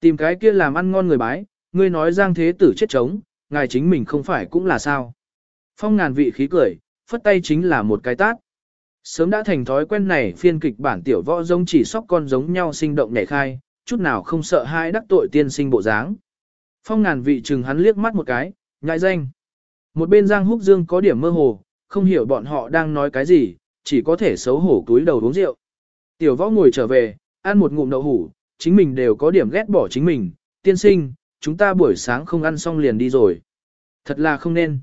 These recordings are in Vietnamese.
Tìm cái kia làm ăn ngon người bái, ngươi nói giang thế tử chết trống, ngài chính mình không phải cũng là sao. Phong ngàn vị khí cười, phất tay chính là một cái tát. Sớm đã thành thói quen này phiên kịch bản tiểu võ giống chỉ sóc con giống nhau sinh động nhảy khai, chút nào không sợ hai đắc tội tiên sinh bộ dáng. Phong ngàn vị chừng hắn liếc mắt một cái, nhại danh. Một bên Giang Húc Dương có điểm mơ hồ, không hiểu bọn họ đang nói cái gì, chỉ có thể xấu hổ túi đầu uống rượu. Tiểu võ ngồi trở về, ăn một ngụm đậu hủ, chính mình đều có điểm ghét bỏ chính mình, tiên sinh, chúng ta buổi sáng không ăn xong liền đi rồi. Thật là không nên.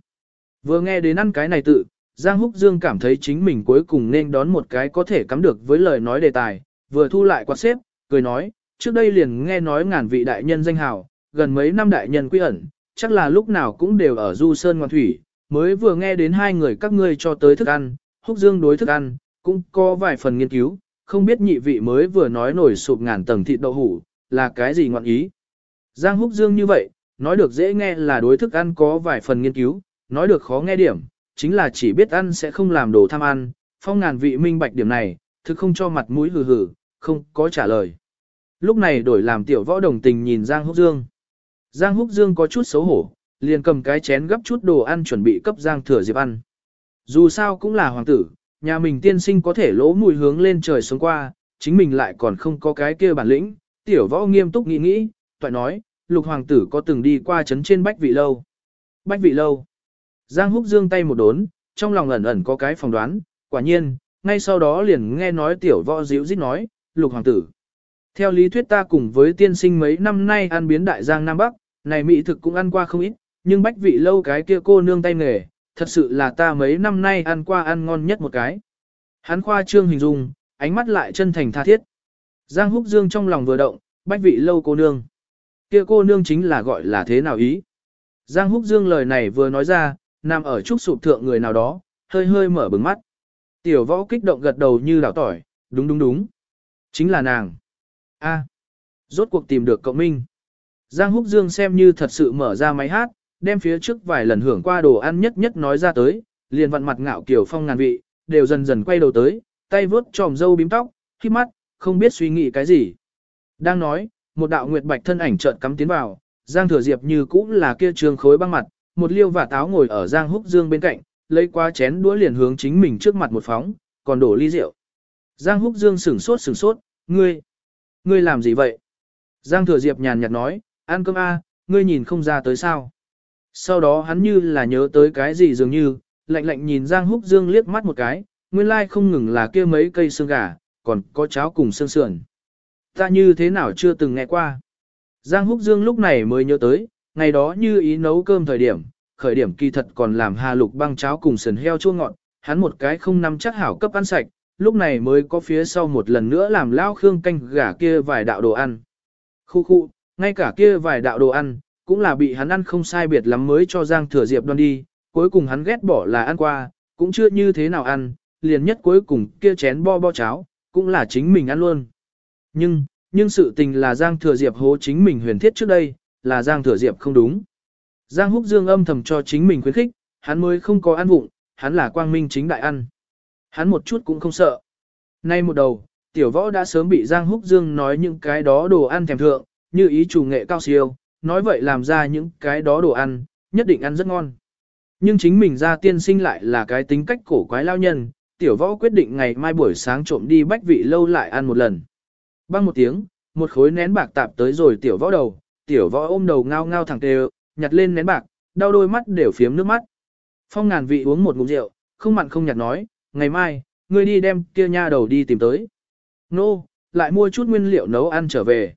Vừa nghe đến ăn cái này tự, Giang Húc Dương cảm thấy chính mình cuối cùng nên đón một cái có thể cắm được với lời nói đề tài, vừa thu lại quạt xếp, cười nói, trước đây liền nghe nói ngàn vị đại nhân danh hào, gần mấy năm đại nhân quy ẩn, chắc là lúc nào cũng đều ở du sơn ngoan thủy, mới vừa nghe đến hai người các ngươi cho tới thức ăn, Húc Dương đối thức ăn, cũng có vài phần nghiên cứu, không biết nhị vị mới vừa nói nổi sụp ngàn tầng thịt đậu hủ, là cái gì ngọn ý. Giang Húc Dương như vậy, nói được dễ nghe là đối thức ăn có vài phần nghiên cứu, nói được khó nghe điểm, chính là chỉ biết ăn sẽ không làm đồ tham ăn, phong ngàn vị minh bạch điểm này, thực không cho mặt mũi hừ hừ, không có trả lời. Lúc này đổi làm tiểu võ đồng tình nhìn Giang Húc Dương. Giang Húc Dương có chút xấu hổ, liền cầm cái chén gấp chút đồ ăn chuẩn bị cấp Giang Thừa Diệp ăn. Dù sao cũng là hoàng tử, nhà mình tiên sinh có thể lỗ mùi hướng lên trời xuống qua, chính mình lại còn không có cái kia bản lĩnh, tiểu võ nghiêm túc nghĩ nghĩ, toại nói, lục hoàng tử có từng đi qua chấn trên bách vị lâu. Bách vị lâu. Giang húc dương tay một đốn, trong lòng ẩn ẩn có cái phỏng đoán, quả nhiên, ngay sau đó liền nghe nói tiểu võ dịu dít nói, lục hoàng tử. Theo lý thuyết ta cùng với tiên sinh mấy năm nay ăn biến đại giang Nam Bắc, này mỹ thực cũng ăn qua không ít, nhưng bách vị lâu cái kia cô nương tay nghề, thật sự là ta mấy năm nay ăn qua ăn ngon nhất một cái. Hắn khoa trương hình dung, ánh mắt lại chân thành tha thiết. Giang Húc Dương trong lòng vừa động, bách vị lâu cô nương. Kia cô nương chính là gọi là thế nào ý. Giang Húc Dương lời này vừa nói ra, nằm ở trúc sụp thượng người nào đó, hơi hơi mở bừng mắt. Tiểu võ kích động gật đầu như đảo tỏi, đúng đúng đúng. Chính là nàng. A, rốt cuộc tìm được cậu Minh. Giang Húc Dương xem như thật sự mở ra máy hát, đem phía trước vài lần hưởng qua đồ ăn nhất nhất nói ra tới, liền vặn mặt ngạo kiểu phong ngàn vị, đều dần dần quay đầu tới, tay vướt tròm dâu bím tóc, khi mắt, không biết suy nghĩ cái gì. Đang nói, một đạo nguyệt bạch thân ảnh chợt cắm tiến vào, Giang Thừa Diệp như cũng là kia trường khối băng mặt, một liêu và táo ngồi ở Giang Húc Dương bên cạnh, lấy qua chén đũa liền hướng chính mình trước mặt một phóng, còn đổ ly rượu. Giang Húc Dương sửng sốt sửng sốt, ngươi, ngươi làm gì vậy? Giang Thừa Diệp nhàn nhạt nói, ăn cơm a, ngươi nhìn không ra tới sao? Sau đó hắn như là nhớ tới cái gì dường như, lạnh lạnh nhìn Giang Húc Dương liếc mắt một cái, nguyên lai không ngừng là kia mấy cây xương gà, còn có cháo cùng xương sườn. Ta như thế nào chưa từng nghe qua. Giang Húc Dương lúc này mới nhớ tới, ngày đó như ý nấu cơm thời điểm, khởi điểm kỳ thật còn làm hà lục băng cháo cùng sườn heo chua ngọt, hắn một cái không nắm chắc hảo cấp ăn sạch, lúc này mới có phía sau một lần nữa làm lao khương canh gà kia vài đạo đồ ăn. Khu khu, ngay cả kia vài đạo đồ ăn, cũng là bị hắn ăn không sai biệt lắm mới cho Giang Thừa Diệp đoan đi, cuối cùng hắn ghét bỏ là ăn qua, cũng chưa như thế nào ăn, liền nhất cuối cùng kia chén bo bo cháo, cũng là chính mình ăn luôn. Nhưng, nhưng sự tình là Giang Thừa Diệp hố chính mình huyền thiết trước đây, là Giang Thừa Diệp không đúng. Giang Húc Dương âm thầm cho chính mình khuyến khích, hắn mới không có ăn vụng, hắn là quang minh chính đại ăn. Hắn một chút cũng không sợ. Nay một đầu, tiểu võ đã sớm bị Giang Húc Dương nói những cái đó đồ ăn thèm thượng, như ý chủ nghệ cao siêu, nói vậy làm ra những cái đó đồ ăn, nhất định ăn rất ngon. Nhưng chính mình ra tiên sinh lại là cái tính cách cổ quái lao nhân, tiểu võ quyết định ngày mai buổi sáng trộm đi bách vị lâu lại ăn một lần. Băng một tiếng, một khối nén bạc tạp tới rồi tiểu võ đầu, tiểu võ ôm đầu ngao ngao thẳng tề, nhặt lên nén bạc, đau đôi mắt đều phiếm nước mắt. Phong ngàn vị uống một ngụm rượu, không mặn không nhạt nói, ngày mai, ngươi đi đem kia nha đầu đi tìm tới. Nô, lại mua chút nguyên liệu nấu ăn trở về.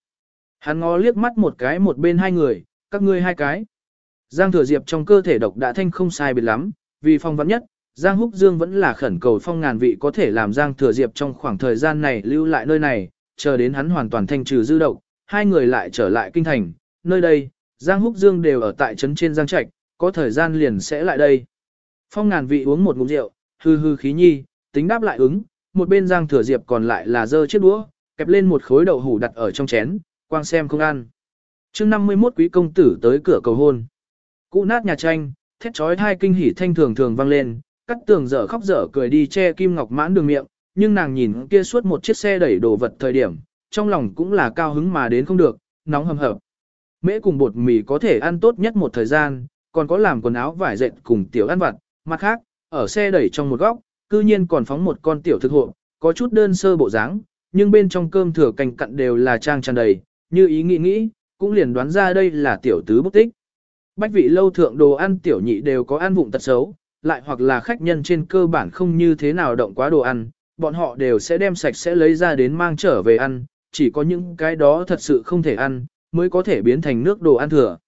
Hắn ngó liếc mắt một cái một bên hai người, các ngươi hai cái. Giang thừa diệp trong cơ thể độc đã thanh không sai biệt lắm, vì phong vắn nhất, Giang Húc Dương vẫn là khẩn cầu phong ngàn vị có thể làm Giang thừa diệp trong khoảng thời gian này lưu lại nơi này, chờ đến hắn hoàn toàn thanh trừ dư độc, hai người lại trở lại kinh thành, nơi đây, Giang Húc Dương đều ở tại trấn trên Giang Trạch, có thời gian liền sẽ lại đây. Phong ngàn vị uống một ngụm rượu, hư hư khí nhi, tính đáp lại ứng, một bên Giang thừa diệp còn lại là dơ chiếc đũa, kẹp lên một khối đậu hủ đặt ở trong chén, quang xem không ăn. chương 51 quý công tử tới cửa cầu hôn. Cụ nát nhà tranh, thét trói hai kinh hỉ thanh thường thường vang lên, cắt tường dở khóc dở cười đi che kim ngọc mãn đường miệng, nhưng nàng nhìn kia suốt một chiếc xe đẩy đồ vật thời điểm, trong lòng cũng là cao hứng mà đến không được, nóng hầm hập. Mễ cùng bột mì có thể ăn tốt nhất một thời gian, còn có làm quần áo vải dệt cùng tiểu ăn vặt, mặt khác, ở xe đẩy trong một góc, cư nhiên còn phóng một con tiểu thực hộ, có chút đơn sơ bộ dáng, nhưng bên trong cơm thừa cành cặn đều là trang tràn đầy, như ý nghĩ nghĩ, cũng liền đoán ra đây là tiểu tứ bút tích. Bách vị lâu thượng đồ ăn tiểu nhị đều có ăn vụng tật xấu, lại hoặc là khách nhân trên cơ bản không như thế nào động quá đồ ăn, bọn họ đều sẽ đem sạch sẽ lấy ra đến mang trở về ăn, chỉ có những cái đó thật sự không thể ăn, mới có thể biến thành nước đồ ăn thừa.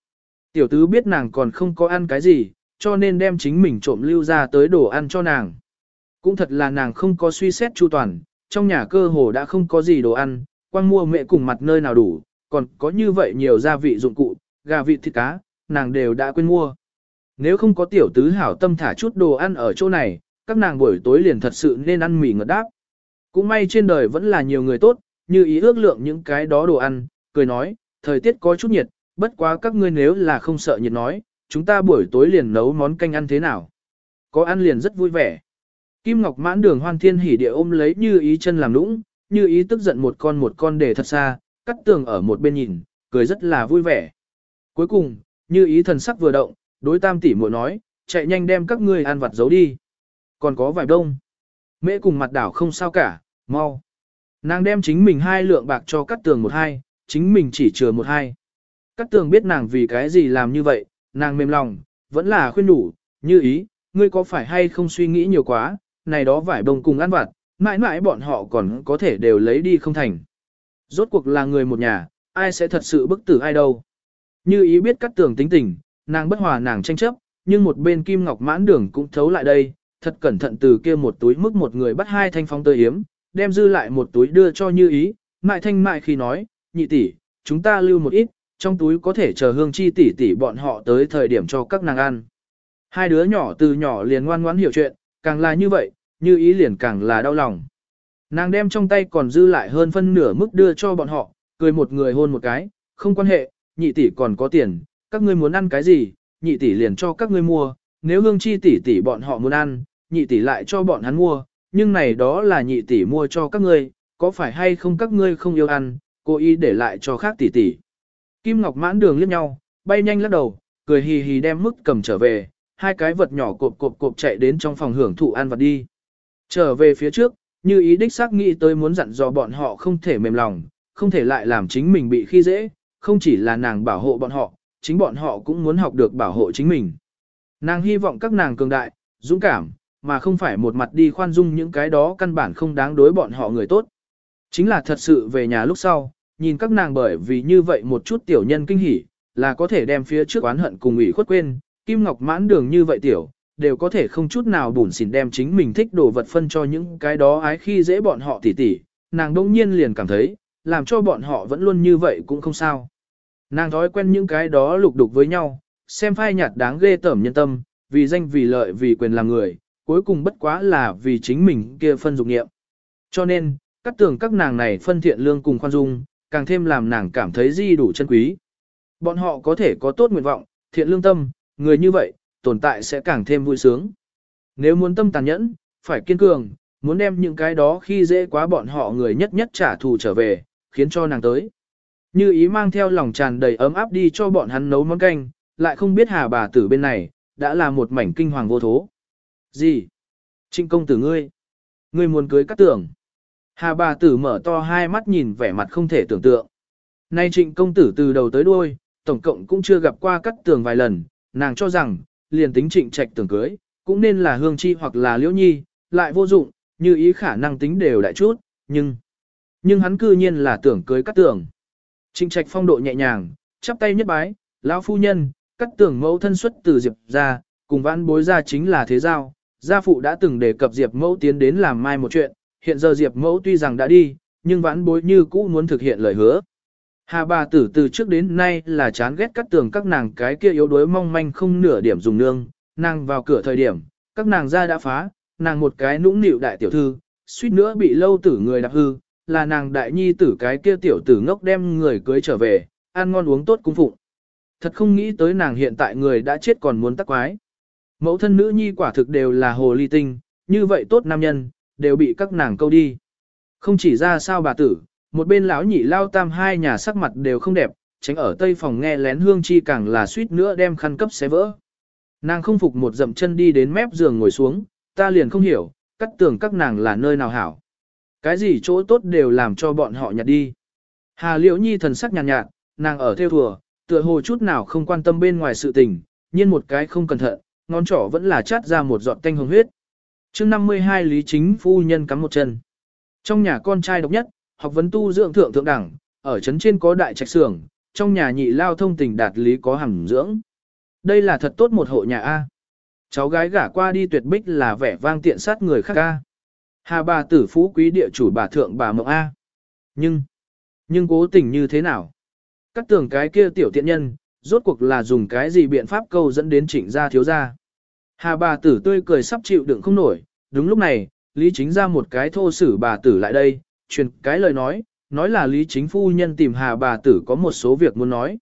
Tiểu tứ biết nàng còn không có ăn cái gì, cho nên đem chính mình trộm lưu ra tới đồ ăn cho nàng. Cũng thật là nàng không có suy xét chu toàn, trong nhà cơ hồ đã không có gì đồ ăn, quang mua mẹ cùng mặt nơi nào đủ, còn có như vậy nhiều gia vị dụng cụ, gà vịt thịt cá, nàng đều đã quên mua. Nếu không có tiểu tứ hảo tâm thả chút đồ ăn ở chỗ này, các nàng buổi tối liền thật sự nên ăn mì ngọt đáp. Cũng may trên đời vẫn là nhiều người tốt, như ý ước lượng những cái đó đồ ăn, cười nói, thời tiết có chút nhiệt, bất quá các ngươi nếu là không sợ nhiệt nói, chúng ta buổi tối liền nấu món canh ăn thế nào. Có ăn liền rất vui vẻ. Kim Ngọc mãn đường hoan thiên hỉ địa ôm lấy như ý chân làm nũng, như ý tức giận một con một con để thật xa, cắt tường ở một bên nhìn, cười rất là vui vẻ. Cuối cùng, như ý thần sắc vừa động, đối tam tỷ muội nói, chạy nhanh đem các ngươi ăn vặt giấu đi. Còn có vài đông. Mễ cùng mặt đảo không sao cả, mau. Nàng đem chính mình hai lượng bạc cho cắt tường một hai, chính mình chỉ chừa một hai. Cắt tường biết nàng vì cái gì làm như vậy, nàng mềm lòng, vẫn là khuyên đủ, như ý, ngươi có phải hay không suy nghĩ nhiều quá, này đó vải bông cùng ăn vặt, mãi mãi bọn họ còn có thể đều lấy đi không thành. Rốt cuộc là người một nhà, ai sẽ thật sự bức tử ai đâu. Như ý biết cắt tường tính tình, nàng bất hòa nàng tranh chấp, nhưng một bên kim ngọc mãn đường cũng thấu lại đây, thật cẩn thận từ kia một túi mức một người bắt hai thanh phong tơi hiếm, đem dư lại một túi đưa cho như ý, mại thanh mại khi nói, nhị tỷ, chúng ta lưu một ít, trong túi có thể chờ hương chi tỷ tỷ bọn họ tới thời điểm cho các nàng ăn. Hai đứa nhỏ từ nhỏ liền ngoan ngoãn hiểu chuyện, càng là như vậy, như ý liền càng là đau lòng. Nàng đem trong tay còn dư lại hơn phân nửa mức đưa cho bọn họ, cười một người hôn một cái, không quan hệ, nhị tỷ còn có tiền, các ngươi muốn ăn cái gì, nhị tỷ liền cho các ngươi mua, nếu hương chi tỷ tỷ bọn họ muốn ăn, nhị tỷ lại cho bọn hắn mua, nhưng này đó là nhị tỷ mua cho các ngươi, có phải hay không các ngươi không yêu ăn, cô ý để lại cho khác tỷ tỷ. Kim Ngọc mãn đường liếc nhau, bay nhanh lắc đầu, cười hì hì đem mức cầm trở về, hai cái vật nhỏ cộp cộp cộp chạy đến trong phòng hưởng thụ ăn vật đi. Trở về phía trước, như ý đích xác nghĩ tới muốn dặn dò bọn họ không thể mềm lòng, không thể lại làm chính mình bị khi dễ, không chỉ là nàng bảo hộ bọn họ, chính bọn họ cũng muốn học được bảo hộ chính mình. Nàng hy vọng các nàng cường đại, dũng cảm, mà không phải một mặt đi khoan dung những cái đó căn bản không đáng đối bọn họ người tốt. Chính là thật sự về nhà lúc sau, nhìn các nàng bởi vì như vậy một chút tiểu nhân kinh hỉ, là có thể đem phía trước oán hận cùng ủy khuất quên, kim ngọc mãn đường như vậy tiểu, đều có thể không chút nào bùn xỉn đem chính mình thích đồ vật phân cho những cái đó ái khi dễ bọn họ tỉ tỉ, nàng đông nhiên liền cảm thấy, làm cho bọn họ vẫn luôn như vậy cũng không sao. Nàng thói quen những cái đó lục đục với nhau, xem phai nhạt đáng ghê tởm nhân tâm, vì danh vì lợi vì quyền làm người, cuối cùng bất quá là vì chính mình kia phân dục nghiệm. Cho nên, các tưởng các nàng này phân thiện lương cùng khoan dung, càng thêm làm nàng cảm thấy di đủ chân quý. Bọn họ có thể có tốt nguyện vọng, thiện lương tâm, người như vậy, tồn tại sẽ càng thêm vui sướng. Nếu muốn tâm tàn nhẫn, phải kiên cường, muốn đem những cái đó khi dễ quá bọn họ người nhất nhất trả thù trở về, khiến cho nàng tới. Như ý mang theo lòng tràn đầy ấm áp đi cho bọn hắn nấu món canh, lại không biết hà bà tử bên này, đã là một mảnh kinh hoàng vô thố. Gì? Trịnh công tử ngươi? Ngươi muốn cưới cắt tưởng. Hà bà tử mở to hai mắt nhìn vẻ mặt không thể tưởng tượng. Nay trịnh công tử từ đầu tới đuôi, tổng cộng cũng chưa gặp qua cắt tường vài lần, nàng cho rằng, liền tính trịnh trạch tưởng cưới, cũng nên là hương chi hoặc là liễu nhi, lại vô dụng, như ý khả năng tính đều đại chút, nhưng... Nhưng hắn cư nhiên là tưởng cưới cắt tưởng. Trịnh trạch phong độ nhẹ nhàng, chắp tay nhất bái, lão phu nhân, cắt tưởng mẫu thân xuất từ diệp ra, cùng vãn bối ra chính là thế giao. Gia phụ đã từng đề cập diệp mẫu tiến đến làm mai một chuyện, hiện giờ diệp mẫu tuy rằng đã đi, nhưng vãn bối như cũ muốn thực hiện lời hứa. Hà bà tử từ trước đến nay là chán ghét cắt tường các nàng cái kia yếu đuối mong manh không nửa điểm dùng nương, nàng vào cửa thời điểm, các nàng ra đã phá, nàng một cái nũng nịu đại tiểu thư, suýt nữa bị lâu tử người đạp hư, là nàng đại nhi tử cái kia tiểu tử ngốc đem người cưới trở về, ăn ngon uống tốt cung phụng. Thật không nghĩ tới nàng hiện tại người đã chết còn muốn tắc quái. Mẫu thân nữ nhi quả thực đều là hồ ly tinh, như vậy tốt nam nhân, đều bị các nàng câu đi. Không chỉ ra sao bà tử, một bên lão nhị lao tam hai nhà sắc mặt đều không đẹp, tránh ở tây phòng nghe lén hương chi càng là suýt nữa đem khăn cấp xé vỡ. Nàng không phục một dậm chân đi đến mép giường ngồi xuống, ta liền không hiểu, cắt tưởng các nàng là nơi nào hảo. Cái gì chỗ tốt đều làm cho bọn họ nhặt đi. Hà Liễu Nhi thần sắc nhàn nhạt, nhạt, nàng ở theo thùa, tựa hồ chút nào không quan tâm bên ngoài sự tình, nhiên một cái không cẩn thận, ngón trỏ vẫn là chát ra một giọt tanh hồng huyết. chương 52 Lý Chính Phu Nhân cắm một chân. Trong nhà con trai độc nhất, học vấn tu dưỡng thượng thượng đẳng, ở trấn trên có đại trạch xưởng, trong nhà nhị lao thông tình đạt lý có hằng dưỡng. Đây là thật tốt một hộ nhà A. Cháu gái gả qua đi tuyệt bích là vẻ vang tiện sát người khác A. Hà bà tử phú quý địa chủ bà thượng bà mộng A. Nhưng, nhưng cố tình như thế nào? Các tưởng cái kia tiểu tiện nhân, rốt cuộc là dùng cái gì biện pháp câu dẫn đến trịnh gia thiếu gia. Hà bà tử tươi cười sắp chịu đựng không nổi, đúng lúc này, Lý Chính ra một cái thô sử bà tử lại đây, truyền cái lời nói, nói là Lý Chính phu nhân tìm Hà bà tử có một số việc muốn nói.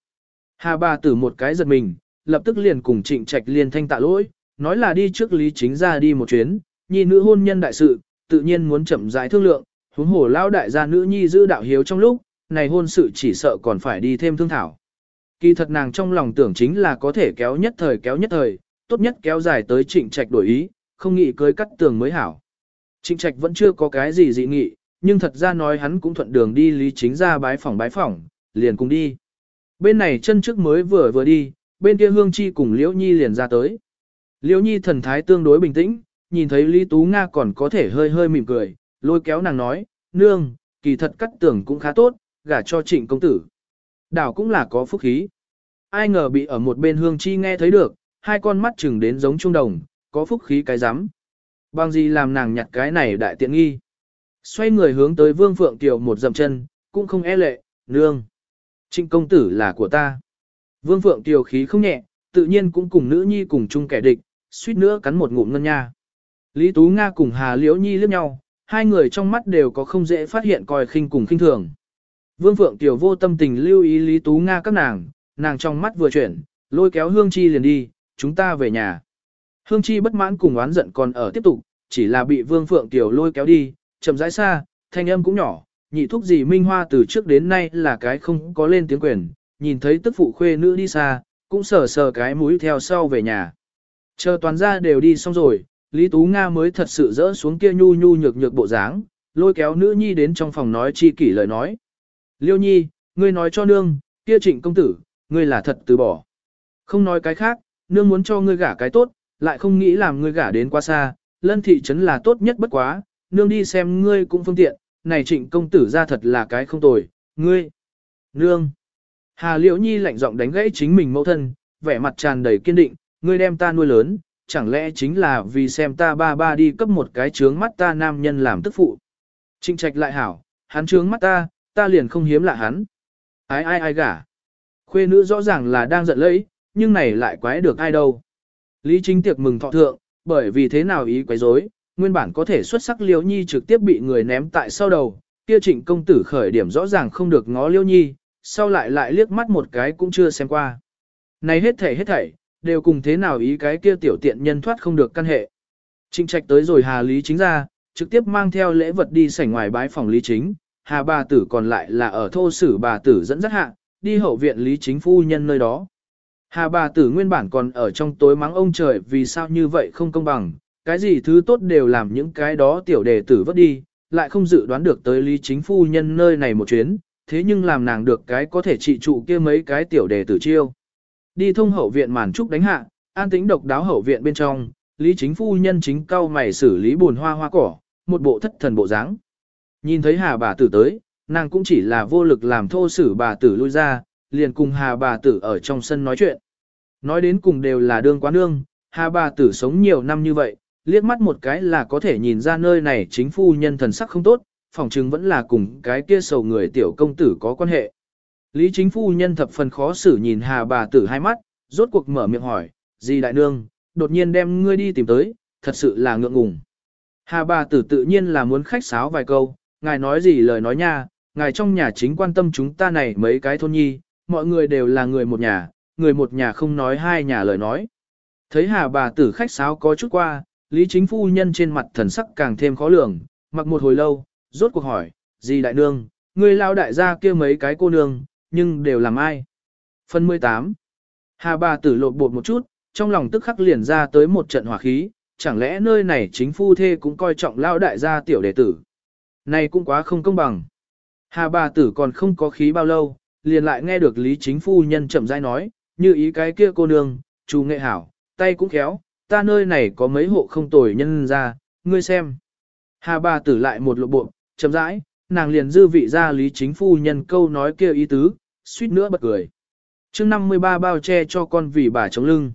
Hà bà tử một cái giật mình, lập tức liền cùng trịnh trạch liền thanh tạ lỗi, nói là đi trước Lý Chính ra đi một chuyến, nhi nữ hôn nhân đại sự, tự nhiên muốn chậm rãi thương lượng, huống hồ lao đại gia nữ nhi giữ đạo hiếu trong lúc, này hôn sự chỉ sợ còn phải đi thêm thương thảo. Kỳ thật nàng trong lòng tưởng chính là có thể kéo nhất thời kéo nhất thời, tốt nhất kéo dài tới trịnh trạch đổi ý, không nghĩ cưới cắt tường mới hảo. Trịnh trạch vẫn chưa có cái gì dị nghị, nhưng thật ra nói hắn cũng thuận đường đi lý chính ra bái phỏng bái phỏng, liền cùng đi. Bên này chân trước mới vừa vừa đi, bên kia hương chi cùng liễu nhi liền ra tới. Liễu nhi thần thái tương đối bình tĩnh, nhìn thấy Lý Tú Nga còn có thể hơi hơi mỉm cười, lôi kéo nàng nói, nương, kỳ thật cắt tưởng cũng khá tốt, gả cho trịnh công tử. Đảo cũng là có phúc khí. Ai ngờ bị ở một bên hương chi nghe thấy được, hai con mắt chừng đến giống trung đồng, có phúc khí cái rắm Bằng gì làm nàng nhặt cái này đại tiện nghi. Xoay người hướng tới Vương Phượng Kiều một dậm chân, cũng không e lệ, nương. Trịnh công tử là của ta. Vương Phượng Kiều khí không nhẹ, tự nhiên cũng cùng nữ nhi cùng chung kẻ địch, suýt nữa cắn một ngụm ngân nha. Lý Tú Nga cùng Hà Liễu Nhi liếc nhau, hai người trong mắt đều có không dễ phát hiện coi khinh cùng khinh thường. Vương Phượng Kiều vô tâm tình lưu ý Lý Tú Nga các nàng, nàng trong mắt vừa chuyển, lôi kéo Hương Chi liền đi, chúng ta về nhà. Hương Chi bất mãn cùng oán giận còn ở tiếp tục, chỉ là bị Vương Phượng Kiều lôi kéo đi, chậm rãi xa, thanh âm cũng nhỏ, nhị thúc gì Minh Hoa từ trước đến nay là cái không có lên tiếng quyền, nhìn thấy tức phụ khuê nữ đi xa, cũng sờ sờ cái mũi theo sau về nhà. Chờ toàn ra đều đi xong rồi, Lý Tú Nga mới thật sự rỡ xuống kia nhu nhu nhược nhược bộ dáng, lôi kéo nữ nhi đến trong phòng nói chi kỷ lời nói. Liêu nhi, ngươi nói cho nương, kia trịnh công tử, ngươi là thật từ bỏ. Không nói cái khác, nương muốn cho ngươi gả cái tốt, lại không nghĩ làm ngươi gả đến quá xa, lân thị trấn là tốt nhất bất quá, nương đi xem ngươi cũng phương tiện, này trịnh công tử ra thật là cái không tồi, ngươi. Nương. Hà Liễu Nhi lạnh giọng đánh gãy chính mình mẫu thân, vẻ mặt tràn đầy kiên định, ngươi đem ta nuôi lớn, chẳng lẽ chính là vì xem ta ba ba đi cấp một cái trướng mắt ta nam nhân làm tức phụ. Trịnh trạch lại hảo, hắn trướng mắt ta, ta liền không hiếm lạ hắn. Ai ai ai gả. Khuê nữ rõ ràng là đang giận lẫy, nhưng này lại quái được ai đâu. Lý chính tiệc mừng thọ thượng, bởi vì thế nào ý quấy rối, nguyên bản có thể xuất sắc liêu nhi trực tiếp bị người ném tại sau đầu, kia trịnh công tử khởi điểm rõ ràng không được ngó liêu nhi, sau lại lại liếc mắt một cái cũng chưa xem qua. Này hết thảy hết thảy, đều cùng thế nào ý cái kia tiểu tiện nhân thoát không được căn hệ. Trịnh trạch tới rồi Hà Lý Chính ra, trực tiếp mang theo lễ vật đi sảnh ngoài bái phòng Lý Chính, Hà bà tử còn lại là ở thô sử bà tử dẫn dắt hạ, đi hậu viện Lý Chính phu nhân nơi đó. Hà bà tử nguyên bản còn ở trong tối mắng ông trời vì sao như vậy không công bằng, cái gì thứ tốt đều làm những cái đó tiểu đề tử vất đi, lại không dự đoán được tới Lý Chính phu nhân nơi này một chuyến, thế nhưng làm nàng được cái có thể trị trụ kia mấy cái tiểu đề tử chiêu. Đi thông hậu viện màn trúc đánh hạ, an tĩnh độc đáo hậu viện bên trong, Lý Chính phu nhân chính cao mày xử lý buồn hoa hoa cỏ, một bộ thất thần bộ dáng. Nhìn thấy Hà bà tử tới, nàng cũng chỉ là vô lực làm thô sử bà tử lui ra, liền cùng Hà bà tử ở trong sân nói chuyện. Nói đến cùng đều là đương quá nương, Hà bà tử sống nhiều năm như vậy, liếc mắt một cái là có thể nhìn ra nơi này chính phu nhân thần sắc không tốt, phòng chứng vẫn là cùng cái kia sầu người tiểu công tử có quan hệ. Lý chính phu nhân thập phần khó xử nhìn hà bà tử hai mắt, rốt cuộc mở miệng hỏi, gì đại nương, đột nhiên đem ngươi đi tìm tới, thật sự là ngượng ngùng. Hà bà tử tự nhiên là muốn khách sáo vài câu, ngài nói gì lời nói nha, ngài trong nhà chính quan tâm chúng ta này mấy cái thôn nhi, mọi người đều là người một nhà, người một nhà không nói hai nhà lời nói. Thấy hà bà tử khách sáo có chút qua, lý chính phu nhân trên mặt thần sắc càng thêm khó lường, mặc một hồi lâu, rốt cuộc hỏi, gì đại nương, người lao đại gia kia mấy cái cô nương, nhưng đều làm ai? Phần 18 Hà bà tử lột bột một chút, trong lòng tức khắc liền ra tới một trận hỏa khí, chẳng lẽ nơi này chính phu thê cũng coi trọng lao đại gia tiểu đệ tử. Này cũng quá không công bằng. Hà bà tử còn không có khí bao lâu, liền lại nghe được lý chính phu nhân chậm rãi nói, như ý cái kia cô nương, chú nghệ hảo, tay cũng khéo, ta nơi này có mấy hộ không tồi nhân ra, ngươi xem. Hà bà tử lại một lộ bộ, chậm rãi, nàng liền dư vị ra lý chính phu nhân câu nói kia ý tứ, suýt nữa bật cười. chương 53 bao che cho con vì bà chống lưng.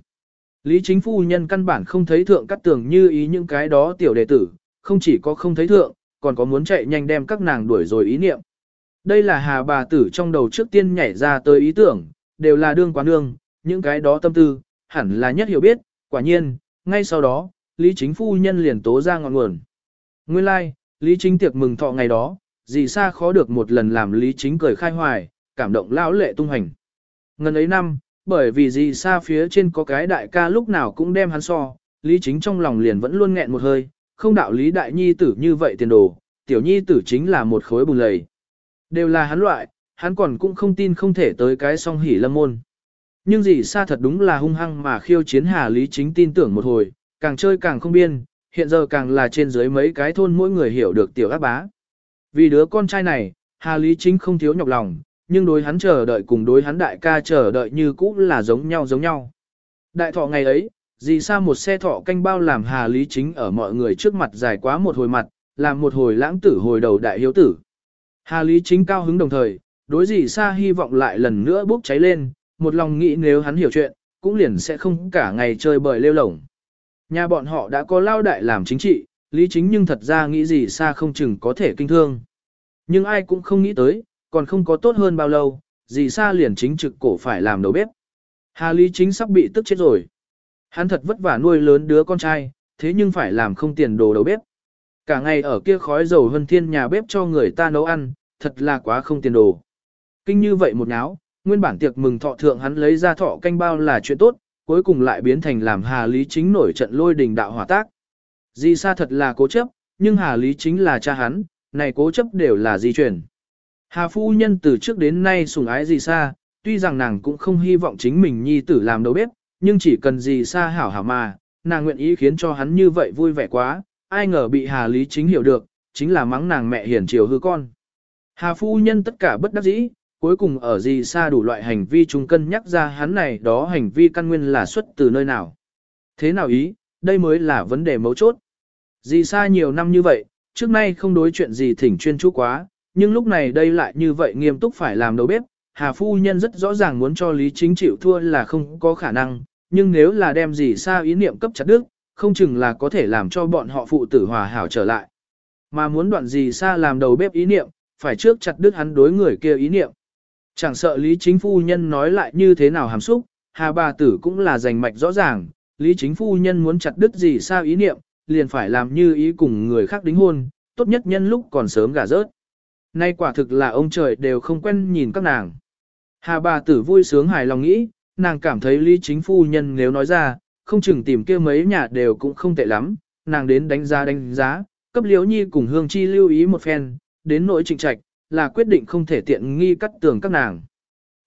Lý chính phu nhân căn bản không thấy thượng cắt tường như ý những cái đó tiểu đệ tử, không chỉ có không thấy thượng, còn có muốn chạy nhanh đem các nàng đuổi rồi ý niệm. Đây là hà bà tử trong đầu trước tiên nhảy ra tới ý tưởng, đều là đương quán đương, những cái đó tâm tư, hẳn là nhất hiểu biết, quả nhiên, ngay sau đó, Lý chính phu nhân liền tố ra ngọn nguồn. Nguyên lai, like, Lý chính tiệc mừng thọ ngày đó, gì xa khó được một lần làm Lý chính cười khai hoài, cảm động lão lệ tung hành. Ngân ấy năm, bởi vì gì xa phía trên có cái đại ca lúc nào cũng đem hắn so, Lý chính trong lòng liền vẫn luôn nghẹn một hơi, không đạo Lý đại nhi tử như vậy tiền đồ, tiểu nhi tử chính là một khối bùn lầy. Đều là hắn loại, hắn còn cũng không tin không thể tới cái song hỉ lâm môn. Nhưng gì xa thật đúng là hung hăng mà khiêu chiến Hà Lý Chính tin tưởng một hồi, càng chơi càng không biên, hiện giờ càng là trên dưới mấy cái thôn mỗi người hiểu được tiểu ác bá. Vì đứa con trai này, Hà Lý Chính không thiếu nhọc lòng, nhưng đối hắn chờ đợi cùng đối hắn đại ca chờ đợi như cũ là giống nhau giống nhau. Đại thọ ngày ấy, dì xa một xe thọ canh bao làm Hà Lý Chính ở mọi người trước mặt dài quá một hồi mặt, làm một hồi lãng tử hồi đầu đại hiếu tử. Hà Lý Chính cao hứng đồng thời, đối dì xa hy vọng lại lần nữa bốc cháy lên, một lòng nghĩ nếu hắn hiểu chuyện, cũng liền sẽ không cả ngày chơi bời lêu lổng. Nhà bọn họ đã có lao đại làm chính trị, Lý Chính nhưng thật ra nghĩ gì xa không chừng có thể kinh thương. Nhưng ai cũng không nghĩ tới, còn không có tốt hơn bao lâu, gì xa liền chính trực cổ phải làm đầu bếp. Hà Lý Chính sắp bị tức chết rồi. Hắn thật vất vả nuôi lớn đứa con trai, thế nhưng phải làm không tiền đồ đầu bếp. Cả ngày ở kia khói dầu hân thiên nhà bếp cho người ta nấu ăn, thật là quá không tiền đồ. Kinh như vậy một náo, nguyên bản tiệc mừng thọ thượng hắn lấy ra thọ canh bao là chuyện tốt, cuối cùng lại biến thành làm Hà Lý Chính nổi trận lôi đình đạo hỏa tác. Di Sa thật là cố chấp, nhưng Hà Lý Chính là cha hắn, này cố chấp đều là di chuyển. Hà phu nhân từ trước đến nay sủng ái Di Sa, tuy rằng nàng cũng không hy vọng chính mình nhi tử làm đầu bếp, nhưng chỉ cần Di Sa hảo hảo mà, nàng nguyện ý khiến cho hắn như vậy vui vẻ quá, ai ngờ bị Hà Lý Chính hiểu được, chính là mắng nàng mẹ hiền chiều hư con. Hà phu nhân tất cả bất đắc dĩ, cuối cùng ở gì xa đủ loại hành vi chúng cân nhắc ra hắn này đó hành vi căn nguyên là xuất từ nơi nào. Thế nào ý, đây mới là vấn đề mấu chốt. Dì xa nhiều năm như vậy, trước nay không đối chuyện gì thỉnh chuyên chú quá, nhưng lúc này đây lại như vậy nghiêm túc phải làm đầu bếp. Hà phu nhân rất rõ ràng muốn cho Lý Chính chịu thua là không có khả năng, nhưng nếu là đem dì xa ý niệm cấp chặt đức, không chừng là có thể làm cho bọn họ phụ tử hòa hảo trở lại. Mà muốn đoạn dì xa làm đầu bếp ý niệm, phải trước chặt đức hắn đối người kia ý niệm. Chẳng sợ Lý Chính Phu Nhân nói lại như thế nào hàm xúc, Hà bà tử cũng là giành mạch rõ ràng, Lý Chính Phu Nhân muốn chặt đứt gì sao ý niệm, liền phải làm như ý cùng người khác đính hôn, tốt nhất nhân lúc còn sớm gả rớt. Nay quả thực là ông trời đều không quen nhìn các nàng. Hà bà tử vui sướng hài lòng nghĩ, nàng cảm thấy Lý Chính Phu Nhân nếu nói ra, không chừng tìm kia mấy nhà đều cũng không tệ lắm, nàng đến đánh giá đánh giá, cấp liễu nhi cùng hương chi lưu ý một phen, đến nỗi trịnh trạch, là quyết định không thể tiện nghi cắt tường các nàng.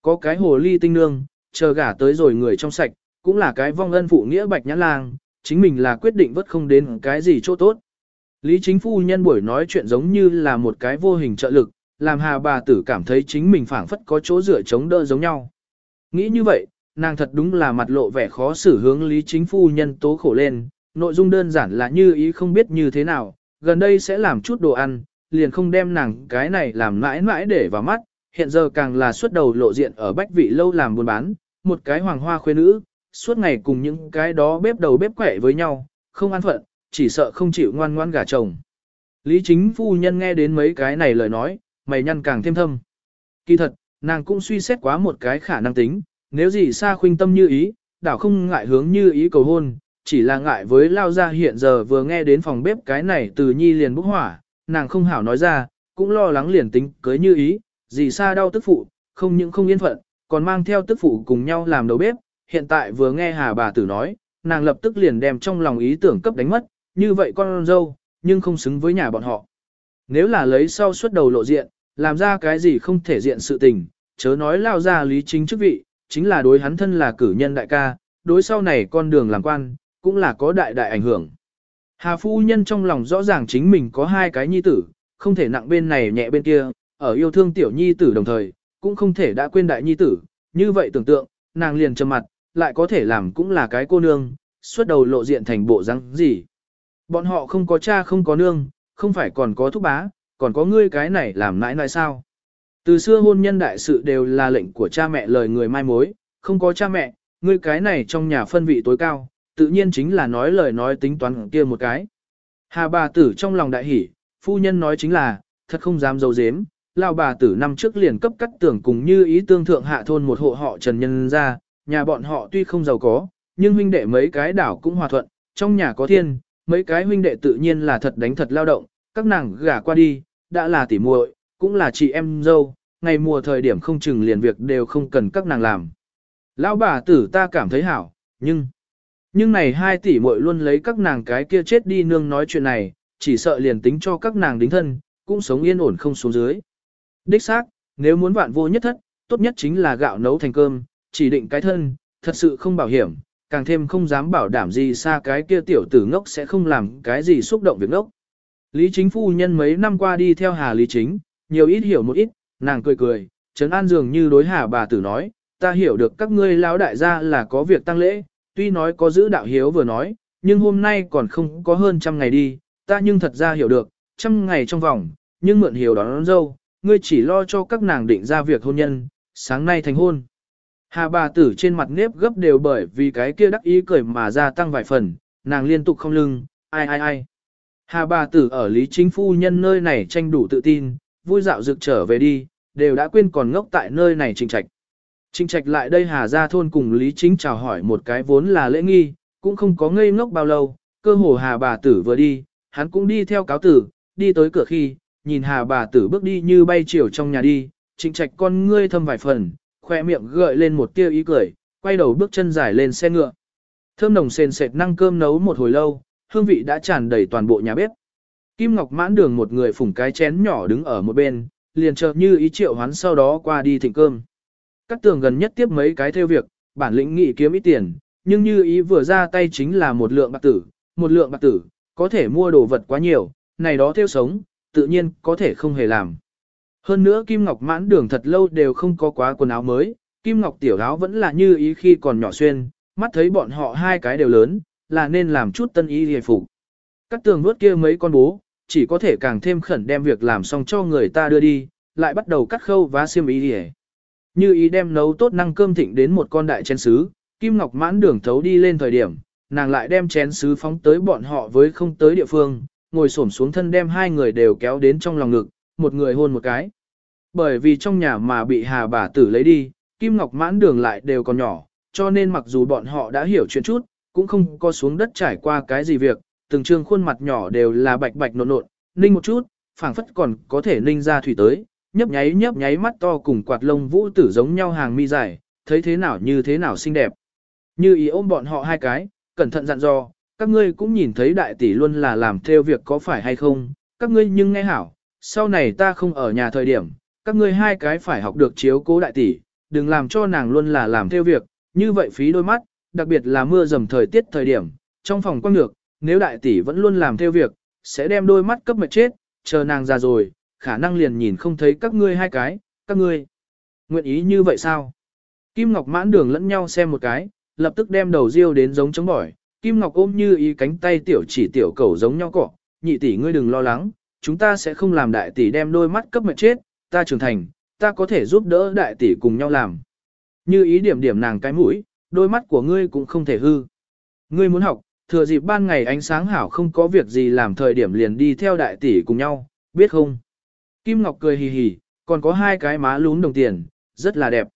Có cái hồ ly tinh nương, chờ gả tới rồi người trong sạch, cũng là cái vong ân phụ nghĩa bạch nhãn lang, chính mình là quyết định vất không đến cái gì chỗ tốt. Lý chính phu nhân buổi nói chuyện giống như là một cái vô hình trợ lực, làm hà bà tử cảm thấy chính mình phảng phất có chỗ dựa chống đỡ giống nhau. Nghĩ như vậy, nàng thật đúng là mặt lộ vẻ khó xử hướng lý chính phu nhân tố khổ lên, nội dung đơn giản là như ý không biết như thế nào, gần đây sẽ làm chút đồ ăn, liền không đem nàng cái này làm mãi mãi để vào mắt, hiện giờ càng là xuất đầu lộ diện ở bách vị lâu làm buôn bán, một cái hoàng hoa khuê nữ, suốt ngày cùng những cái đó bếp đầu bếp quẻ với nhau, không an phận, chỉ sợ không chịu ngoan ngoan gả chồng. Lý chính phu nhân nghe đến mấy cái này lời nói, mày nhăn càng thêm thâm. Kỳ thật, nàng cũng suy xét quá một cái khả năng tính, nếu gì xa khuynh tâm như ý, đảo không ngại hướng như ý cầu hôn, chỉ là ngại với lao ra hiện giờ vừa nghe đến phòng bếp cái này từ nhi liền bốc hỏa, nàng không hảo nói ra, cũng lo lắng liền tính cưới như ý, gì xa đau tức phụ, không những không yên phận, còn mang theo tức phụ cùng nhau làm đầu bếp, hiện tại vừa nghe hà bà tử nói, nàng lập tức liền đem trong lòng ý tưởng cấp đánh mất, như vậy con dâu, nhưng không xứng với nhà bọn họ. Nếu là lấy sau suốt đầu lộ diện, làm ra cái gì không thể diện sự tình, chớ nói lao ra lý chính chức vị, chính là đối hắn thân là cử nhân đại ca, đối sau này con đường làm quan, cũng là có đại đại ảnh hưởng. Hà phu nhân trong lòng rõ ràng chính mình có hai cái nhi tử, không thể nặng bên này nhẹ bên kia, ở yêu thương tiểu nhi tử đồng thời, cũng không thể đã quên đại nhi tử, như vậy tưởng tượng, nàng liền trầm mặt, lại có thể làm cũng là cái cô nương, suốt đầu lộ diện thành bộ răng gì. Bọn họ không có cha không có nương, không phải còn có thúc bá, còn có ngươi cái này làm nãi nãi sao. Từ xưa hôn nhân đại sự đều là lệnh của cha mẹ lời người mai mối, không có cha mẹ, ngươi cái này trong nhà phân vị tối cao, tự nhiên chính là nói lời nói tính toán kia một cái. Hà bà tử trong lòng đại hỉ, phu nhân nói chính là, thật không dám dấu dếm, lão bà tử năm trước liền cấp cắt tưởng cùng như ý tương thượng hạ thôn một hộ họ trần nhân ra, nhà bọn họ tuy không giàu có, nhưng huynh đệ mấy cái đảo cũng hòa thuận, trong nhà có thiên, mấy cái huynh đệ tự nhiên là thật đánh thật lao động, các nàng gả qua đi, đã là tỉ muội, cũng là chị em dâu, ngày mùa thời điểm không chừng liền việc đều không cần các nàng làm. Lão bà tử ta cảm thấy hảo, nhưng... Nhưng này hai tỷ muội luôn lấy các nàng cái kia chết đi nương nói chuyện này, chỉ sợ liền tính cho các nàng đính thân, cũng sống yên ổn không xuống dưới. Đích xác, nếu muốn vạn vô nhất thất, tốt nhất chính là gạo nấu thành cơm, chỉ định cái thân, thật sự không bảo hiểm, càng thêm không dám bảo đảm gì xa cái kia tiểu tử ngốc sẽ không làm cái gì xúc động việc ngốc. Lý chính phu nhân mấy năm qua đi theo Hà Lý chính, nhiều ít hiểu một ít, nàng cười cười, Trấn An dường như đối Hà bà tử nói, ta hiểu được các ngươi lão đại gia là có việc tăng lễ, tuy nói có giữ đạo hiếu vừa nói, nhưng hôm nay còn không có hơn trăm ngày đi, ta nhưng thật ra hiểu được, trăm ngày trong vòng, nhưng mượn hiểu đón, đón dâu, ngươi chỉ lo cho các nàng định ra việc hôn nhân, sáng nay thành hôn. Hà bà tử trên mặt nếp gấp đều bởi vì cái kia đắc ý cười mà gia tăng vài phần, nàng liên tục không lưng, ai ai ai. Hà bà tử ở Lý Chính Phu nhân nơi này tranh đủ tự tin, vui dạo rực trở về đi, đều đã quên còn ngốc tại nơi này trình trạch. Trình trạch lại đây Hà ra thôn cùng Lý Chính chào hỏi một cái vốn là lễ nghi, cũng không có ngây ngốc bao lâu, cơ hồ Hà bà tử vừa đi, hắn cũng đi theo cáo tử, đi tới cửa khi, nhìn Hà bà tử bước đi như bay chiều trong nhà đi, trình trạch con ngươi thâm vài phần, khoe miệng gợi lên một tia ý cười, quay đầu bước chân dài lên xe ngựa. Thơm nồng sền sệt năng cơm nấu một hồi lâu, hương vị đã tràn đầy toàn bộ nhà bếp. Kim Ngọc mãn đường một người phủng cái chén nhỏ đứng ở một bên, liền chợt như ý triệu hoán sau đó qua đi thịnh cơm. Cát tường gần nhất tiếp mấy cái theo việc, bản lĩnh nghị kiếm ít tiền, nhưng như ý vừa ra tay chính là một lượng bạc tử, một lượng bạc tử, có thể mua đồ vật quá nhiều, này đó theo sống, tự nhiên có thể không hề làm. Hơn nữa Kim Ngọc mãn đường thật lâu đều không có quá quần áo mới, Kim Ngọc tiểu áo vẫn là như ý khi còn nhỏ xuyên, mắt thấy bọn họ hai cái đều lớn, là nên làm chút tân ý hề phục. Các tường vuốt kia mấy con bố, chỉ có thể càng thêm khẩn đem việc làm xong cho người ta đưa đi, lại bắt đầu cắt khâu vá xiêm ý hề. Như ý đem nấu tốt năng cơm thịnh đến một con đại chén sứ, Kim Ngọc mãn đường thấu đi lên thời điểm, nàng lại đem chén sứ phóng tới bọn họ với không tới địa phương, ngồi xổm xuống thân đem hai người đều kéo đến trong lòng ngực, một người hôn một cái. Bởi vì trong nhà mà bị hà bà tử lấy đi, Kim Ngọc mãn đường lại đều còn nhỏ, cho nên mặc dù bọn họ đã hiểu chuyện chút, cũng không có xuống đất trải qua cái gì việc, từng trương khuôn mặt nhỏ đều là bạch bạch nộn nộn, ninh một chút, phảng phất còn có thể ninh ra thủy tới, nhấp nháy nhấp nháy mắt to cùng quạt lông vũ tử giống nhau hàng mi dài, thấy thế nào như thế nào xinh đẹp. Như ý ôm bọn họ hai cái, cẩn thận dặn dò, các ngươi cũng nhìn thấy đại tỷ luôn là làm theo việc có phải hay không, các ngươi nhưng nghe hảo, sau này ta không ở nhà thời điểm, các ngươi hai cái phải học được chiếu cố đại tỷ, đừng làm cho nàng luôn là làm theo việc, như vậy phí đôi mắt, đặc biệt là mưa dầm thời tiết thời điểm, trong phòng quang được, nếu đại tỷ vẫn luôn làm theo việc, sẽ đem đôi mắt cấp mệt chết, chờ nàng già rồi, khả năng liền nhìn không thấy các ngươi hai cái, các ngươi. Nguyện ý như vậy sao? Kim Ngọc mãn đường lẫn nhau xem một cái, lập tức đem đầu riêu đến giống chống bỏi. Kim Ngọc ôm như ý cánh tay tiểu chỉ tiểu cầu giống nhau cọ, nhị tỷ ngươi đừng lo lắng, chúng ta sẽ không làm đại tỷ đem đôi mắt cấp mệt chết, ta trưởng thành, ta có thể giúp đỡ đại tỷ cùng nhau làm. Như ý điểm điểm nàng cái mũi, đôi mắt của ngươi cũng không thể hư. Ngươi muốn học, thừa dịp ban ngày ánh sáng hảo không có việc gì làm thời điểm liền đi theo đại tỷ cùng nhau, biết không? Kim Ngọc cười hì hì, còn có hai cái má lún đồng tiền, rất là đẹp.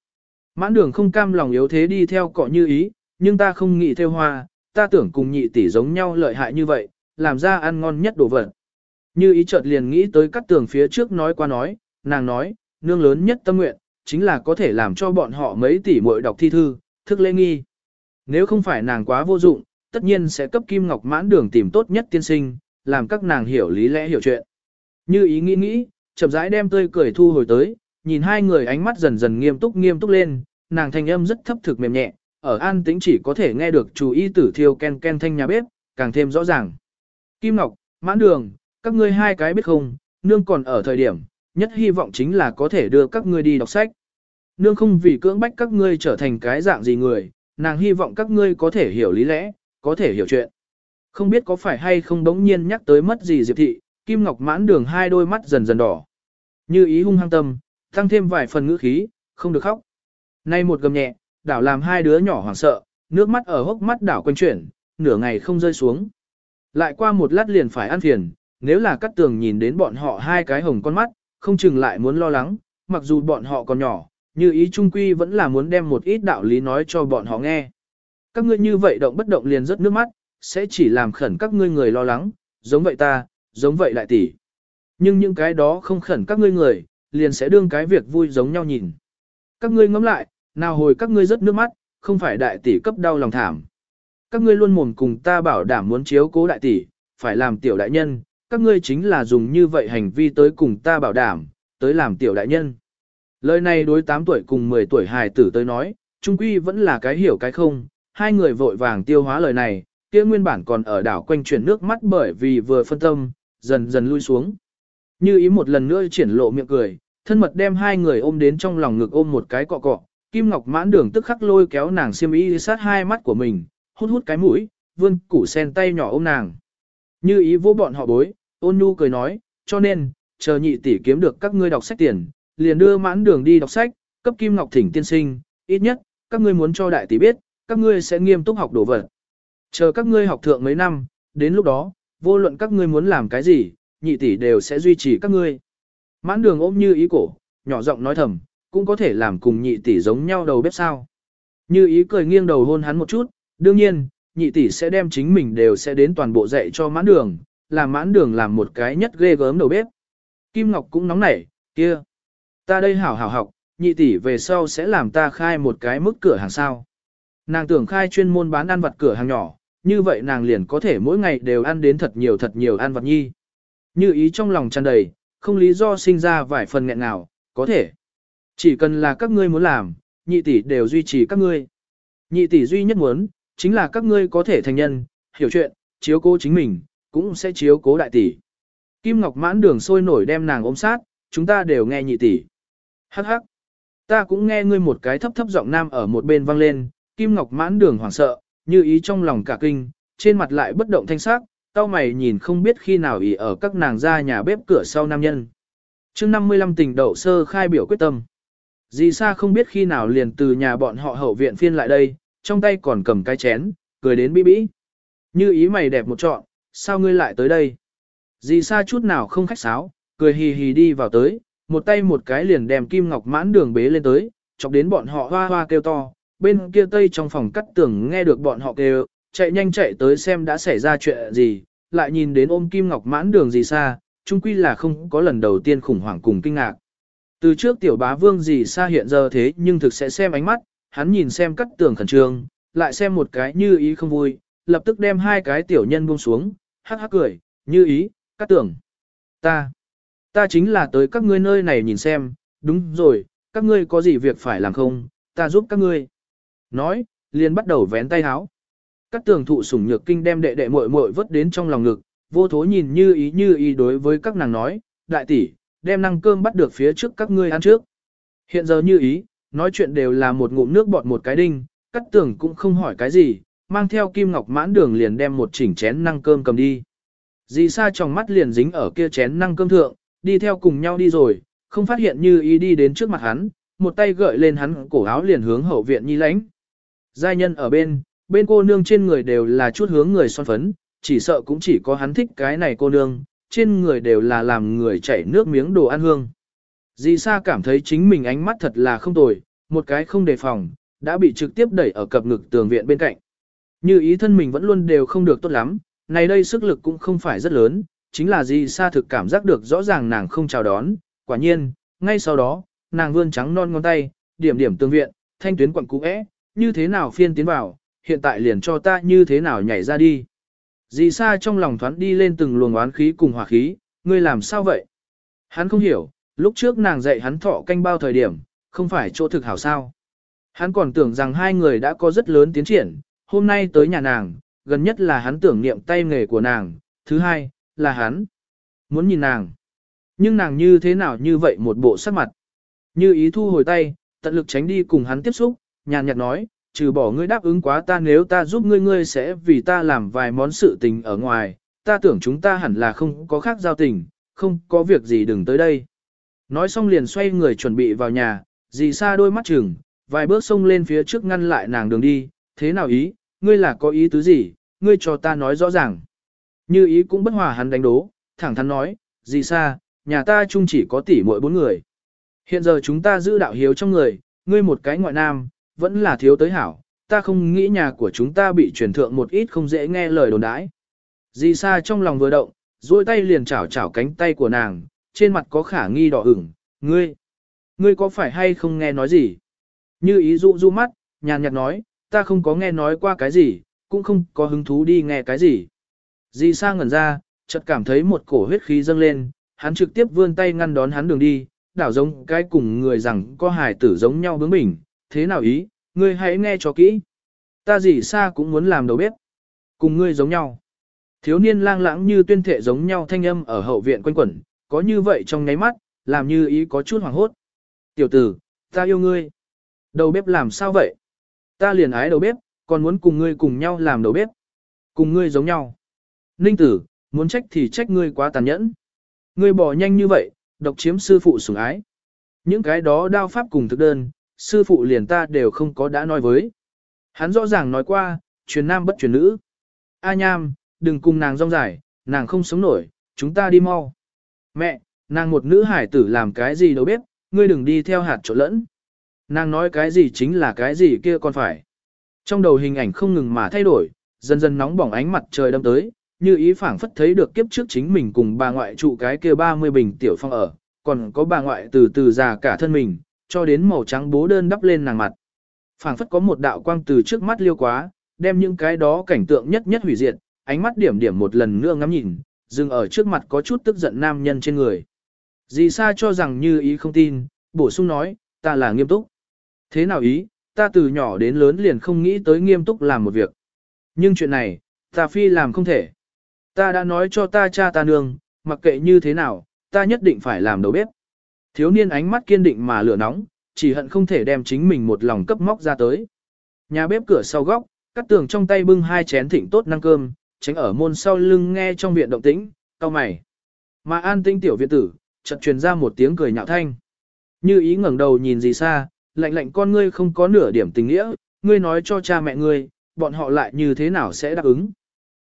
Mãn đường không cam lòng yếu thế đi theo cọ như ý, nhưng ta không nghĩ theo hoa, ta tưởng cùng nhị tỷ giống nhau lợi hại như vậy, làm ra ăn ngon nhất đồ vật. Như ý chợt liền nghĩ tới cắt tường phía trước nói qua nói, nàng nói, nương lớn nhất tâm nguyện, chính là có thể làm cho bọn họ mấy tỷ muội đọc thi thư, thức lễ nghi. Nếu không phải nàng quá vô dụng, tất nhiên sẽ cấp Kim Ngọc mãn đường tìm tốt nhất tiên sinh, làm các nàng hiểu lý lẽ hiểu chuyện. Như ý nghĩ nghĩ, chậm rãi đem tươi cười thu hồi tới, nhìn hai người ánh mắt dần dần nghiêm túc nghiêm túc lên, nàng thanh âm rất thấp thực mềm nhẹ, ở an tĩnh chỉ có thể nghe được chú y tử thiêu ken ken thanh nhà bếp, càng thêm rõ ràng. Kim Ngọc, mãn đường, các ngươi hai cái biết không, nương còn ở thời điểm, nhất hy vọng chính là có thể đưa các ngươi đi đọc sách. Nương không vì cưỡng bách các ngươi trở thành cái dạng gì người, nàng hy vọng các ngươi có thể hiểu lý lẽ, có thể hiểu chuyện. Không biết có phải hay không đống nhiên nhắc tới mất gì Diệp Thị, Kim Ngọc mãn đường hai đôi mắt dần dần đỏ. Như ý hung hăng tâm, tăng thêm vài phần ngữ khí, không được khóc. Nay một gầm nhẹ, đảo làm hai đứa nhỏ hoảng sợ, nước mắt ở hốc mắt đảo quanh chuyển, nửa ngày không rơi xuống. Lại qua một lát liền phải ăn phiền, nếu là cắt tường nhìn đến bọn họ hai cái hồng con mắt, không chừng lại muốn lo lắng, mặc dù bọn họ còn nhỏ, như ý trung quy vẫn là muốn đem một ít đạo lý nói cho bọn họ nghe. Các ngươi như vậy động bất động liền rớt nước mắt, sẽ chỉ làm khẩn các ngươi người lo lắng, giống vậy ta, giống vậy lại tỷ. Nhưng những cái đó không khẩn các ngươi người, liền sẽ đương cái việc vui giống nhau nhìn. Các ngươi ngẫm lại, nào hồi các ngươi rớt nước mắt, không phải đại tỷ cấp đau lòng thảm. Các ngươi luôn mồm cùng ta bảo đảm muốn chiếu cố đại tỷ, phải làm tiểu đại nhân, các ngươi chính là dùng như vậy hành vi tới cùng ta bảo đảm, tới làm tiểu đại nhân. Lời này đối 8 tuổi cùng 10 tuổi hài tử tới nói, trung quy vẫn là cái hiểu cái không, hai người vội vàng tiêu hóa lời này, kia nguyên bản còn ở đảo quanh chuyển nước mắt bởi vì vừa phân tâm, dần dần lui xuống. Như ý một lần nữa triển lộ miệng cười, thân mật đem hai người ôm đến trong lòng ngực ôm một cái cọ cọ, Kim Ngọc mãn đường tức khắc lôi kéo nàng xiêm y sát hai mắt của mình, hút hút cái mũi, vươn củ sen tay nhỏ ôm nàng. Như ý vô bọn họ bối, ôn nhu cười nói, cho nên, chờ nhị tỷ kiếm được các ngươi đọc sách tiền, liền đưa mãn đường đi đọc sách, cấp Kim Ngọc thỉnh tiên sinh, ít nhất, các ngươi muốn cho đại tỷ biết, các ngươi sẽ nghiêm túc học đồ vật. Chờ các ngươi học thượng mấy năm, đến lúc đó, vô luận các ngươi muốn làm cái gì, nhị tỷ đều sẽ duy trì các ngươi. Mãn đường ôm như ý cổ, nhỏ giọng nói thầm, cũng có thể làm cùng nhị tỷ giống nhau đầu bếp sao. Như ý cười nghiêng đầu hôn hắn một chút, đương nhiên, nhị tỷ sẽ đem chính mình đều sẽ đến toàn bộ dạy cho mãn đường, làm mãn đường làm một cái nhất ghê gớm đầu bếp. Kim Ngọc cũng nóng nảy, kia. Ta đây hảo hảo học, nhị tỷ về sau sẽ làm ta khai một cái mức cửa hàng sao. Nàng tưởng khai chuyên môn bán ăn vặt cửa hàng nhỏ, như vậy nàng liền có thể mỗi ngày đều ăn đến thật nhiều thật nhiều ăn vật nhi. Như ý trong lòng tràn đầy, không lý do sinh ra vài phần nghẹn nào, có thể. Chỉ cần là các ngươi muốn làm, nhị tỷ đều duy trì các ngươi. Nhị tỷ duy nhất muốn, chính là các ngươi có thể thành nhân, hiểu chuyện, chiếu cố chính mình, cũng sẽ chiếu cố đại tỷ. Kim Ngọc mãn đường sôi nổi đem nàng ôm sát, chúng ta đều nghe nhị tỷ. Hắc hắc. Ta cũng nghe ngươi một cái thấp thấp giọng nam ở một bên vang lên, Kim Ngọc mãn đường hoảng sợ, như ý trong lòng cả kinh, trên mặt lại bất động thanh sắc, tao mày nhìn không biết khi nào ý ở các nàng ra nhà bếp cửa sau nam nhân. chương 55 tình đậu sơ khai biểu quyết tâm. Dì Sa không biết khi nào liền từ nhà bọn họ hậu viện phiên lại đây, trong tay còn cầm cái chén, cười đến bí bí. Như ý mày đẹp một trọn, sao ngươi lại tới đây? Dì Sa chút nào không khách sáo, cười hì hì đi vào tới, một tay một cái liền đem kim ngọc mãn đường bế lên tới, chọc đến bọn họ hoa hoa kêu to, bên kia tây trong phòng cắt tường nghe được bọn họ kêu, chạy nhanh chạy tới xem đã xảy ra chuyện gì, lại nhìn đến ôm kim ngọc mãn đường gì xa, chung quy là không có lần đầu tiên khủng hoảng cùng kinh ngạc. Từ trước tiểu bá vương gì xa hiện giờ thế nhưng thực sẽ xem ánh mắt, hắn nhìn xem cắt tường khẩn trương, lại xem một cái như ý không vui, lập tức đem hai cái tiểu nhân buông xuống, hắc hắc cười, như ý, cắt tường. Ta, ta chính là tới các ngươi nơi này nhìn xem, đúng rồi, các ngươi có gì việc phải làm không, ta giúp các ngươi. Nói, liền bắt đầu vén tay háo. Các tường thụ sủng nhược kinh đem đệ đệ muội muội vớt đến trong lòng ngực, vô thố nhìn như ý như ý đối với các nàng nói, đại tỷ, đem năng cơm bắt được phía trước các ngươi ăn trước. Hiện giờ như ý, nói chuyện đều là một ngụm nước bọt một cái đinh, cắt tường cũng không hỏi cái gì, mang theo kim ngọc mãn đường liền đem một chỉnh chén năng cơm cầm đi. Dì sa trong mắt liền dính ở kia chén năng cơm thượng, đi theo cùng nhau đi rồi, không phát hiện như ý đi đến trước mặt hắn, một tay gợi lên hắn cổ áo liền hướng hậu viện nhi lánh. Giai nhân ở bên, bên cô nương trên người đều là chút hướng người son phấn, chỉ sợ cũng chỉ có hắn thích cái này cô nương, trên người đều là làm người chảy nước miếng đồ ăn hương. Dì Sa cảm thấy chính mình ánh mắt thật là không tồi, một cái không đề phòng, đã bị trực tiếp đẩy ở cập ngực tường viện bên cạnh. Như ý thân mình vẫn luôn đều không được tốt lắm, này đây sức lực cũng không phải rất lớn, chính là dì Sa thực cảm giác được rõ ràng nàng không chào đón, quả nhiên, ngay sau đó, nàng vươn trắng non ngón tay, điểm điểm tường viện, thanh tuyến quặng cũ é, như thế nào phiên tiến vào, hiện tại liền cho ta như thế nào nhảy ra đi. Dì Sa trong lòng thoáng đi lên từng luồng oán khí cùng hỏa khí, ngươi làm sao vậy? Hắn không hiểu, lúc trước nàng dạy hắn thọ canh bao thời điểm, không phải chỗ thực hảo sao. Hắn còn tưởng rằng hai người đã có rất lớn tiến triển, hôm nay tới nhà nàng, gần nhất là hắn tưởng niệm tay nghề của nàng, thứ hai, là hắn muốn nhìn nàng. Nhưng nàng như thế nào như vậy một bộ sắc mặt. Như ý thu hồi tay, tận lực tránh đi cùng hắn tiếp xúc, nhàn nhạt nói, trừ bỏ ngươi đáp ứng quá ta nếu ta giúp ngươi ngươi sẽ vì ta làm vài món sự tình ở ngoài, ta tưởng chúng ta hẳn là không có khác giao tình, không có việc gì đừng tới đây. Nói xong liền xoay người chuẩn bị vào nhà, dì xa đôi mắt chừng, vài bước xông lên phía trước ngăn lại nàng đường đi, thế nào ý, ngươi là có ý tứ gì, ngươi cho ta nói rõ ràng. Như ý cũng bất hòa hắn đánh đố, thẳng thắn nói, dì xa, nhà ta chung chỉ có tỷ muội bốn người. Hiện giờ chúng ta giữ đạo hiếu trong người, ngươi một cái ngoại nam, vẫn là thiếu tới hảo, ta không nghĩ nhà của chúng ta bị truyền thượng một ít không dễ nghe lời đồn đãi. di sa trong lòng vừa động, duỗi tay liền chảo chảo cánh tay của nàng, trên mặt có khả nghi đỏ ửng, ngươi, ngươi có phải hay không nghe nói gì? Như ý dụ du mắt, nhàn nhạt nói, ta không có nghe nói qua cái gì, cũng không có hứng thú đi nghe cái gì. di sa ngẩn ra, chợt cảm thấy một cổ huyết khí dâng lên, hắn trực tiếp vươn tay ngăn đón hắn đường đi, đảo giống cái cùng người rằng có hài tử giống nhau bướng bỉnh, thế nào ý, ngươi hãy nghe cho kỹ. Ta dì sa cũng muốn làm đầu bếp, cùng ngươi giống nhau. Thiếu niên lang lãng như tuyên thệ giống nhau thanh âm ở hậu viện quanh quẩn, có như vậy trong nháy mắt, làm như ý có chút hoảng hốt. Tiểu tử, ta yêu ngươi. Đầu bếp làm sao vậy? Ta liền ái đầu bếp, còn muốn cùng ngươi cùng nhau làm đầu bếp. Cùng ngươi giống nhau. Ninh tử, muốn trách thì trách ngươi quá tàn nhẫn. Ngươi bỏ nhanh như vậy, độc chiếm sư phụ sủng ái. Những cái đó đao pháp cùng thực đơn, sư phụ liền ta đều không có đã nói với. Hắn rõ ràng nói qua, truyền nam bất truyền nữ. A nham, đừng cùng nàng rong dài, nàng không sống nổi, chúng ta đi mau. Mẹ, nàng một nữ hải tử làm cái gì đâu biết, ngươi đừng đi theo hạt chỗ lẫn. Nàng nói cái gì chính là cái gì kia còn phải. Trong đầu hình ảnh không ngừng mà thay đổi, dần dần nóng bỏng ánh mặt trời đâm tới, như ý phảng phất thấy được kiếp trước chính mình cùng bà ngoại trụ cái kia 30 bình tiểu phong ở, còn có bà ngoại từ từ già cả thân mình, cho đến màu trắng bố đơn đắp lên nàng mặt. phảng phất có một đạo quang từ trước mắt liêu quá, đem những cái đó cảnh tượng nhất nhất hủy diệt, ánh mắt điểm điểm một lần nữa ngắm nhìn, dừng ở trước mặt có chút tức giận nam nhân trên người. Dì Sa cho rằng như ý không tin, bổ sung nói, ta là nghiêm túc. Thế nào ý, ta từ nhỏ đến lớn liền không nghĩ tới nghiêm túc làm một việc. Nhưng chuyện này, ta phi làm không thể. Ta đã nói cho ta cha ta nương, mặc kệ như thế nào, ta nhất định phải làm đầu bếp. Thiếu niên ánh mắt kiên định mà lửa nóng, chỉ hận không thể đem chính mình một lòng cấp móc ra tới. Nhà bếp cửa sau góc, cắt tường trong tay bưng hai chén thịnh tốt năng cơm, tránh ở môn sau lưng nghe trong viện động tĩnh, cao mày. Mà an tinh tiểu viện tử, chợt truyền ra một tiếng cười nhạo thanh. Như ý ngẩng đầu nhìn gì xa, lạnh lạnh con ngươi không có nửa điểm tình nghĩa, ngươi nói cho cha mẹ ngươi, bọn họ lại như thế nào sẽ đáp ứng.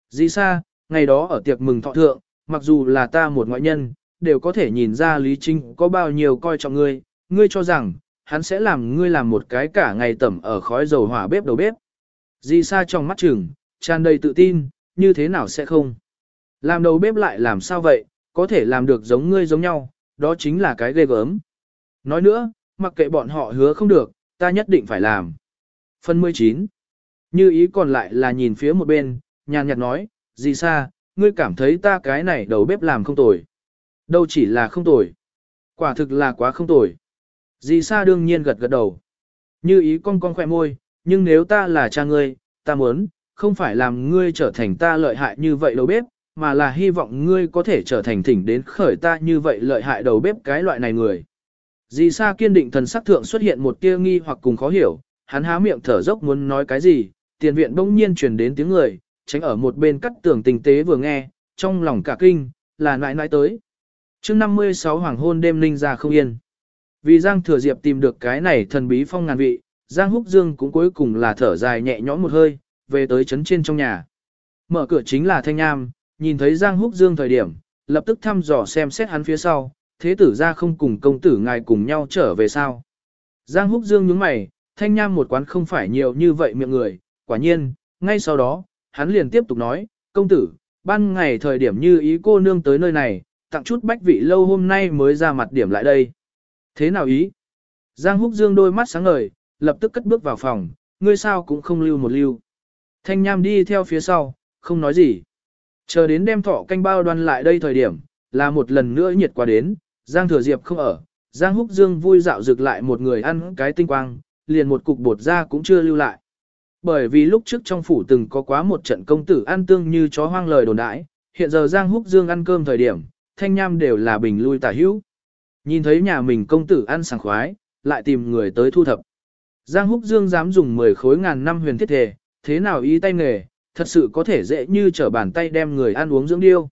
Gì xa, ngày đó ở tiệc mừng thọ thượng, mặc dù là ta một ngoại nhân, đều có thể nhìn ra Lý Trinh có bao nhiêu coi trọng ngươi, ngươi cho rằng, hắn sẽ làm ngươi làm một cái cả ngày tẩm ở khói dầu hỏa bếp đầu bếp. Di sa trong mắt trường, tràn đầy tự tin, như thế nào sẽ không. Làm đầu bếp lại làm sao vậy, có thể làm được giống ngươi giống nhau, đó chính là cái ghê gớm. Nói nữa, mặc kệ bọn họ hứa không được, ta nhất định phải làm. Phần 19 Như ý còn lại là nhìn phía một bên, nhàn nhạt nói, gì sa ngươi cảm thấy ta cái này đầu bếp làm không tồi. Đâu chỉ là không tồi. Quả thực là quá không tồi. Dì Sa đương nhiên gật gật đầu. Như ý con con khỏe môi, nhưng nếu ta là cha ngươi, ta muốn, không phải làm ngươi trở thành ta lợi hại như vậy đầu bếp, mà là hy vọng ngươi có thể trở thành thỉnh đến khởi ta như vậy lợi hại đầu bếp cái loại này người. Dì Sa kiên định thần sắc thượng xuất hiện một tia nghi hoặc cùng khó hiểu, hắn há miệng thở dốc muốn nói cái gì, tiền viện bỗng nhiên truyền đến tiếng người, tránh ở một bên cắt tường tình tế vừa nghe, trong lòng cả kinh, là nãi nãi tới chương 56 hoàng hôn đêm ninh ra không yên. Vì Giang Thừa Diệp tìm được cái này thần bí phong ngàn vị, Giang Húc Dương cũng cuối cùng là thở dài nhẹ nhõm một hơi, về tới chấn trên trong nhà. Mở cửa chính là Thanh Nham, nhìn thấy Giang Húc Dương thời điểm, lập tức thăm dò xem xét hắn phía sau, thế tử ra không cùng công tử ngài cùng nhau trở về sao. Giang Húc Dương nhướng mày, Thanh Nham một quán không phải nhiều như vậy miệng người, quả nhiên, ngay sau đó, hắn liền tiếp tục nói, công tử, ban ngày thời điểm như ý cô nương tới nơi này, tặng chút bách vị lâu hôm nay mới ra mặt điểm lại đây. Thế nào ý? Giang Húc Dương đôi mắt sáng ngời, lập tức cất bước vào phòng, ngươi sao cũng không lưu một lưu. Thanh Nham đi theo phía sau, không nói gì. Chờ đến đem thọ canh bao đoan lại đây thời điểm, là một lần nữa nhiệt qua đến, Giang Thừa Diệp không ở, Giang Húc Dương vui dạo rực lại một người ăn cái tinh quang, liền một cục bột ra cũng chưa lưu lại. Bởi vì lúc trước trong phủ từng có quá một trận công tử ăn tương như chó hoang lời đồn đãi, hiện giờ Giang Húc Dương ăn cơm thời điểm, thanh nham đều là bình lui tả hữu. Nhìn thấy nhà mình công tử ăn sảng khoái, lại tìm người tới thu thập. Giang Húc Dương dám dùng 10 khối ngàn năm huyền thiết thể, thế nào ý tay nghề, thật sự có thể dễ như trở bàn tay đem người ăn uống dưỡng điêu.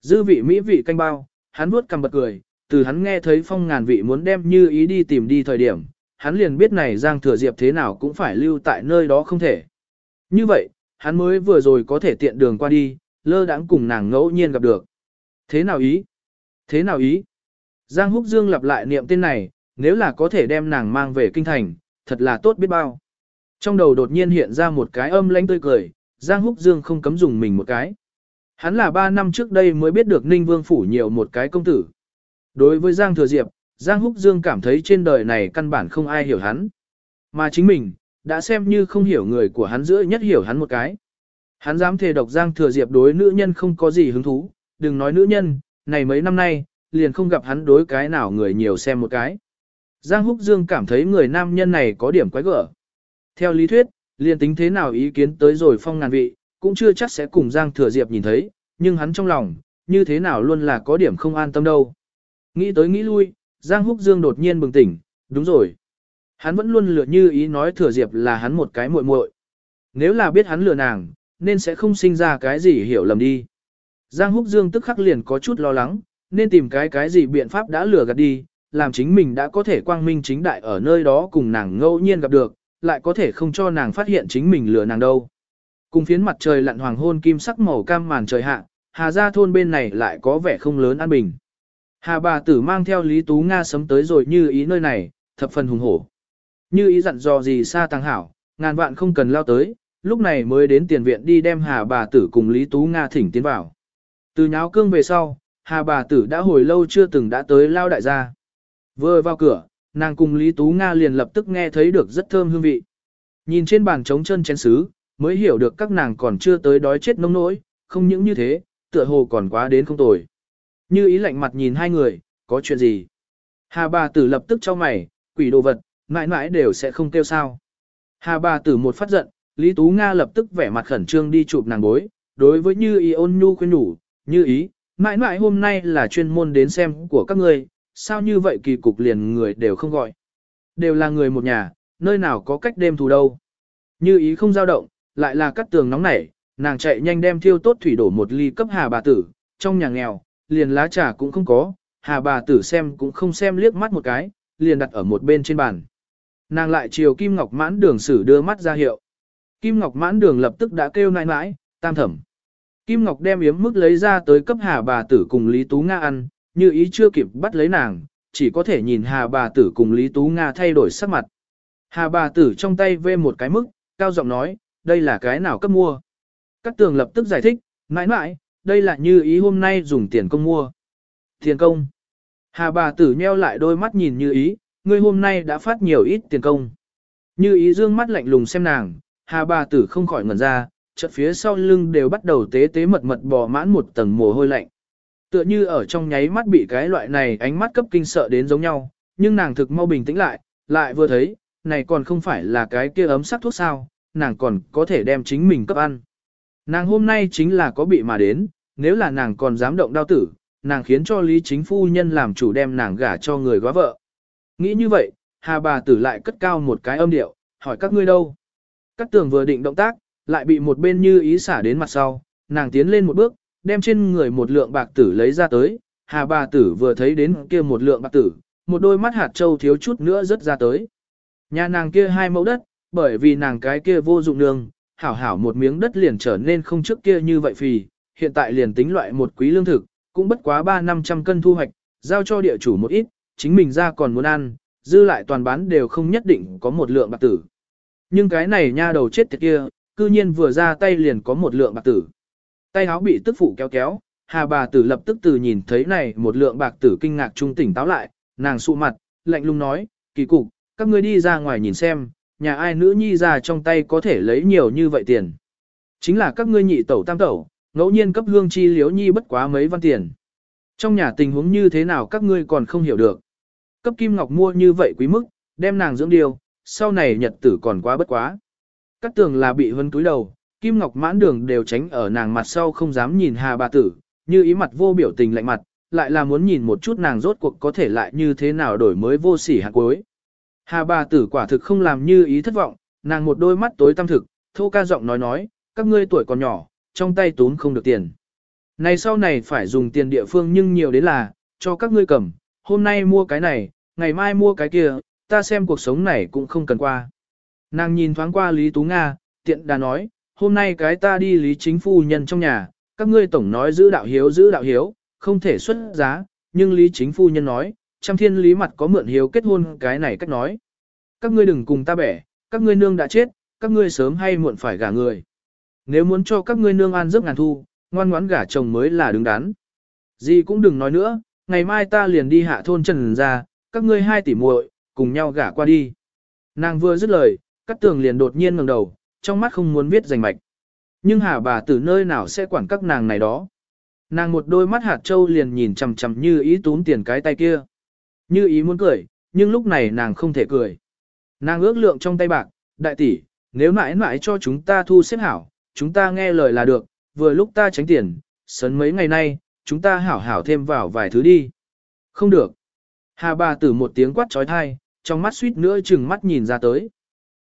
Dư vị mỹ vị canh bao, hắn vuốt cằm bật cười, từ hắn nghe thấy phong ngàn vị muốn đem như ý đi tìm đi thời điểm, hắn liền biết này Giang Thừa Diệp thế nào cũng phải lưu tại nơi đó không thể. Như vậy, hắn mới vừa rồi có thể tiện đường qua đi, lơ đãng cùng nàng ngẫu nhiên gặp được. Thế nào ý? Thế nào ý? Giang Húc Dương lặp lại niệm tên này, nếu là có thể đem nàng mang về kinh thành, thật là tốt biết bao. Trong đầu đột nhiên hiện ra một cái âm lãnh tươi cười, Giang Húc Dương không cấm dùng mình một cái. Hắn là ba năm trước đây mới biết được Ninh Vương phủ nhiều một cái công tử. Đối với Giang Thừa Diệp, Giang Húc Dương cảm thấy trên đời này căn bản không ai hiểu hắn. Mà chính mình, đã xem như không hiểu người của hắn giữa nhất hiểu hắn một cái. Hắn dám thề độc Giang Thừa Diệp đối nữ nhân không có gì hứng thú, đừng nói nữ nhân, này mấy năm nay, liền không gặp hắn đối cái nào người nhiều xem một cái. Giang Húc Dương cảm thấy người nam nhân này có điểm quái gở. Theo lý thuyết, liền tính thế nào ý kiến tới rồi phong ngàn vị, cũng chưa chắc sẽ cùng Giang Thừa Diệp nhìn thấy, nhưng hắn trong lòng, như thế nào luôn là có điểm không an tâm đâu. Nghĩ tới nghĩ lui, Giang Húc Dương đột nhiên bừng tỉnh, đúng rồi. Hắn vẫn luôn lựa như ý nói Thừa Diệp là hắn một cái muội muội. Nếu là biết hắn lừa nàng, nên sẽ không sinh ra cái gì hiểu lầm đi. Giang Húc Dương tức khắc liền có chút lo lắng, nên tìm cái cái gì biện pháp đã lừa gạt đi, làm chính mình đã có thể quang minh chính đại ở nơi đó cùng nàng ngẫu nhiên gặp được, lại có thể không cho nàng phát hiện chính mình lừa nàng đâu. Cùng phiến mặt trời lặn hoàng hôn kim sắc màu cam màn trời hạ, Hà Gia thôn bên này lại có vẻ không lớn an bình. Hà bà tử mang theo Lý Tú Nga sấm tới rồi như ý nơi này, thập phần hùng hổ. Như ý dặn dò gì xa tăng hảo, ngàn vạn không cần lao tới, lúc này mới đến tiền viện đi đem Hà bà tử cùng Lý Tú Nga thỉnh tiến vào. Từ nháo cương về sau, Hà bà tử đã hồi lâu chưa từng đã tới lao đại gia. Vừa vào cửa, nàng cùng Lý Tú Nga liền lập tức nghe thấy được rất thơm hương vị. Nhìn trên bàn trống chân chén sứ, mới hiểu được các nàng còn chưa tới đói chết nông nỗi, không những như thế, tựa hồ còn quá đến không tồi. Như ý lạnh mặt nhìn hai người, có chuyện gì? Hà bà tử lập tức cho mày, quỷ đồ vật, mãi mãi đều sẽ không kêu sao. Hà bà tử một phát giận, Lý Tú Nga lập tức vẻ mặt khẩn trương đi chụp nàng bối, đối với Như ý ôn nhu khuyên nhủ, như ý, mãi mãi hôm nay là chuyên môn đến xem của các ngươi, sao như vậy kỳ cục liền người đều không gọi. Đều là người một nhà, nơi nào có cách đêm thù đâu. Như ý không dao động, lại là cắt tường nóng nảy, nàng chạy nhanh đem thiêu tốt thủy đổ một ly cấp hà bà tử, trong nhà nghèo, liền lá trà cũng không có, hà bà tử xem cũng không xem liếc mắt một cái, liền đặt ở một bên trên bàn. Nàng lại chiều Kim Ngọc mãn đường sử đưa mắt ra hiệu. Kim Ngọc mãn đường lập tức đã kêu nãi nãi, tam thẩm. Kim Ngọc đem yếm mức lấy ra tới cấp hà bà tử cùng Lý Tú Nga ăn, như ý chưa kịp bắt lấy nàng, chỉ có thể nhìn hà bà tử cùng Lý Tú Nga thay đổi sắc mặt. Hà bà tử trong tay vê một cái mức, cao giọng nói, đây là cái nào cấp mua. Các tường lập tức giải thích, mãi mãi, đây là như ý hôm nay dùng tiền công mua. Tiền công. Hà bà tử nheo lại đôi mắt nhìn như ý, ngươi hôm nay đã phát nhiều ít tiền công. Như ý dương mắt lạnh lùng xem nàng, hà bà tử không khỏi ngẩn ra, chợt phía sau lưng đều bắt đầu tế tế mật mật bò mãn một tầng mồ hôi lạnh. Tựa như ở trong nháy mắt bị cái loại này ánh mắt cấp kinh sợ đến giống nhau, nhưng nàng thực mau bình tĩnh lại, lại vừa thấy, này còn không phải là cái kia ấm sắc thuốc sao, nàng còn có thể đem chính mình cấp ăn. Nàng hôm nay chính là có bị mà đến, nếu là nàng còn dám động đao tử, nàng khiến cho Lý Chính Phu Nhân làm chủ đem nàng gả cho người góa vợ. Nghĩ như vậy, Hà bà tử lại cất cao một cái âm điệu, hỏi các ngươi đâu. Các tường vừa định động tác, lại bị một bên như ý xả đến mặt sau, nàng tiến lên một bước, đem trên người một lượng bạc tử lấy ra tới, hà bà tử vừa thấy đến kia một lượng bạc tử, một đôi mắt hạt trâu thiếu chút nữa rớt ra tới. Nhà nàng kia hai mẫu đất, bởi vì nàng cái kia vô dụng nương, hảo hảo một miếng đất liền trở nên không trước kia như vậy phì, hiện tại liền tính loại một quý lương thực, cũng bất quá 3-500 cân thu hoạch, giao cho địa chủ một ít, chính mình ra còn muốn ăn, dư lại toàn bán đều không nhất định có một lượng bạc tử. Nhưng cái này nha đầu chết tiệt kia, cư nhiên vừa ra tay liền có một lượng bạc tử. Tay áo bị tức phụ kéo kéo, hà bà tử lập tức từ nhìn thấy này một lượng bạc tử kinh ngạc trung tỉnh táo lại, nàng sụ mặt, lạnh lùng nói, kỳ cục, các ngươi đi ra ngoài nhìn xem, nhà ai nữ nhi ra trong tay có thể lấy nhiều như vậy tiền. Chính là các ngươi nhị tẩu tam tẩu, ngẫu nhiên cấp hương chi liếu nhi bất quá mấy văn tiền. Trong nhà tình huống như thế nào các ngươi còn không hiểu được. Cấp Kim Ngọc mua như vậy quý mức, đem nàng dưỡng điều, sau này nhật tử còn quá bất quá. Cát tường là bị hân túi đầu, Kim Ngọc mãn đường đều tránh ở nàng mặt sau không dám nhìn hà bà tử, như ý mặt vô biểu tình lạnh mặt, lại là muốn nhìn một chút nàng rốt cuộc có thể lại như thế nào đổi mới vô sỉ hạt cuối. Hà bà tử quả thực không làm như ý thất vọng, nàng một đôi mắt tối tăm thực, thô ca giọng nói nói, các ngươi tuổi còn nhỏ, trong tay tún không được tiền. Này sau này phải dùng tiền địa phương nhưng nhiều đến là, cho các ngươi cầm, hôm nay mua cái này, ngày mai mua cái kia, ta xem cuộc sống này cũng không cần qua. Nàng nhìn thoáng qua Lý Tú Nga, tiện đà nói, hôm nay cái ta đi Lý Chính Phu Nhân trong nhà, các ngươi tổng nói giữ đạo hiếu giữ đạo hiếu, không thể xuất giá, nhưng Lý Chính Phu Nhân nói, trăm thiên lý mặt có mượn hiếu kết hôn cái này cách nói. Các ngươi đừng cùng ta bẻ, các ngươi nương đã chết, các ngươi sớm hay muộn phải gả người. Nếu muốn cho các ngươi nương an giấc ngàn thu, ngoan ngoãn gả chồng mới là đứng đắn. Gì cũng đừng nói nữa, ngày mai ta liền đi hạ thôn Trần ra, các ngươi hai tỷ muội cùng nhau gả qua đi. Nàng vừa dứt lời, Cát tường liền đột nhiên ngẩng đầu, trong mắt không muốn viết rành mạch. Nhưng hà bà từ nơi nào sẽ quản các nàng này đó. Nàng một đôi mắt hạt trâu liền nhìn chằm chằm như ý túm tiền cái tay kia. Như ý muốn cười, nhưng lúc này nàng không thể cười. Nàng ước lượng trong tay bạc, đại tỷ, nếu mãi mãi cho chúng ta thu xếp hảo, chúng ta nghe lời là được, vừa lúc ta tránh tiền, sớm mấy ngày nay, chúng ta hảo hảo thêm vào vài thứ đi. Không được. Hà bà tử một tiếng quát trói thai, trong mắt suýt nữa chừng mắt nhìn ra tới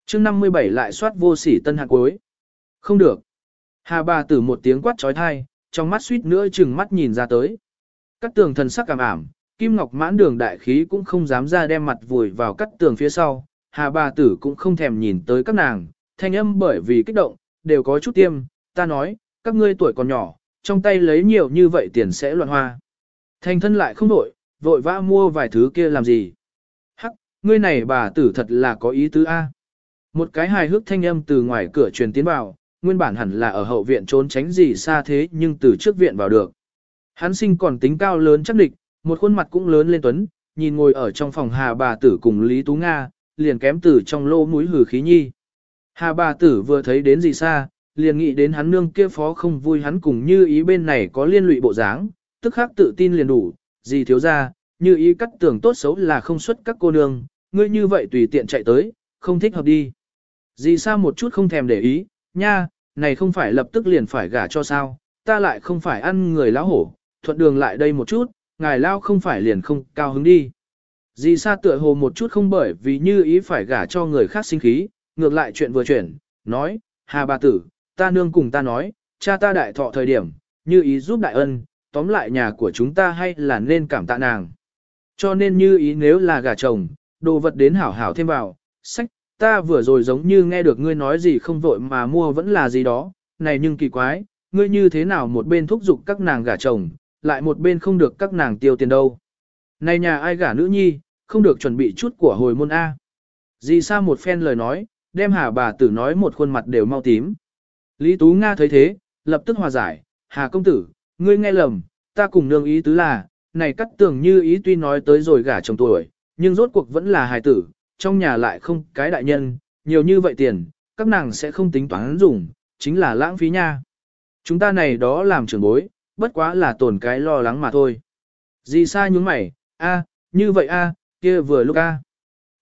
chương 57 lại soát vô sỉ tân hạt cuối. Không được. Hà bà tử một tiếng quát trói thai, trong mắt suýt nữa chừng mắt nhìn ra tới. Các tường thần sắc cảm ảm, Kim Ngọc mãn đường đại khí cũng không dám ra đem mặt vùi vào cắt tường phía sau, hà bà tử cũng không thèm nhìn tới các nàng, thanh âm bởi vì kích động, đều có chút tiêm, ta nói, các ngươi tuổi còn nhỏ, trong tay lấy nhiều như vậy tiền sẽ loạn hoa. Thành thân lại không đổi, vội vã mua vài thứ kia làm gì. Hắc, ngươi này bà tử thật là có ý tứ A. Một cái hài hước thanh âm từ ngoài cửa truyền tiến vào, nguyên bản hẳn là ở hậu viện trốn tránh gì xa thế nhưng từ trước viện vào được. Hắn sinh còn tính cao lớn chắc địch, một khuôn mặt cũng lớn lên tuấn, nhìn ngồi ở trong phòng hà bà tử cùng Lý Tú Nga, liền kém từ trong lô mũi hử khí nhi. Hà bà tử vừa thấy đến gì xa, liền nghĩ đến hắn nương kia phó không vui hắn cùng như ý bên này có liên lụy bộ dáng, tức khắc tự tin liền đủ, gì thiếu ra, như ý cắt tưởng tốt xấu là không xuất các cô nương, ngươi như vậy tùy tiện chạy tới, không thích hợp đi. Dì sa một chút không thèm để ý, nha, này không phải lập tức liền phải gả cho sao, ta lại không phải ăn người lão hổ, thuận đường lại đây một chút, ngài lao không phải liền không cao hứng đi. Dì Sa tựa hồ một chút không bởi vì như ý phải gả cho người khác sinh khí, ngược lại chuyện vừa chuyển, nói, Hà bà tử, ta nương cùng ta nói, cha ta đại thọ thời điểm, như ý giúp đại ân, tóm lại nhà của chúng ta hay là nên cảm tạ nàng. Cho nên như ý nếu là gả chồng, đồ vật đến hảo hảo thêm vào, sách, ta vừa rồi giống như nghe được ngươi nói gì không vội mà mua vẫn là gì đó, này nhưng kỳ quái, ngươi như thế nào một bên thúc giục các nàng gả chồng, lại một bên không được các nàng tiêu tiền đâu. Này nhà ai gả nữ nhi, không được chuẩn bị chút của hồi môn A. Dì sa một phen lời nói, đem hà bà tử nói một khuôn mặt đều mau tím. Lý Tú Nga thấy thế, lập tức hòa giải, hà công tử, ngươi nghe lầm, ta cùng nương ý tứ là, này cắt tưởng như ý tuy nói tới rồi gả chồng tuổi, nhưng rốt cuộc vẫn là hài tử, trong nhà lại không cái đại nhân, nhiều như vậy tiền, các nàng sẽ không tính toán dùng, chính là lãng phí nha. Chúng ta này đó làm trưởng bối, bất quá là tổn cái lo lắng mà thôi. Dì sa nhúng mày, a, như vậy a, kia vừa lúc a.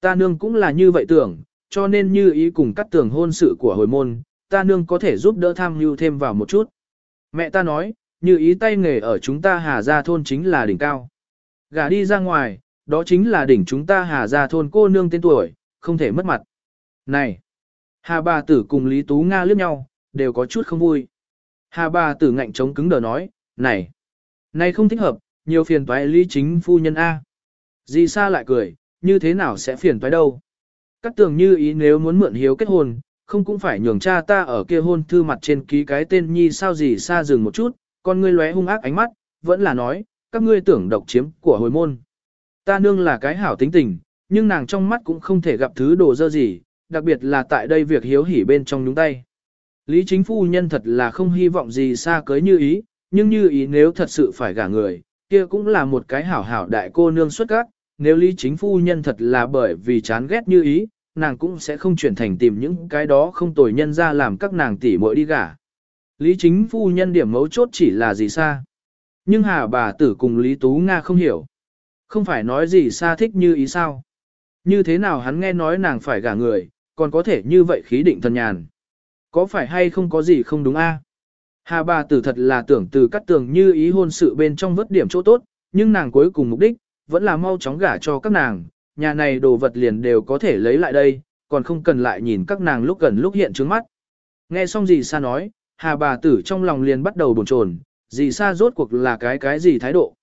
Ta nương cũng là như vậy tưởng, cho nên như ý cùng cắt tưởng hôn sự của hồi môn, ta nương có thể giúp đỡ tham mưu thêm vào một chút. Mẹ ta nói, như ý tay nghề ở chúng ta hà ra thôn chính là đỉnh cao. Gả đi ra ngoài, đó chính là đỉnh chúng ta hà ra thôn cô nương tên tuổi, không thể mất mặt. Này! Hà bà tử cùng Lý Tú Nga liếc nhau, đều có chút không vui. Hà bà tử ngạnh chống cứng đờ nói, này! Này không thích hợp, nhiều phiền toái lý chính phu nhân A. Di Sa lại cười, như thế nào sẽ phiền toái đâu. Các tường như ý nếu muốn mượn hiếu kết hôn, không cũng phải nhường cha ta ở kia hôn thư mặt trên ký cái tên nhi sao gì Sa dừng một chút, con ngươi lóe hung ác ánh mắt, vẫn là nói, các ngươi tưởng độc chiếm của hồi môn. Ta nương là cái hảo tính tình, nhưng nàng trong mắt cũng không thể gặp thứ đồ dơ gì, đặc biệt là tại đây việc hiếu hỉ bên trong nhúng tay. Lý chính phu nhân thật là không hy vọng gì xa cưới như ý, nhưng như ý nếu thật sự phải gả người, kia cũng là một cái hảo hảo đại cô nương xuất các, nếu lý chính phu nhân thật là bởi vì chán ghét như ý, nàng cũng sẽ không chuyển thành tìm những cái đó không tồi nhân ra làm các nàng tỷ muội đi gả. Lý chính phu nhân điểm mấu chốt chỉ là gì xa. Nhưng hà bà tử cùng Lý Tú Nga không hiểu. Không phải nói gì xa thích như ý sao. Như thế nào hắn nghe nói nàng phải gả người, còn có thể như vậy khí định thần nhàn. Có phải hay không có gì không đúng a? Hà bà tử thật là tưởng từ cắt tường như ý hôn sự bên trong vớt điểm chỗ tốt, nhưng nàng cuối cùng mục đích, vẫn là mau chóng gả cho các nàng, nhà này đồ vật liền đều có thể lấy lại đây, còn không cần lại nhìn các nàng lúc gần lúc hiện trước mắt. Nghe xong gì xa nói, hà bà tử trong lòng liền bắt đầu bồn chồn, gì xa rốt cuộc là cái cái gì thái độ.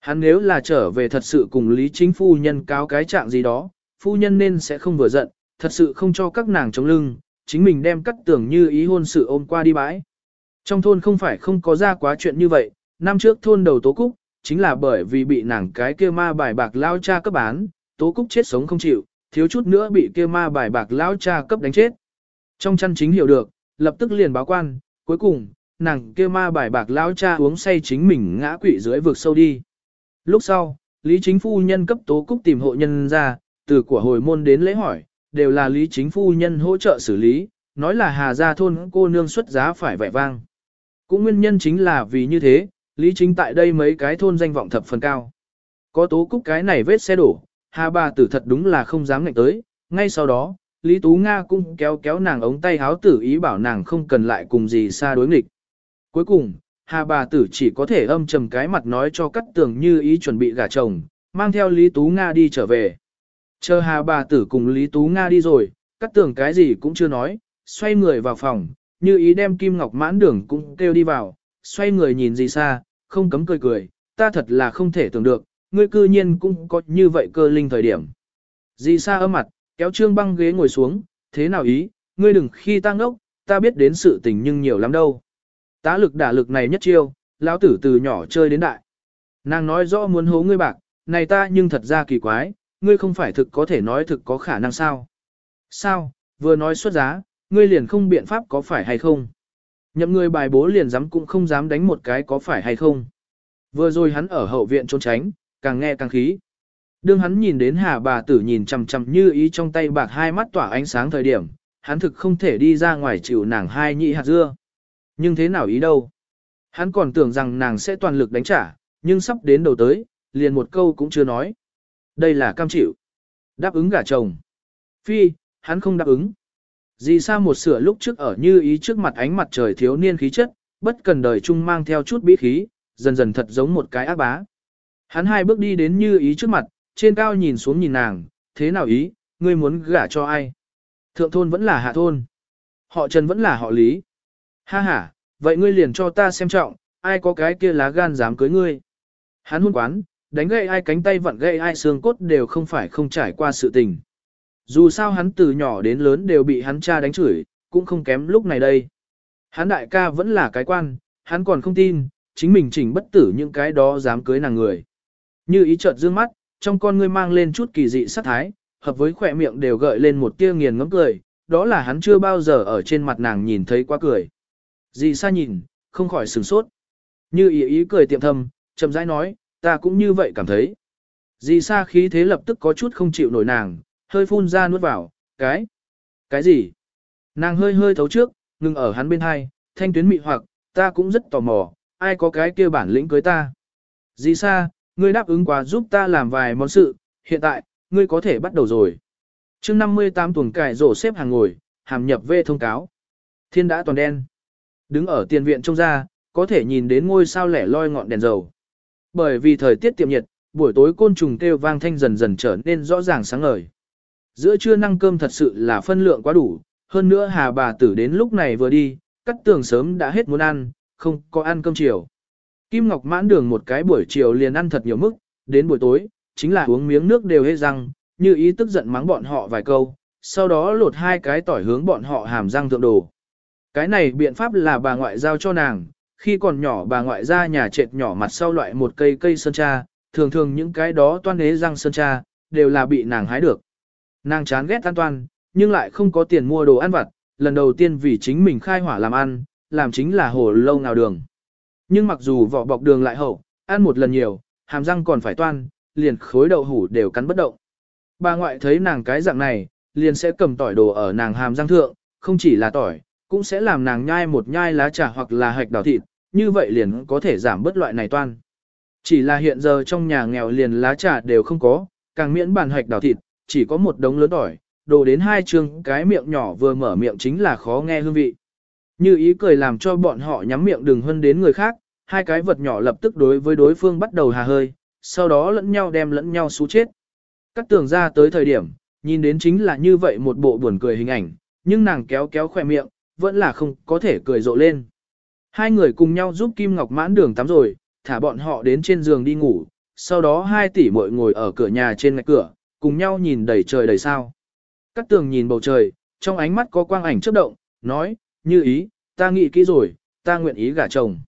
Hắn nếu là trở về thật sự cùng Lý Chính Phu Nhân cáo cái trạng gì đó, Phu Nhân nên sẽ không vừa giận, thật sự không cho các nàng chống lưng, chính mình đem cắt tưởng như ý hôn sự ôm qua đi bãi. Trong thôn không phải không có ra quá chuyện như vậy, năm trước thôn đầu Tố Cúc, chính là bởi vì bị nàng cái kia ma bài bạc lao cha cấp bán, Tố Cúc chết sống không chịu, thiếu chút nữa bị kia ma bài bạc lao cha cấp đánh chết. Trong chăn chính hiểu được, lập tức liền báo quan, cuối cùng, nàng kia ma bài bạc lao cha uống say chính mình ngã quỵ dưới vực sâu đi. Lúc sau, Lý Chính Phu Nhân cấp Tố Cúc tìm hộ nhân ra, từ của hồi môn đến lễ hỏi, đều là Lý Chính Phu Nhân hỗ trợ xử lý, nói là Hà Gia thôn cô nương xuất giá phải vẻ vang. Cũng nguyên nhân chính là vì như thế, Lý Chính tại đây mấy cái thôn danh vọng thập phần cao. Có Tố Cúc cái này vết xe đổ, Hà bà tử thật đúng là không dám ngạnh tới, ngay sau đó, Lý Tú Nga cũng kéo kéo nàng ống tay háo tử ý bảo nàng không cần lại cùng gì xa đối nghịch. Cuối cùng, Hà bà tử chỉ có thể âm trầm cái mặt nói cho cắt tường như ý chuẩn bị gả chồng, mang theo Lý Tú Nga đi trở về. Chờ Hà bà tử cùng Lý Tú Nga đi rồi, cắt tường cái gì cũng chưa nói, xoay người vào phòng, như ý đem Kim Ngọc mãn đường cũng kêu đi vào, xoay người nhìn gì xa, không cấm cười cười, ta thật là không thể tưởng được, ngươi cư nhiên cũng có như vậy cơ linh thời điểm. Dì xa ở mặt, kéo trương băng ghế ngồi xuống, thế nào ý, ngươi đừng khi ta ngốc, ta biết đến sự tình nhưng nhiều lắm đâu. Tá lực đả lực này nhất chiêu, lão tử từ nhỏ chơi đến đại. Nàng nói rõ muốn hố ngươi bạc, này ta nhưng thật ra kỳ quái, ngươi không phải thực có thể nói thực có khả năng sao. Sao, vừa nói xuất giá, ngươi liền không biện pháp có phải hay không. Nhậm người bài bố liền dám cũng không dám đánh một cái có phải hay không. Vừa rồi hắn ở hậu viện trốn tránh, càng nghe càng khí. Đương hắn nhìn đến hà bà tử nhìn chằm chằm như ý trong tay bạc hai mắt tỏa ánh sáng thời điểm, hắn thực không thể đi ra ngoài chịu nàng hai nhị hạt dưa. Nhưng thế nào ý đâu? Hắn còn tưởng rằng nàng sẽ toàn lực đánh trả, nhưng sắp đến đầu tới, liền một câu cũng chưa nói. Đây là cam chịu. Đáp ứng gả chồng. Phi, hắn không đáp ứng. Dì sa một sửa lúc trước ở như ý trước mặt ánh mặt trời thiếu niên khí chất, bất cần đời chung mang theo chút bí khí, dần dần thật giống một cái ác bá. Hắn hai bước đi đến như ý trước mặt, trên cao nhìn xuống nhìn nàng, thế nào ý, ngươi muốn gả cho ai? Thượng thôn vẫn là hạ thôn. Họ Trần vẫn là họ Lý. Ha ha, vậy ngươi liền cho ta xem trọng, ai có cái kia lá gan dám cưới ngươi. Hắn hôn quán, đánh gậy ai cánh tay vặn gậy ai xương cốt đều không phải không trải qua sự tình. Dù sao hắn từ nhỏ đến lớn đều bị hắn cha đánh chửi, cũng không kém lúc này đây. Hắn đại ca vẫn là cái quan, hắn còn không tin, chính mình chỉnh bất tử những cái đó dám cưới nàng người. Như ý chợt dương mắt, trong con ngươi mang lên chút kỳ dị sát thái, hợp với khỏe miệng đều gợi lên một tia nghiền ngấm cười, đó là hắn chưa bao giờ ở trên mặt nàng nhìn thấy quá cười. Dì xa nhìn, không khỏi sửng sốt. Như ý ý cười tiệm thầm, chậm rãi nói, ta cũng như vậy cảm thấy. Dì xa khí thế lập tức có chút không chịu nổi nàng, hơi phun ra nuốt vào, cái, cái gì? Nàng hơi hơi thấu trước, ngừng ở hắn bên hai, thanh tuyến mị hoặc, ta cũng rất tò mò, ai có cái kia bản lĩnh cưới ta. Dì xa, ngươi đáp ứng quá giúp ta làm vài món sự, hiện tại, ngươi có thể bắt đầu rồi. chương 58 tuần cải rổ xếp hàng ngồi, hàm nhập về thông cáo. Thiên đã toàn đen. Đứng ở tiền viện trông ra, có thể nhìn đến ngôi sao lẻ loi ngọn đèn dầu. Bởi vì thời tiết tiệm nhiệt, buổi tối côn trùng kêu vang thanh dần dần trở nên rõ ràng sáng ngời. Giữa trưa năng cơm thật sự là phân lượng quá đủ, hơn nữa hà bà tử đến lúc này vừa đi, cắt tường sớm đã hết muốn ăn, không có ăn cơm chiều. Kim Ngọc mãn đường một cái buổi chiều liền ăn thật nhiều mức, đến buổi tối, chính là uống miếng nước đều hết răng, như ý tức giận mắng bọn họ vài câu, sau đó lột hai cái tỏi hướng bọn họ hàm răng thượng đồ. Cái này biện pháp là bà ngoại giao cho nàng, khi còn nhỏ bà ngoại ra nhà trệt nhỏ mặt sau loại một cây cây sơn cha, thường thường những cái đó toan ế răng sơn cha, đều là bị nàng hái được. Nàng chán ghét an toàn, nhưng lại không có tiền mua đồ ăn vặt, lần đầu tiên vì chính mình khai hỏa làm ăn, làm chính là hồ lâu nào đường. Nhưng mặc dù vỏ bọc đường lại hậu, ăn một lần nhiều, hàm răng còn phải toan, liền khối đậu hủ đều cắn bất động. Bà ngoại thấy nàng cái dạng này, liền sẽ cầm tỏi đồ ở nàng hàm răng thượng, không chỉ là tỏi, cũng sẽ làm nàng nhai một nhai lá trà hoặc là hạch đào thịt, như vậy liền có thể giảm bớt loại này toan. Chỉ là hiện giờ trong nhà nghèo liền lá trà đều không có, càng miễn bàn hạch đào thịt, chỉ có một đống lớn tỏi, đồ đến hai chương cái miệng nhỏ vừa mở miệng chính là khó nghe hương vị. Như ý cười làm cho bọn họ nhắm miệng đừng hơn đến người khác, hai cái vật nhỏ lập tức đối với đối phương bắt đầu hà hơi, sau đó lẫn nhau đem lẫn nhau xú chết. Cắt tường ra tới thời điểm, nhìn đến chính là như vậy một bộ buồn cười hình ảnh, nhưng nàng kéo kéo khỏe miệng, vẫn là không có thể cười rộ lên. Hai người cùng nhau giúp Kim Ngọc mãn đường tắm rồi, thả bọn họ đến trên giường đi ngủ, sau đó hai tỷ muội ngồi ở cửa nhà trên ngạch cửa, cùng nhau nhìn đầy trời đầy sao. Cát tường nhìn bầu trời, trong ánh mắt có quang ảnh chớp động, nói, như ý, ta nghĩ kỹ rồi, ta nguyện ý gả chồng.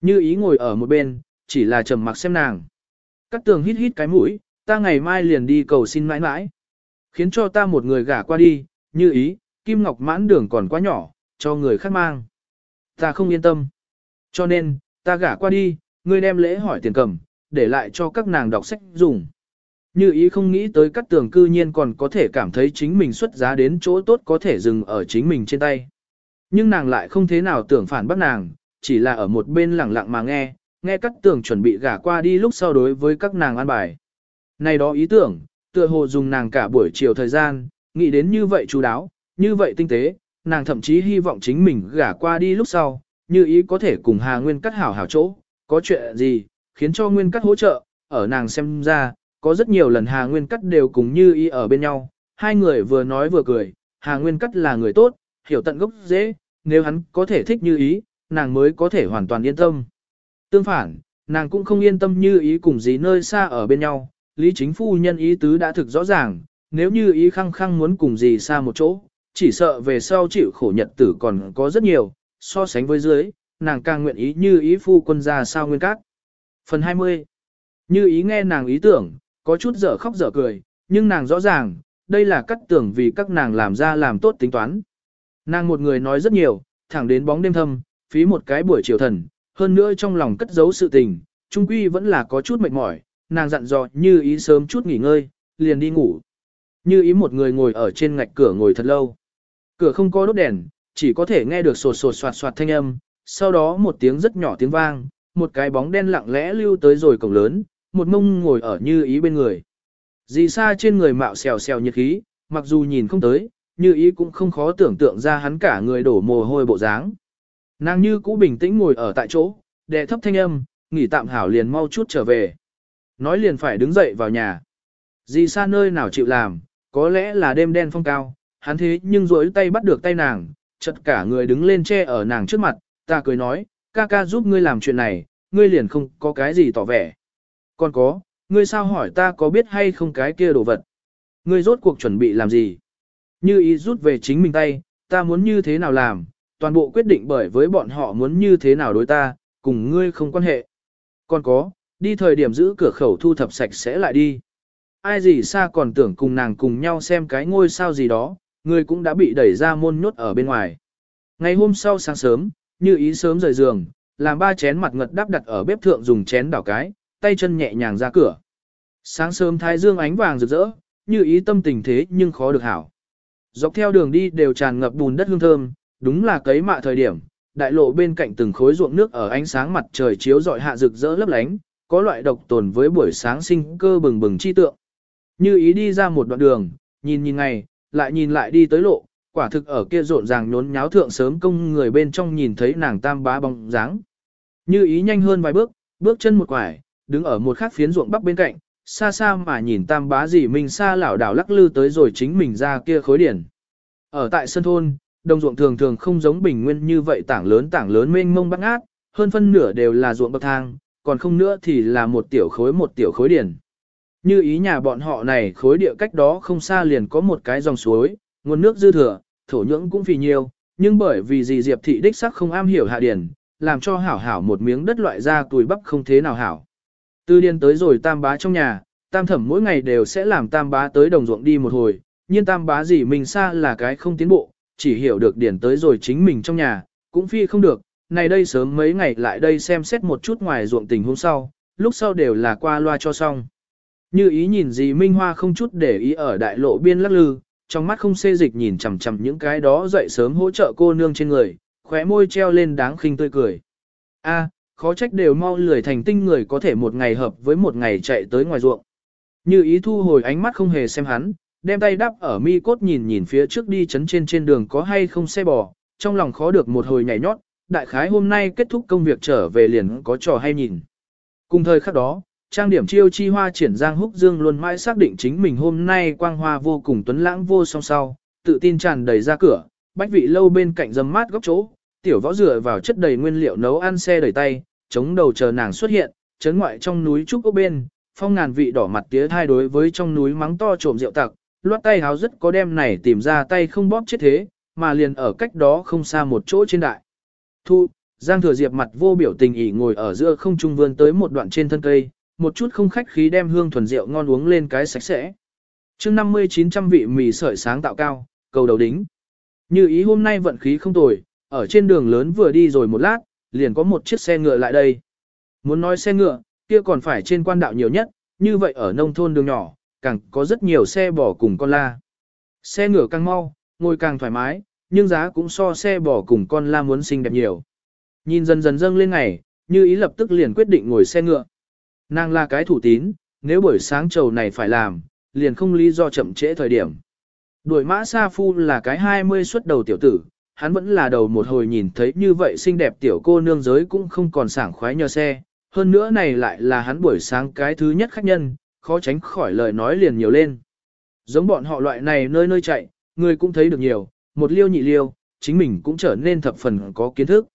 Như ý ngồi ở một bên, chỉ là trầm mặc xem nàng. Cát tường hít hít cái mũi, ta ngày mai liền đi cầu xin mãi mãi. Khiến cho ta một người gả qua đi, như ý, Kim Ngọc mãn đường còn quá nhỏ, cho người khác mang. Ta không yên tâm. Cho nên, ta gả qua đi, ngươi đem lễ hỏi tiền cầm, để lại cho các nàng đọc sách dùng. Như ý không nghĩ tới các tường cư nhiên còn có thể cảm thấy chính mình xuất giá đến chỗ tốt có thể dừng ở chính mình trên tay. Nhưng nàng lại không thế nào tưởng phản bác nàng, chỉ là ở một bên lặng lặng mà nghe, nghe các tường chuẩn bị gả qua đi lúc sau đối với các nàng an bài. Này đó ý tưởng, tựa hồ dùng nàng cả buổi chiều thời gian, nghĩ đến như vậy chú đáo, như vậy tinh tế, nàng thậm chí hy vọng chính mình gả qua đi lúc sau, như ý có thể cùng Hà Nguyên cắt hảo hảo chỗ, có chuyện gì, khiến cho Nguyên cắt hỗ trợ, ở nàng xem ra, có rất nhiều lần Hà Nguyên cắt đều cùng như ý ở bên nhau, hai người vừa nói vừa cười, Hà Nguyên cắt là người tốt, hiểu tận gốc dễ, nếu hắn có thể thích như ý, nàng mới có thể hoàn toàn yên tâm. Tương phản, nàng cũng không yên tâm như ý cùng gì nơi xa ở bên nhau, lý chính phu nhân ý tứ đã thực rõ ràng, nếu như ý khăng khăng muốn cùng gì xa một chỗ, chỉ sợ về sau chịu khổ nhật tử còn có rất nhiều, so sánh với dưới, nàng càng nguyện ý như ý phu quân ra sao nguyên cát. Phần 20 Như ý nghe nàng ý tưởng, có chút dở khóc dở cười, nhưng nàng rõ ràng, đây là cắt tưởng vì các nàng làm ra làm tốt tính toán. Nàng một người nói rất nhiều, thẳng đến bóng đêm thâm, phí một cái buổi chiều thần, hơn nữa trong lòng cất giấu sự tình, trung quy vẫn là có chút mệt mỏi, nàng dặn dò như ý sớm chút nghỉ ngơi, liền đi ngủ. Như ý một người ngồi ở trên ngạch cửa ngồi thật lâu. Cửa không có đốt đèn, chỉ có thể nghe được sột sột soạt soạt thanh âm, sau đó một tiếng rất nhỏ tiếng vang, một cái bóng đen lặng lẽ lưu tới rồi cổng lớn, một mông ngồi ở như ý bên người. Dì xa trên người mạo xèo xèo nhiệt khí, mặc dù nhìn không tới, như ý cũng không khó tưởng tượng ra hắn cả người đổ mồ hôi bộ dáng. Nàng như cũ bình tĩnh ngồi ở tại chỗ, đệ thấp thanh âm, nghỉ tạm hảo liền mau chút trở về. Nói liền phải đứng dậy vào nhà. Dì xa nơi nào chịu làm, có lẽ là đêm đen phong cao, hắn thế nhưng rỗi tay bắt được tay nàng, chật cả người đứng lên che ở nàng trước mặt, ta cười nói, ca ca giúp ngươi làm chuyện này, ngươi liền không có cái gì tỏ vẻ. Còn có, ngươi sao hỏi ta có biết hay không cái kia đồ vật? Ngươi rốt cuộc chuẩn bị làm gì? Như ý rút về chính mình tay, ta muốn như thế nào làm, toàn bộ quyết định bởi với bọn họ muốn như thế nào đối ta, cùng ngươi không quan hệ. Còn có, đi thời điểm giữ cửa khẩu thu thập sạch sẽ lại đi. Ai gì xa còn tưởng cùng nàng cùng nhau xem cái ngôi sao gì đó, người cũng đã bị đẩy ra môn nhốt ở bên ngoài. Ngày hôm sau sáng sớm, như ý sớm rời giường, làm ba chén mặt ngật đắp đặt ở bếp thượng dùng chén đảo cái, tay chân nhẹ nhàng ra cửa. Sáng sớm thái dương ánh vàng rực rỡ, như ý tâm tình thế nhưng khó được hảo. Dọc theo đường đi đều tràn ngập bùn đất hương thơm, đúng là cấy mạ thời điểm, đại lộ bên cạnh từng khối ruộng nước ở ánh sáng mặt trời chiếu rọi hạ rực rỡ lấp lánh, có loại độc tồn với buổi sáng sinh cơ bừng bừng chi tượng. Như ý đi ra một đoạn đường, nhìn nhìn ngày, lại nhìn lại đi tới lộ, quả thực ở kia rộn ràng nhốn nháo thượng sớm công người bên trong nhìn thấy nàng tam bá bóng dáng. Như ý nhanh hơn vài bước, bước chân một quải, đứng ở một khắc phiến ruộng bắc bên cạnh, xa xa mà nhìn tam bá gì mình xa lảo đảo lắc lư tới rồi chính mình ra kia khối điển. Ở tại sân thôn, đồng ruộng thường thường không giống bình nguyên như vậy tảng lớn tảng lớn mênh mông bắt ngát, hơn phân nửa đều là ruộng bậc thang, còn không nữa thì là một tiểu khối một tiểu khối điển. Như ý nhà bọn họ này khối địa cách đó không xa liền có một cái dòng suối, nguồn nước dư thừa, thổ nhưỡng cũng phì nhiều, nhưng bởi vì gì Diệp thị đích sắc không am hiểu hạ điển, làm cho hảo hảo một miếng đất loại ra tuổi bắp không thế nào hảo. Từ điên tới rồi tam bá trong nhà, tam thẩm mỗi ngày đều sẽ làm tam bá tới đồng ruộng đi một hồi, nhưng tam bá gì mình xa là cái không tiến bộ, chỉ hiểu được điển tới rồi chính mình trong nhà, cũng phi không được, này đây sớm mấy ngày lại đây xem xét một chút ngoài ruộng tình hôm sau, lúc sau đều là qua loa cho xong. Như ý nhìn gì Minh Hoa không chút để ý ở đại lộ biên lắc lư, trong mắt không xê dịch nhìn chằm chằm những cái đó dậy sớm hỗ trợ cô nương trên người, khóe môi treo lên đáng khinh tươi cười. A, khó trách đều mau lười thành tinh người có thể một ngày hợp với một ngày chạy tới ngoài ruộng. Như ý thu hồi ánh mắt không hề xem hắn, đem tay đắp ở mi cốt nhìn nhìn phía trước đi chấn trên trên đường có hay không xe bò, trong lòng khó được một hồi nhảy nhót, đại khái hôm nay kết thúc công việc trở về liền có trò hay nhìn. Cùng thời khắc đó, trang điểm chiêu chi hoa triển giang húc dương luôn mãi xác định chính mình hôm nay quang hoa vô cùng tuấn lãng vô song sau, tự tin tràn đầy ra cửa, bách vị lâu bên cạnh dâm mát góc chỗ, tiểu võ dựa vào chất đầy nguyên liệu nấu ăn xe đẩy tay, chống đầu chờ nàng xuất hiện, chấn ngoại trong núi trúc ốc bên, phong ngàn vị đỏ mặt tía thai đối với trong núi mắng to trộm rượu tặc, loát tay háo rất có đem này tìm ra tay không bóp chết thế, mà liền ở cách đó không xa một chỗ trên đại. Thu, Giang Thừa Diệp mặt vô biểu tình ỉ ngồi ở giữa không trung vươn tới một đoạn trên thân cây, một chút không khách khí đem hương thuần rượu ngon uống lên cái sạch sẽ. chương 5900 vị mì sợi sáng tạo cao, cầu đầu đính. Như ý hôm nay vận khí không tồi, ở trên đường lớn vừa đi rồi một lát, liền có một chiếc xe ngựa lại đây. Muốn nói xe ngựa, kia còn phải trên quan đạo nhiều nhất, như vậy ở nông thôn đường nhỏ, càng có rất nhiều xe bò cùng con la. Xe ngựa càng mau, ngồi càng thoải mái, nhưng giá cũng so xe bò cùng con la muốn xinh đẹp nhiều. Nhìn dần dần dâng lên ngày, như ý lập tức liền quyết định ngồi xe ngựa. Nàng là cái thủ tín, nếu buổi sáng trầu này phải làm, liền không lý do chậm trễ thời điểm. Đuổi mã Sa Phu là cái 20 xuất đầu tiểu tử, hắn vẫn là đầu một hồi nhìn thấy như vậy xinh đẹp tiểu cô nương giới cũng không còn sảng khoái nhờ xe. Hơn nữa này lại là hắn buổi sáng cái thứ nhất khách nhân, khó tránh khỏi lời nói liền nhiều lên. Giống bọn họ loại này nơi nơi chạy, người cũng thấy được nhiều, một liêu nhị liêu, chính mình cũng trở nên thập phần có kiến thức.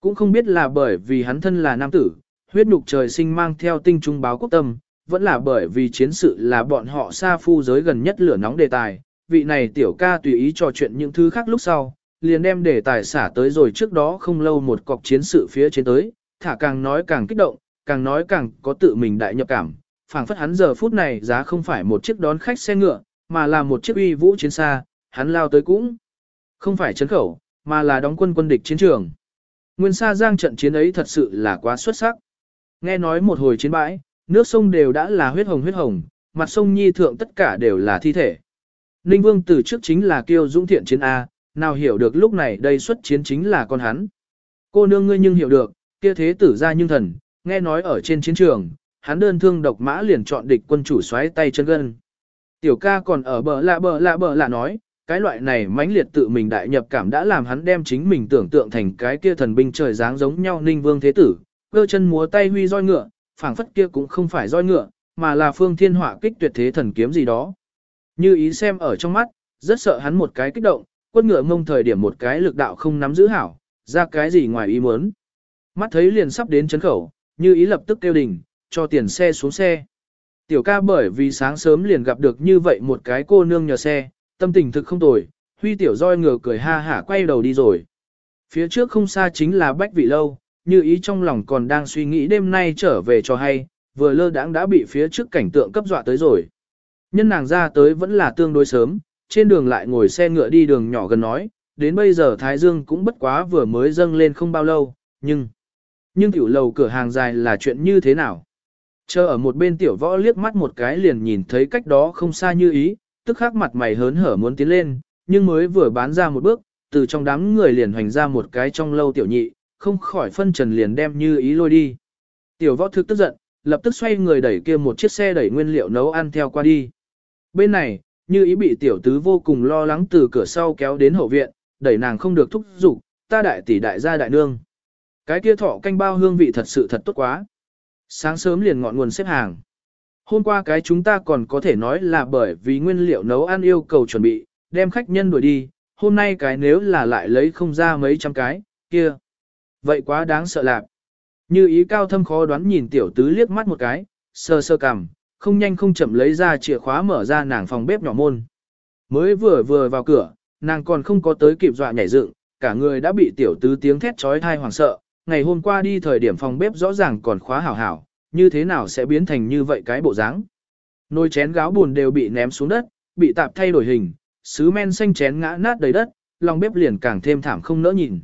Cũng không biết là bởi vì hắn thân là nam tử, huyết nhục trời sinh mang theo tinh trung báo quốc tâm, vẫn là bởi vì chiến sự là bọn họ xa phu giới gần nhất lửa nóng đề tài. Vị này tiểu ca tùy ý trò chuyện những thứ khác lúc sau, liền đem đề tài xả tới rồi trước đó không lâu một cọc chiến sự phía trên tới, thả càng nói càng kích động, càng nói càng có tự mình đại nhập cảm, phảng phất hắn giờ phút này giá không phải một chiếc đón khách xe ngựa, mà là một chiếc uy vũ chiến xa, hắn lao tới cũng không phải chấn khẩu, mà là đóng quân quân địch chiến trường. Nguyên Sa Giang trận chiến ấy thật sự là quá xuất sắc. Nghe nói một hồi chiến bãi, nước sông đều đã là huyết hồng huyết hồng, mặt sông nhi thượng tất cả đều là thi thể. Ninh Vương từ trước chính là kiêu dũng thiện chiến A, nào hiểu được lúc này đây xuất chiến chính là con hắn. Cô nương ngươi nhưng hiểu được, kia thế tử ra nhưng thần, nghe nói ở trên chiến trường, hắn đơn thương độc mã liền chọn địch quân chủ xoáy tay chân gân. Tiểu ca còn ở bờ lạ bờ lạ bờ lạ nói, cái loại này mãnh liệt tự mình đại nhập cảm đã làm hắn đem chính mình tưởng tượng thành cái kia thần binh trời dáng giống nhau ninh vương thế tử, cơ chân múa tay huy roi ngựa, phảng phất kia cũng không phải roi ngựa, mà là phương thiên họa kích tuyệt thế thần kiếm gì đó. Như ý xem ở trong mắt, rất sợ hắn một cái kích động, quất ngựa mông thời điểm một cái lực đạo không nắm giữ hảo, ra cái gì ngoài ý muốn. Mắt thấy liền sắp đến chấn khẩu, như ý lập tức kêu đình, cho tiền xe xuống xe. Tiểu ca bởi vì sáng sớm liền gặp được như vậy một cái cô nương nhờ xe, tâm tình thực không tồi, huy tiểu roi ngựa cười ha hả quay đầu đi rồi. Phía trước không xa chính là bách vị lâu, như ý trong lòng còn đang suy nghĩ đêm nay trở về cho hay, vừa lơ đãng đã bị phía trước cảnh tượng cấp dọa tới rồi. Nhân nàng ra tới vẫn là tương đối sớm, trên đường lại ngồi xe ngựa đi đường nhỏ gần nói, đến bây giờ Thái Dương cũng bất quá vừa mới dâng lên không bao lâu, nhưng... Nhưng tiểu lầu cửa hàng dài là chuyện như thế nào? Chờ ở một bên tiểu võ liếc mắt một cái liền nhìn thấy cách đó không xa như ý, tức khắc mặt mày hớn hở muốn tiến lên, nhưng mới vừa bán ra một bước, từ trong đám người liền hoành ra một cái trong lâu tiểu nhị, không khỏi phân trần liền đem như ý lôi đi. Tiểu võ thực tức giận, lập tức xoay người đẩy kia một chiếc xe đẩy nguyên liệu nấu ăn theo qua đi. Bên này, như ý bị tiểu tứ vô cùng lo lắng từ cửa sau kéo đến hậu viện, đẩy nàng không được thúc giục, ta đại tỷ đại gia đại nương. Cái kia thọ canh bao hương vị thật sự thật tốt quá. Sáng sớm liền ngọn nguồn xếp hàng. Hôm qua cái chúng ta còn có thể nói là bởi vì nguyên liệu nấu ăn yêu cầu chuẩn bị, đem khách nhân đuổi đi, hôm nay cái nếu là lại lấy không ra mấy trăm cái, kia. Vậy quá đáng sợ lạc. Như ý cao thâm khó đoán nhìn tiểu tứ liếc mắt một cái, sơ sơ cằm, không nhanh không chậm lấy ra chìa khóa mở ra nàng phòng bếp nhỏ môn. Mới vừa vừa vào cửa, nàng còn không có tới kịp dọa nhảy dựng, cả người đã bị tiểu tứ tiếng thét trói thai hoảng sợ. Ngày hôm qua đi thời điểm phòng bếp rõ ràng còn khóa hảo hảo, như thế nào sẽ biến thành như vậy cái bộ dáng? Nồi chén gáo buồn đều bị ném xuống đất, bị tạp thay đổi hình, sứ men xanh chén ngã nát đầy đất, lòng bếp liền càng thêm thảm không nỡ nhìn.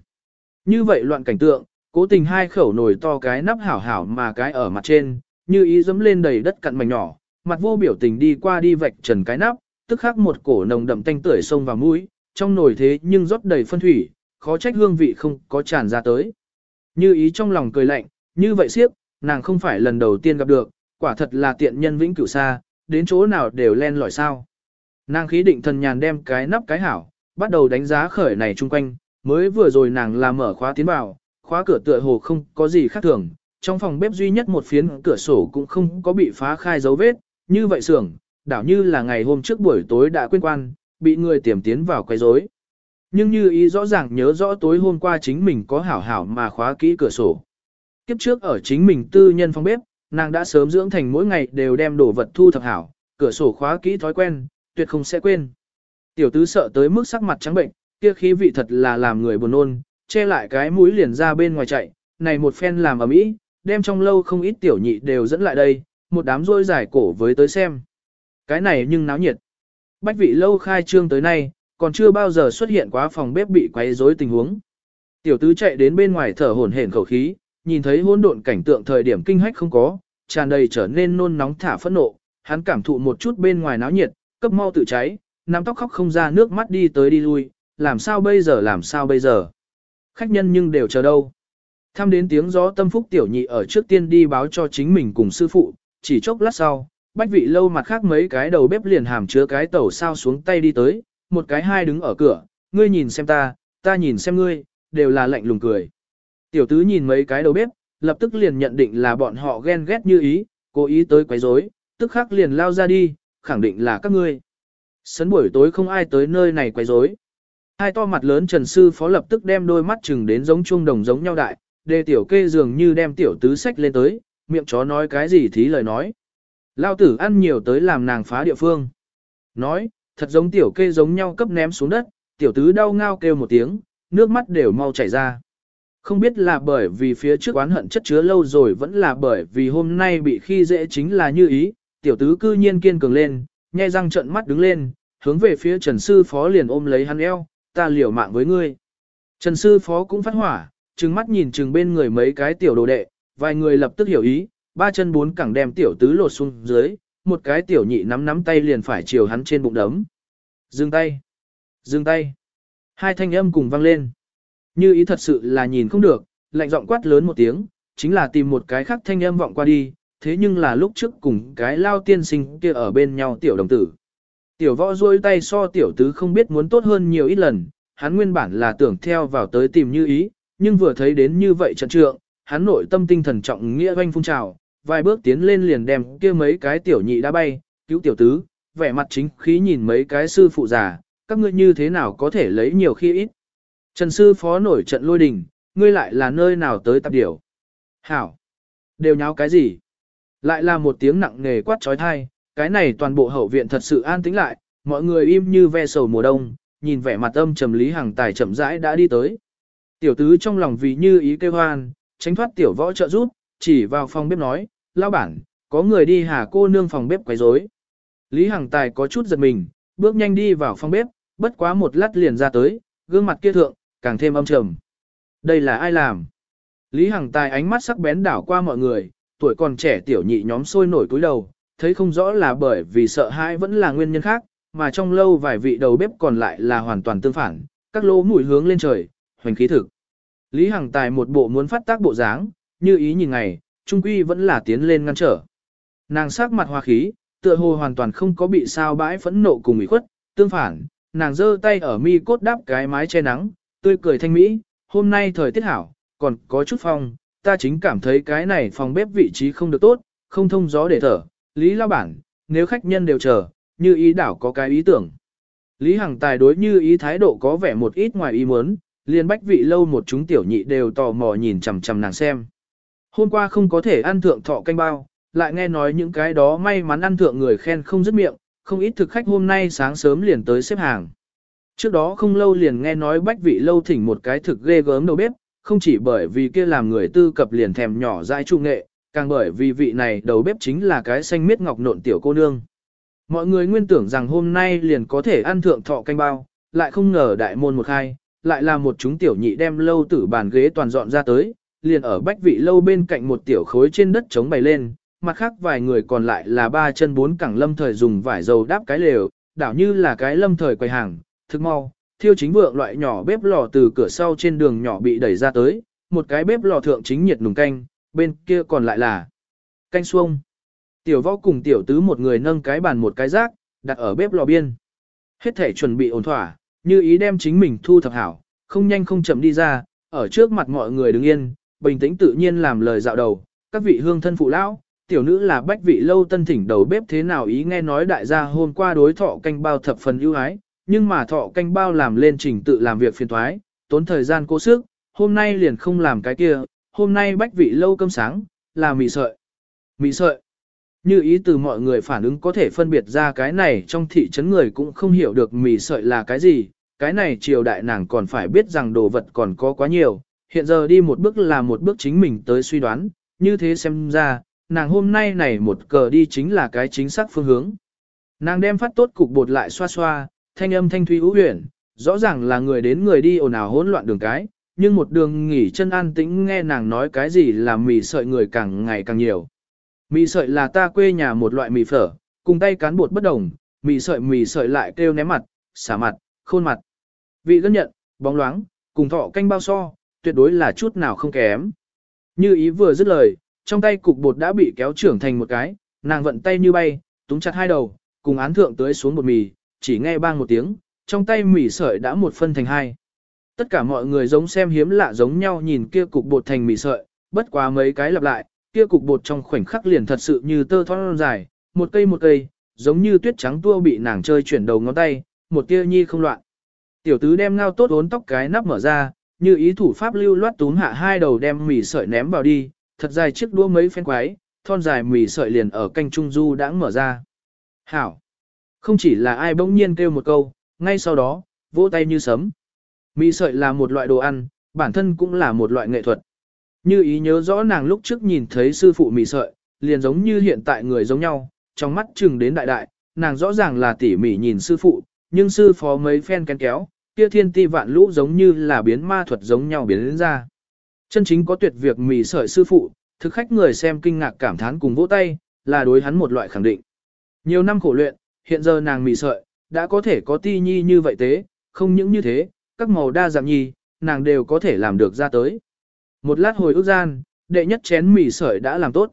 Như vậy loạn cảnh tượng, cố tình hai khẩu nồi to cái nắp hảo hảo mà cái ở mặt trên, như ý dẫm lên đầy đất cặn mảnh nhỏ, mặt vô biểu tình đi qua đi vạch trần cái nắp, tức khắc một cổ nồng đậm tanh tưởi sông vào mũi, trong nồi thế nhưng rót đầy phân thủy, khó trách hương vị không có tràn ra tới. Như ý trong lòng cười lạnh, như vậy siếp, nàng không phải lần đầu tiên gặp được, quả thật là tiện nhân vĩnh cửu xa, đến chỗ nào đều len lỏi sao. Nàng khí định thần nhàn đem cái nắp cái hảo, bắt đầu đánh giá khởi này chung quanh, mới vừa rồi nàng làm mở khóa tiến vào, khóa cửa tựa hồ không có gì khác thường, trong phòng bếp duy nhất một phiến cửa sổ cũng không có bị phá khai dấu vết, như vậy xưởng, đảo như là ngày hôm trước buổi tối đã quên quan, bị người tiềm tiến vào quấy rối. Nhưng như ý rõ ràng nhớ rõ tối hôm qua chính mình có hảo hảo mà khóa kỹ cửa sổ. Kiếp trước ở chính mình tư nhân phòng bếp, nàng đã sớm dưỡng thành mỗi ngày đều đem đồ vật thu thập hảo, cửa sổ khóa kỹ thói quen, tuyệt không sẽ quên. Tiểu tứ sợ tới mức sắc mặt trắng bệnh, kia khí vị thật là làm người buồn nôn, che lại cái mũi liền ra bên ngoài chạy, này một phen làm ở mỹ, đem trong lâu không ít tiểu nhị đều dẫn lại đây, một đám rôi giải cổ với tới xem. Cái này nhưng náo nhiệt. Bách vị lâu khai trương tới nay, còn chưa bao giờ xuất hiện quá phòng bếp bị quấy rối tình huống. Tiểu tứ chạy đến bên ngoài thở hổn hển khẩu khí, nhìn thấy hỗn độn cảnh tượng thời điểm kinh hách không có, tràn đầy trở nên nôn nóng thả phẫn nộ, hắn cảm thụ một chút bên ngoài náo nhiệt, cấp mau tự cháy, nắm tóc khóc không ra nước mắt đi tới đi lui, làm sao bây giờ làm sao bây giờ. Khách nhân nhưng đều chờ đâu. Thăm đến tiếng gió tâm phúc tiểu nhị ở trước tiên đi báo cho chính mình cùng sư phụ, chỉ chốc lát sau, bách vị lâu mặt khác mấy cái đầu bếp liền hàm chứa cái tẩu sao xuống tay đi tới, một cái hai đứng ở cửa, ngươi nhìn xem ta, ta nhìn xem ngươi, đều là lạnh lùng cười. Tiểu tứ nhìn mấy cái đầu bếp, lập tức liền nhận định là bọn họ ghen ghét như ý, cố ý tới quấy rối, tức khắc liền lao ra đi, khẳng định là các ngươi. Sấn buổi tối không ai tới nơi này quấy rối. Hai to mặt lớn Trần Sư Phó lập tức đem đôi mắt chừng đến giống chuông đồng giống nhau đại, đề tiểu kê dường như đem tiểu tứ sách lên tới, miệng chó nói cái gì thí lời nói. Lao tử ăn nhiều tới làm nàng phá địa phương. Nói, thật giống tiểu kê giống nhau cấp ném xuống đất, tiểu tứ đau ngao kêu một tiếng, nước mắt đều mau chảy ra. Không biết là bởi vì phía trước oán hận chất chứa lâu rồi vẫn là bởi vì hôm nay bị khi dễ chính là như ý, tiểu tứ cư nhiên kiên cường lên, nhai răng trận mắt đứng lên, hướng về phía Trần Sư Phó liền ôm lấy hắn eo, ta liều mạng với ngươi. Trần Sư Phó cũng phát hỏa, trừng mắt nhìn trừng bên người mấy cái tiểu đồ đệ, vài người lập tức hiểu ý, ba chân bốn cẳng đem tiểu tứ lột xuống dưới, một cái tiểu nhị nắm nắm tay liền phải chiều hắn trên bụng đấm. Dừng tay! Dừng tay! Hai thanh âm cùng vang lên. Như ý thật sự là nhìn không được, lạnh giọng quát lớn một tiếng, chính là tìm một cái khác thanh âm vọng qua đi, thế nhưng là lúc trước cùng cái lao tiên sinh kia ở bên nhau tiểu đồng tử. Tiểu võ duỗi tay so tiểu tứ không biết muốn tốt hơn nhiều ít lần, hắn nguyên bản là tưởng theo vào tới tìm như ý, nhưng vừa thấy đến như vậy trận trượng, hắn nội tâm tinh thần trọng nghĩa oanh phun trào, vài bước tiến lên liền đem kia mấy cái tiểu nhị đã bay, cứu tiểu tứ, vẻ mặt chính khí nhìn mấy cái sư phụ già, các ngươi như thế nào có thể lấy nhiều khi ít. Trần sư phó nổi trận lôi đình, ngươi lại là nơi nào tới tập điểu. Hảo! Đều nháo cái gì? Lại là một tiếng nặng nề quát trói thai, cái này toàn bộ hậu viện thật sự an tĩnh lại, mọi người im như ve sầu mùa đông, nhìn vẻ mặt âm trầm lý hằng tài chậm rãi đã đi tới. Tiểu tứ trong lòng vì như ý kêu hoan, tránh thoát tiểu võ trợ giúp, chỉ vào phòng bếp nói, lao bản, có người đi hà cô nương phòng bếp quấy rối. Lý Hằng Tài có chút giật mình, bước nhanh đi vào phòng bếp, bất quá một lát liền ra tới, gương mặt kia thượng, càng thêm âm trầm. Đây là ai làm? Lý Hằng Tài ánh mắt sắc bén đảo qua mọi người, tuổi còn trẻ tiểu nhị nhóm sôi nổi túi đầu, thấy không rõ là bởi vì sợ hãi vẫn là nguyên nhân khác, mà trong lâu vài vị đầu bếp còn lại là hoàn toàn tương phản, các lỗ mũi hướng lên trời, hoành khí thực. Lý Hằng Tài một bộ muốn phát tác bộ dáng, như ý nhìn ngày, trung quy vẫn là tiến lên ngăn trở. Nàng sắc mặt hoa khí, tựa hồ hoàn toàn không có bị sao bãi phẫn nộ cùng ủy khuất, tương phản, nàng giơ tay ở mi cốt đáp cái mái che nắng, tươi cười thanh mỹ, hôm nay thời tiết hảo, còn có chút phong, ta chính cảm thấy cái này phòng bếp vị trí không được tốt, không thông gió để thở, Lý lao bản, nếu khách nhân đều chờ, như ý đảo có cái ý tưởng. Lý Hằng Tài đối như ý thái độ có vẻ một ít ngoài ý muốn, liền bách vị lâu một chúng tiểu nhị đều tò mò nhìn chằm chằm nàng xem. Hôm qua không có thể ăn thượng thọ canh bao, lại nghe nói những cái đó may mắn ăn thượng người khen không dứt miệng, không ít thực khách hôm nay sáng sớm liền tới xếp hàng. Trước đó không lâu liền nghe nói bách vị lâu thỉnh một cái thực ghê gớm đầu bếp, không chỉ bởi vì kia làm người tư cập liền thèm nhỏ dãi trung nghệ, càng bởi vì vị này đầu bếp chính là cái xanh miết ngọc nộn tiểu cô nương. Mọi người nguyên tưởng rằng hôm nay liền có thể ăn thượng thọ canh bao, lại không ngờ đại môn một hai lại là một chúng tiểu nhị đem lâu tử bàn ghế toàn dọn ra tới, liền ở bách vị lâu bên cạnh một tiểu khối trên đất trống bày lên, mặt khác vài người còn lại là ba chân bốn cẳng lâm thời dùng vải dầu đáp cái lều, đảo như là cái lâm thời quầy hàng, thức mau, thiêu chính vượng loại nhỏ bếp lò từ cửa sau trên đường nhỏ bị đẩy ra tới, một cái bếp lò thượng chính nhiệt nùng canh, bên kia còn lại là canh xuông. Tiểu võ cùng tiểu tứ một người nâng cái bàn một cái rác, đặt ở bếp lò biên. Hết thể chuẩn bị ổn thỏa, như ý đem chính mình thu thập hảo, không nhanh không chậm đi ra, ở trước mặt mọi người đứng yên, bình tĩnh tự nhiên làm lời dạo đầu, các vị hương thân phụ lão, tiểu nữ là bách vị lâu tân thỉnh đầu bếp thế nào ý nghe nói đại gia hôm qua đối thọ canh bao thập phần ưu ái, nhưng mà thọ canh bao làm lên trình tự làm việc phiền thoái, tốn thời gian cố sức, hôm nay liền không làm cái kia, hôm nay bách vị lâu cơm sáng, là mì sợi. Mì sợi. Như ý từ mọi người phản ứng có thể phân biệt ra cái này trong thị trấn người cũng không hiểu được mì sợi là cái gì, cái này triều đại nàng còn phải biết rằng đồ vật còn có quá nhiều, hiện giờ đi một bước là một bước chính mình tới suy đoán, như thế xem ra, nàng hôm nay này một cờ đi chính là cái chính xác phương hướng. Nàng đem phát tốt cục bột lại xoa xoa, thanh âm thanh thủy hữu huyền, rõ ràng là người đến người đi ồn ào hỗn loạn đường cái, nhưng một đường nghỉ chân an tĩnh nghe nàng nói cái gì là mì sợi người càng ngày càng nhiều. Mì sợi là ta quê nhà một loại mì phở, cùng tay cán bột bất đồng, mì sợi mì sợi lại kêu ném mặt, xả mặt, khôn mặt. Vị gân nhận, bóng loáng, cùng thọ canh bao so, tuyệt đối là chút nào không kém. Như ý vừa dứt lời, trong tay cục bột đã bị kéo trưởng thành một cái, nàng vận tay như bay, túng chặt hai đầu, cùng án thượng tới xuống bột mì, chỉ nghe bang một tiếng, trong tay mì sợi đã một phân thành hai. Tất cả mọi người giống xem hiếm lạ giống nhau nhìn kia cục bột thành mì sợi, bất quá mấy cái lặp lại, kia cục bột trong khoảnh khắc liền thật sự như tơ thon dài, một cây một cây, giống như tuyết trắng tua bị nàng chơi chuyển đầu ngón tay, một tia nhi không loạn. Tiểu tứ đem ngao tốt ốn tóc cái nắp mở ra, như ý thủ pháp lưu loát túm hạ hai đầu đem mì sợi ném vào đi, thật dài chiếc đũa mấy phen quái, thon dài mì sợi liền ở canh trung du đã mở ra. Hảo! Không chỉ là ai bỗng nhiên kêu một câu, ngay sau đó, vỗ tay như sấm. Mì sợi là một loại đồ ăn, bản thân cũng là một loại nghệ thuật. Như ý nhớ rõ nàng lúc trước nhìn thấy sư phụ mì sợi, liền giống như hiện tại người giống nhau, trong mắt chừng đến đại đại, nàng rõ ràng là tỉ mỉ nhìn sư phụ, nhưng sư phó mấy phen kén kéo, kia thiên ti vạn lũ giống như là biến ma thuật giống nhau biến đến ra. Chân chính có tuyệt việc mì sợi sư phụ, thực khách người xem kinh ngạc cảm thán cùng vỗ tay, là đối hắn một loại khẳng định. Nhiều năm khổ luyện, hiện giờ nàng mì sợi, đã có thể có ti nhi như vậy thế, không những như thế, các màu đa dạng nhi, nàng đều có thể làm được ra tới. Một lát hồi ước gian, đệ nhất chén mì sợi đã làm tốt.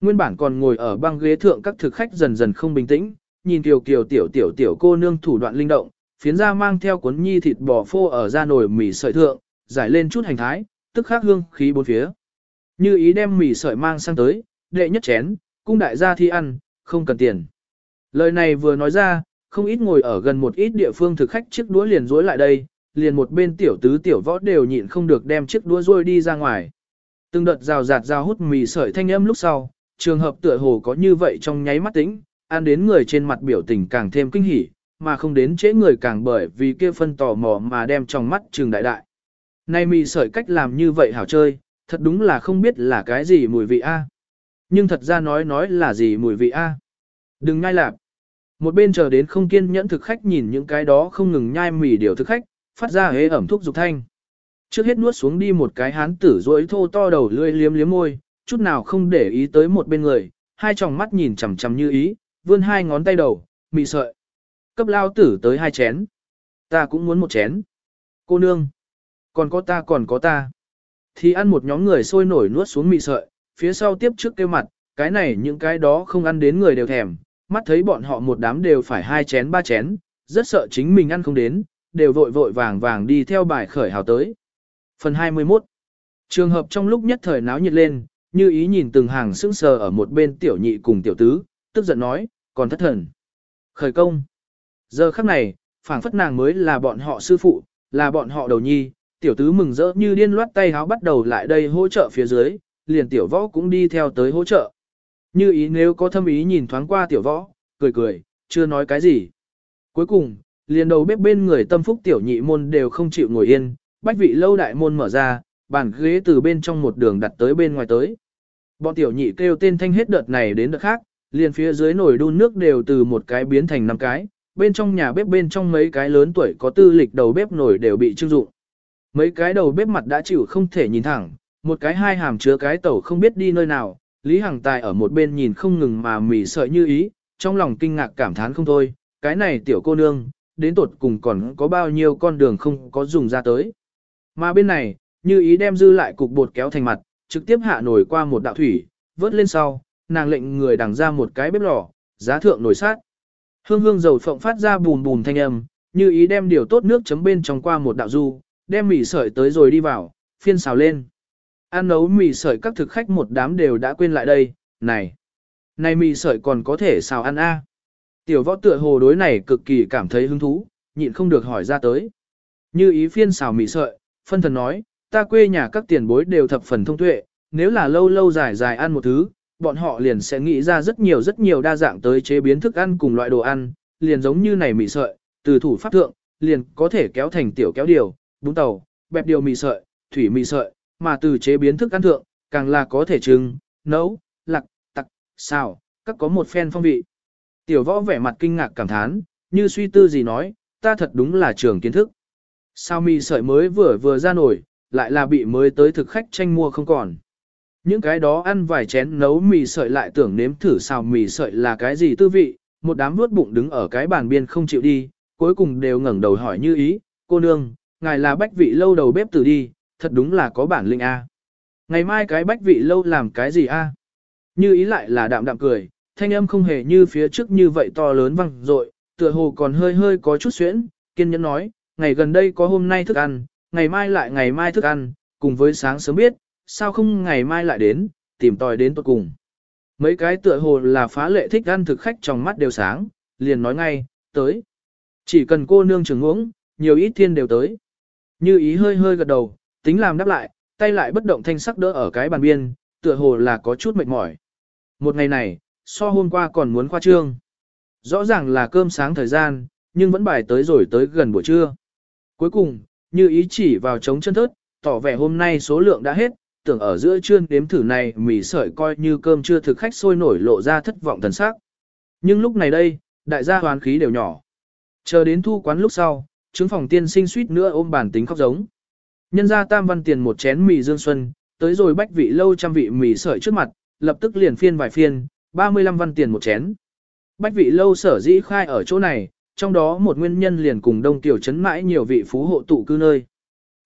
Nguyên bản còn ngồi ở băng ghế thượng các thực khách dần dần không bình tĩnh, nhìn kiều kiều tiểu tiểu tiểu cô nương thủ đoạn linh động, phiến ra mang theo cuốn nhi thịt bò phô ở ra nồi mì sợi thượng, giải lên chút hành thái, tức khắc hương khí bốn phía. Như ý đem mì sợi mang sang tới, đệ nhất chén, cung đại gia thi ăn, không cần tiền. Lời này vừa nói ra, không ít ngồi ở gần một ít địa phương thực khách chiếc đũa liền rối lại đây, liền một bên tiểu tứ tiểu võ đều nhịn không được đem chiếc đũa rôi đi ra ngoài. Từng đợt rào rạt rào hút mì sợi thanh âm lúc sau, trường hợp tựa hồ có như vậy trong nháy mắt tĩnh, ăn đến người trên mặt biểu tình càng thêm kinh hỉ, mà không đến trễ người càng bởi vì kia phân tò mò mà đem trong mắt trường đại đại. Này mì sợi cách làm như vậy hảo chơi, thật đúng là không biết là cái gì mùi vị a. Nhưng thật ra nói nói là gì mùi vị a. Đừng ngay lạp. Một bên chờ đến không kiên nhẫn thực khách nhìn những cái đó không ngừng nhai mì điều thực khách, phát ra hế ẩm thuốc dục thanh. Trước hết nuốt xuống đi một cái hán tử rối thô to đầu lươi liếm liếm môi, chút nào không để ý tới một bên người, hai tròng mắt nhìn chằm chằm như ý, vươn hai ngón tay đầu, mị sợi. Cấp lao tử tới hai chén. Ta cũng muốn một chén. Cô nương. Còn có ta còn có ta. Thì ăn một nhóm người sôi nổi nuốt xuống mị sợi, phía sau tiếp trước kêu mặt, cái này những cái đó không ăn đến người đều thèm, mắt thấy bọn họ một đám đều phải hai chén ba chén, rất sợ chính mình ăn không đến, đều vội vội vàng vàng đi theo bài khởi hào tới. Phần 21 Trường hợp trong lúc nhất thời náo nhiệt lên, như ý nhìn từng hàng sững sờ ở một bên tiểu nhị cùng tiểu tứ, tức giận nói, còn thất thần. Khởi công. Giờ khắc này, phảng phất nàng mới là bọn họ sư phụ, là bọn họ đầu nhi, tiểu tứ mừng rỡ như điên loát tay háo bắt đầu lại đây hỗ trợ phía dưới, liền tiểu võ cũng đi theo tới hỗ trợ. Như ý nếu có thâm ý nhìn thoáng qua tiểu võ, cười cười, chưa nói cái gì. Cuối cùng, liền đầu bếp bên người tâm phúc tiểu nhị môn đều không chịu ngồi yên, bách vị lâu đại môn mở ra, bàn ghế từ bên trong một đường đặt tới bên ngoài tới. Bọn tiểu nhị kêu tên thanh hết đợt này đến đợt khác, liền phía dưới nồi đun nước đều từ một cái biến thành năm cái, bên trong nhà bếp bên trong mấy cái lớn tuổi có tư lịch đầu bếp nồi đều bị trưng dụng. Mấy cái đầu bếp mặt đã chịu không thể nhìn thẳng, một cái hai hàm chứa cái tẩu không biết đi nơi nào, Lý Hằng Tài ở một bên nhìn không ngừng mà mỉ sợi như ý, trong lòng kinh ngạc cảm thán không thôi, cái này tiểu cô nương, đến tột cùng còn có bao nhiêu con đường không có dùng ra tới. Mà bên này, như ý đem dư lại cục bột kéo thành mặt, trực tiếp hạ nổi qua một đạo thủy, vớt lên sau, nàng lệnh người đằng ra một cái bếp lò, giá thượng nổi sát. Hương hương dầu phộng phát ra bùn bùn thanh âm, như ý đem điều tốt nước chấm bên trong qua một đạo du, đem mì sợi tới rồi đi vào, phiên xào lên. Ăn nấu mì sợi các thực khách một đám đều đã quên lại đây, này, này mì sợi còn có thể xào ăn a? Tiểu võ tựa hồ đối này cực kỳ cảm thấy hứng thú, nhịn không được hỏi ra tới. Như ý phiên xào mì sợi, phân thần nói, ta quê nhà các tiền bối đều thập phần thông tuệ, nếu là lâu lâu dài dài ăn một thứ, bọn họ liền sẽ nghĩ ra rất nhiều rất nhiều đa dạng tới chế biến thức ăn cùng loại đồ ăn, liền giống như này mì sợi, từ thủ pháp thượng, liền có thể kéo thành tiểu kéo điều, bún tàu, bẹp điều mì sợi, thủy mì sợi, mà từ chế biến thức ăn thượng, càng là có thể trưng, nấu, lặc, tặc, xào, các có một phen phong vị. Tiểu võ vẻ mặt kinh ngạc cảm thán, như suy tư gì nói, ta thật đúng là trường kiến thức. Sao mì sợi mới vừa vừa ra nổi, lại là bị mới tới thực khách tranh mua không còn. Những cái đó ăn vài chén nấu mì sợi lại tưởng nếm thử xào mì sợi là cái gì tư vị, một đám vuốt bụng đứng ở cái bàn biên không chịu đi, cuối cùng đều ngẩng đầu hỏi như ý, cô nương, ngài là bách vị lâu đầu bếp từ đi, thật đúng là có bản lĩnh A. Ngày mai cái bách vị lâu làm cái gì A? Như ý lại là đạm đạm cười, thanh âm không hề như phía trước như vậy to lớn vang dội, tựa hồ còn hơi hơi có chút xuyễn, kiên nhẫn nói, ngày gần đây có hôm nay thức ăn, ngày mai lại ngày mai thức ăn, cùng với sáng sớm biết, sao không ngày mai lại đến, tìm tòi đến tuột cùng. Mấy cái tựa hồ là phá lệ thích ăn thực khách trong mắt đều sáng, liền nói ngay, tới. Chỉ cần cô nương trường uống, nhiều ít thiên đều tới. Như ý hơi hơi gật đầu, tính làm đáp lại, tay lại bất động thanh sắc đỡ ở cái bàn biên, tựa hồ là có chút mệt mỏi. Một ngày này, so hôm qua còn muốn khoa trương. Rõ ràng là cơm sáng thời gian, nhưng vẫn bài tới rồi tới gần buổi trưa. Cuối cùng, như ý chỉ vào trống chân thớt, tỏ vẻ hôm nay số lượng đã hết, tưởng ở giữa trưa đếm thử này mì sợi coi như cơm chưa thực khách sôi nổi lộ ra thất vọng thần sắc. Nhưng lúc này đây, đại gia hoán khí đều nhỏ. Chờ đến thu quán lúc sau, chứng phòng tiên sinh suýt nữa ôm bản tính khóc giống. Nhân ra tam văn tiền một chén mì dương xuân, tới rồi bách vị lâu trăm vị mì sợi trước mặt, lập tức liền phiên vài phiên, 35 văn tiền một chén. Bách vị lâu sở dĩ khai ở chỗ này, trong đó một nguyên nhân liền cùng đông tiểu trấn mãi nhiều vị phú hộ tụ cư nơi.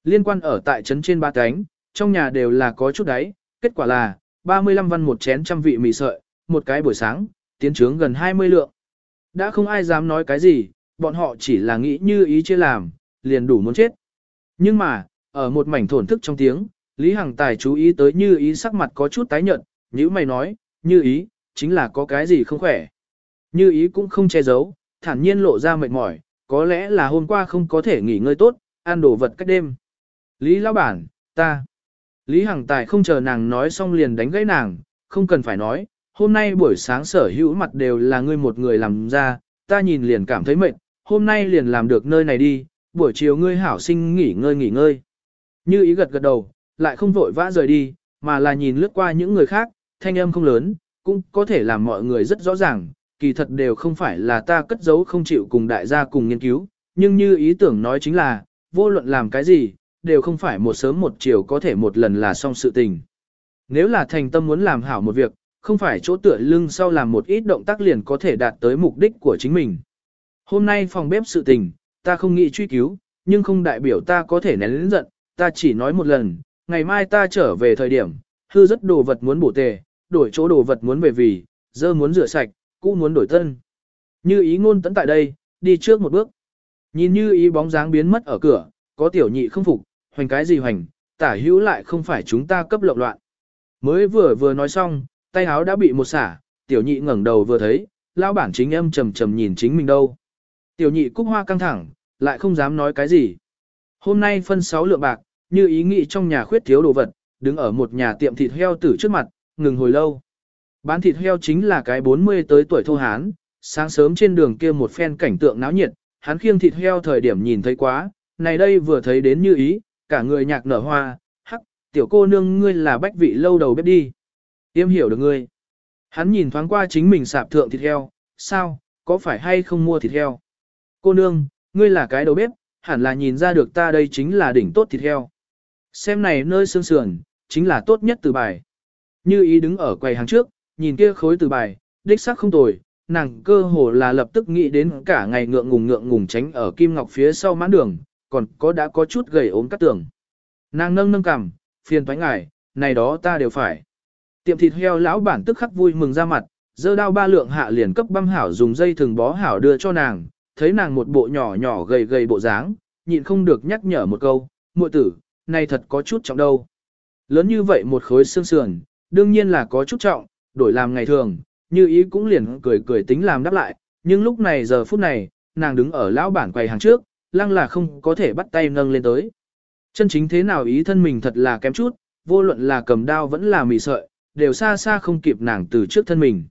Liên quan ở tại trấn trên ba cánh, trong nhà đều là có chút đáy, kết quả là, 35 văn một chén trăm vị mì sợi, một cái buổi sáng, tiến trướng gần 20 lượng. Đã không ai dám nói cái gì, bọn họ chỉ là nghĩ như ý chưa làm, liền đủ muốn chết. Nhưng mà, ở một mảnh thổn thức trong tiếng, Lý Hằng Tài chú ý tới như ý sắc mặt có chút tái nhợt, như mày nói, như ý, chính là có cái gì không khỏe. Như ý cũng không che giấu, thản nhiên lộ ra mệt mỏi, có lẽ là hôm qua không có thể nghỉ ngơi tốt, ăn đồ vật cách đêm. Lý lão bản, ta. Lý Hằng Tài không chờ nàng nói xong liền đánh gãy nàng, không cần phải nói, hôm nay buổi sáng sở hữu mặt đều là ngươi một người làm ra, ta nhìn liền cảm thấy mệt, hôm nay liền làm được nơi này đi, buổi chiều ngươi hảo sinh nghỉ ngơi nghỉ ngơi. Như ý gật gật đầu, lại không vội vã rời đi, mà là nhìn lướt qua những người khác, thanh âm không lớn, cũng có thể làm mọi người rất rõ ràng, kỳ thật đều không phải là ta cất giấu không chịu cùng đại gia cùng nghiên cứu, nhưng như ý tưởng nói chính là, vô luận làm cái gì, đều không phải một sớm một chiều có thể một lần là xong sự tình. Nếu là thành tâm muốn làm hảo một việc, không phải chỗ tựa lưng sau làm một ít động tác liền có thể đạt tới mục đích của chính mình. Hôm nay phòng bếp sự tình, ta không nghĩ truy cứu, nhưng không đại biểu ta có thể nén lĩnh giận, ta chỉ nói một lần, ngày mai ta trở về thời điểm, hư rất đồ vật muốn bổ tề, đổi chỗ đồ vật muốn về vì, dơ muốn rửa sạch, cũ muốn đổi thân Như ý ngôn tấn tại đây, đi trước một bước. Nhìn như ý bóng dáng biến mất ở cửa, có tiểu nhị không phục, hoành cái gì hoành, tả hữu lại không phải chúng ta cấp lộn loạn. Mới vừa vừa nói xong, tay áo đã bị một xả, tiểu nhị ngẩng đầu vừa thấy, lão bản chính em trầm trầm nhìn chính mình đâu. Tiểu nhị cúc hoa căng thẳng, lại không dám nói cái gì. Hôm nay phân 6 lượng bạc, như ý nghĩ trong nhà khuyết thiếu đồ vật, đứng ở một nhà tiệm thịt heo tử trước mặt, ngừng hồi lâu. Bán thịt heo chính là cái 40 tới tuổi thô hán, sáng sớm trên đường kia một phen cảnh tượng náo nhiệt, hắn khiêng thịt heo thời điểm nhìn thấy quá, này đây vừa thấy đến như ý, cả người nhạc nở hoa, hắc, tiểu cô nương ngươi là bách vị lâu đầu bếp đi. Tiêm hiểu được ngươi. Hắn nhìn thoáng qua chính mình sạp thượng thịt heo, sao, có phải hay không mua thịt heo? Cô nương, ngươi là cái đầu bếp, hẳn là nhìn ra được ta đây chính là đỉnh tốt thịt heo. Xem này nơi xương sườn, chính là tốt nhất từ bài. Như ý đứng ở quầy hàng trước, nhìn kia khối từ bài, đích xác không tồi, nàng cơ hồ là lập tức nghĩ đến cả ngày ngượng ngùng ngượng ngùng tránh ở kim ngọc phía sau mãn đường, còn có đã có chút gầy ốm cắt tường. Nàng nâng nâng cằm, phiền thoái ngại, này đó ta đều phải. Tiệm thịt heo lão bản tức khắc vui mừng ra mặt, dơ đao ba lượng hạ liền cấp băm hảo dùng dây thừng bó hảo đưa cho nàng, thấy nàng một bộ nhỏ nhỏ gầy gầy bộ dáng, nhịn không được nhắc nhở một câu, muội tử, này thật có chút trọng đâu. Lớn như vậy một khối xương sườn, đương nhiên là có chút trọng, đổi làm ngày thường, như ý cũng liền cười cười tính làm đáp lại, nhưng lúc này giờ phút này, nàng đứng ở lão bản quầy hàng trước, lăng là không có thể bắt tay nâng lên tới. Chân chính thế nào ý thân mình thật là kém chút, vô luận là cầm đao vẫn là mì sợi, đều xa xa không kịp nàng từ trước thân mình.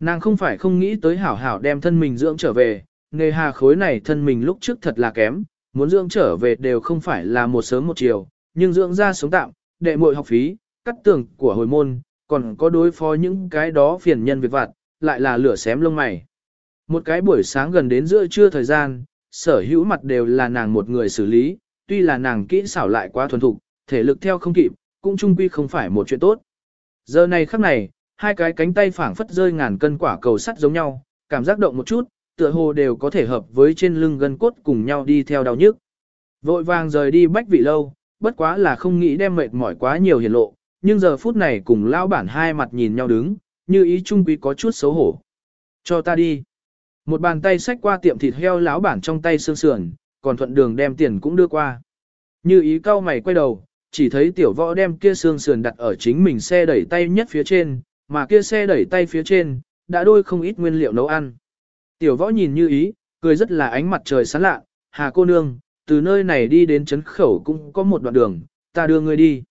Nàng không phải không nghĩ tới hảo hảo đem thân mình dưỡng trở về, nghề hà khối này thân mình lúc trước thật là kém, muốn dưỡng trở về đều không phải là một sớm một chiều, nhưng dưỡng ra sống tạm, đệ muội học phí, cắt tường của hồi môn, còn có đối phó những cái đó phiền nhân việc vặt, lại là lửa xém lông mày. Một cái buổi sáng gần đến giữa trưa thời gian, sở hữu mặt đều là nàng một người xử lý, tuy là nàng kỹ xảo lại quá thuần thục, thể lực theo không kịp, cũng chung quy không phải một chuyện tốt. Giờ này khắc này, hai cái cánh tay phảng phất rơi ngàn cân quả cầu sắt giống nhau, cảm giác động một chút, tựa hồ đều có thể hợp với trên lưng gân cốt cùng nhau đi theo đau nhức. Vội vàng rời đi bách vị lâu, bất quá là không nghĩ đem mệt mỏi quá nhiều hiển lộ, nhưng giờ phút này cùng lão bản hai mặt nhìn nhau đứng, như ý trung quý có chút xấu hổ. Cho ta đi. Một bàn tay xách qua tiệm thịt heo lão bản trong tay xương sườn, còn thuận đường đem tiền cũng đưa qua. Như ý cao mày quay đầu, chỉ thấy tiểu võ đem kia xương sườn đặt ở chính mình xe đẩy tay nhất phía trên, mà kia xe đẩy tay phía trên, đã đôi không ít nguyên liệu nấu ăn. Tiểu võ nhìn như ý, cười rất là ánh mặt trời sáng lạ, hà cô nương, từ nơi này đi đến chấn khẩu cũng có một đoạn đường, ta đưa ngươi đi.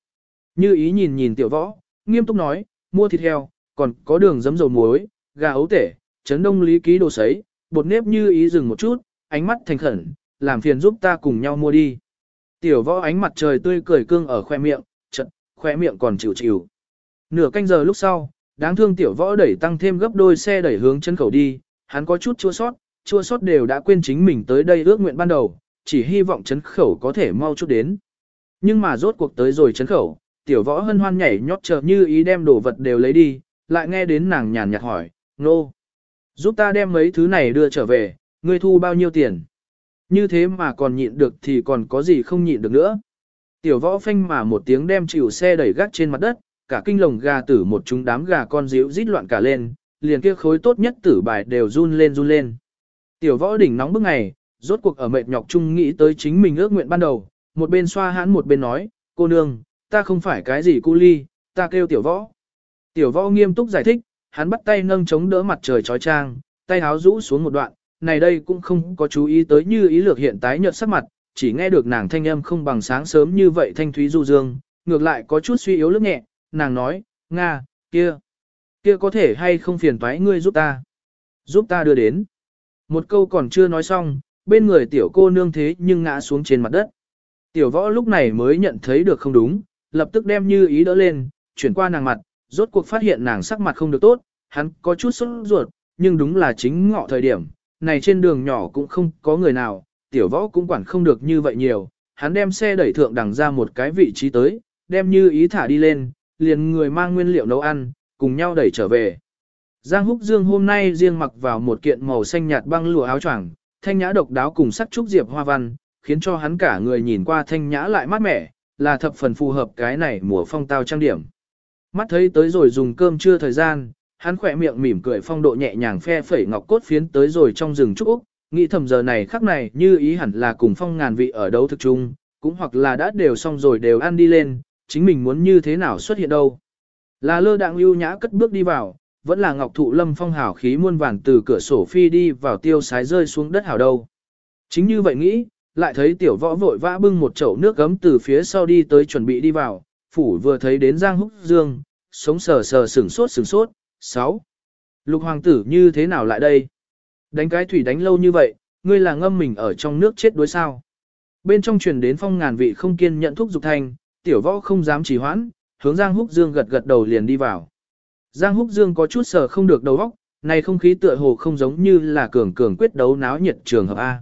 Như ý nhìn nhìn tiểu võ, nghiêm túc nói, mua thịt heo, còn có đường giấm dầu muối, gà ấu tể, chấn đông lý ký đồ sấy, bột nếp như ý dừng một chút, ánh mắt thành khẩn, làm phiền giúp ta cùng nhau mua đi. Tiểu võ ánh mặt trời tươi cười cương ở khoe miệng, chật, khoe miệng còn chịu chịu. Nửa canh giờ lúc sau, đáng thương tiểu võ đẩy tăng thêm gấp đôi xe đẩy hướng chân khẩu đi, hắn có chút chua sót, chua sót đều đã quên chính mình tới đây ước nguyện ban đầu, chỉ hy vọng chấn khẩu có thể mau chút đến. Nhưng mà rốt cuộc tới rồi chấn khẩu, tiểu võ hân hoan nhảy nhót chờ như ý đem đồ vật đều lấy đi, lại nghe đến nàng nhàn nhạt hỏi, nô, giúp ta đem mấy thứ này đưa trở về, ngươi thu bao nhiêu tiền? Như thế mà còn nhịn được thì còn có gì không nhịn được nữa. Tiểu võ phanh mà một tiếng đem chịu xe đẩy gác trên mặt đất, cả kinh lồng gà tử một chúng đám gà con díu rít loạn cả lên, liền kia khối tốt nhất tử bài đều run lên run lên. Tiểu võ đỉnh nóng bức ngày, rốt cuộc ở mệt nhọc chung nghĩ tới chính mình ước nguyện ban đầu, một bên xoa hãn một bên nói, cô nương, ta không phải cái gì cu ly, ta kêu tiểu võ. Tiểu võ nghiêm túc giải thích, hắn bắt tay nâng chống đỡ mặt trời trói trang, tay háo rũ xuống một đoạn, này đây cũng không có chú ý tới như ý lược hiện tái nhợt sắc mặt, chỉ nghe được nàng thanh âm không bằng sáng sớm như vậy thanh thúy du dương, ngược lại có chút suy yếu lướt nhẹ, nàng nói, Nga, kia, kia có thể hay không phiền toái ngươi giúp ta, giúp ta đưa đến. Một câu còn chưa nói xong, bên người tiểu cô nương thế nhưng ngã xuống trên mặt đất. Tiểu võ lúc này mới nhận thấy được không đúng, lập tức đem như ý đỡ lên, chuyển qua nàng mặt, rốt cuộc phát hiện nàng sắc mặt không được tốt, hắn có chút sốt ruột, nhưng đúng là chính ngọ thời điểm, này trên đường nhỏ cũng không có người nào, tiểu võ cũng quản không được như vậy nhiều, hắn đem xe đẩy thượng đằng ra một cái vị trí tới, đem như ý thả đi lên, liền người mang nguyên liệu nấu ăn, cùng nhau đẩy trở về. Giang Húc Dương hôm nay riêng mặc vào một kiện màu xanh nhạt băng lụa áo choàng, thanh nhã độc đáo cùng sắc trúc diệp hoa văn, khiến cho hắn cả người nhìn qua thanh nhã lại mát mẻ, là thập phần phù hợp cái này mùa phong tao trang điểm. Mắt thấy tới rồi dùng cơm trưa thời gian, hắn khỏe miệng mỉm cười phong độ nhẹ nhàng phe phẩy ngọc cốt phiến tới rồi trong rừng trúc Úc, nghĩ thầm giờ này khắc này như ý hẳn là cùng phong ngàn vị ở đấu thực chung, cũng hoặc là đã đều xong rồi đều ăn đi lên, chính mình muốn như thế nào xuất hiện đâu. Là lơ đạng lưu nhã cất bước đi vào, vẫn là ngọc thụ lâm phong hảo khí muôn vàn từ cửa sổ phi đi vào tiêu sái rơi xuống đất hảo đâu. Chính như vậy nghĩ, lại thấy tiểu võ vội vã bưng một chậu nước gấm từ phía sau đi tới chuẩn bị đi vào, phủ vừa thấy đến Giang Húc Dương, sống sờ sờ sửng sốt sửng sốt, sáu Lục hoàng tử như thế nào lại đây? Đánh cái thủy đánh lâu như vậy, ngươi là ngâm mình ở trong nước chết đuối sao? Bên trong truyền đến phong ngàn vị không kiên nhận thuốc dục thành, tiểu võ không dám trì hoãn, hướng Giang Húc Dương gật gật đầu liền đi vào. Giang Húc Dương có chút sờ không được đầu óc, này không khí tựa hồ không giống như là cường cường quyết đấu náo nhiệt trường hợp A.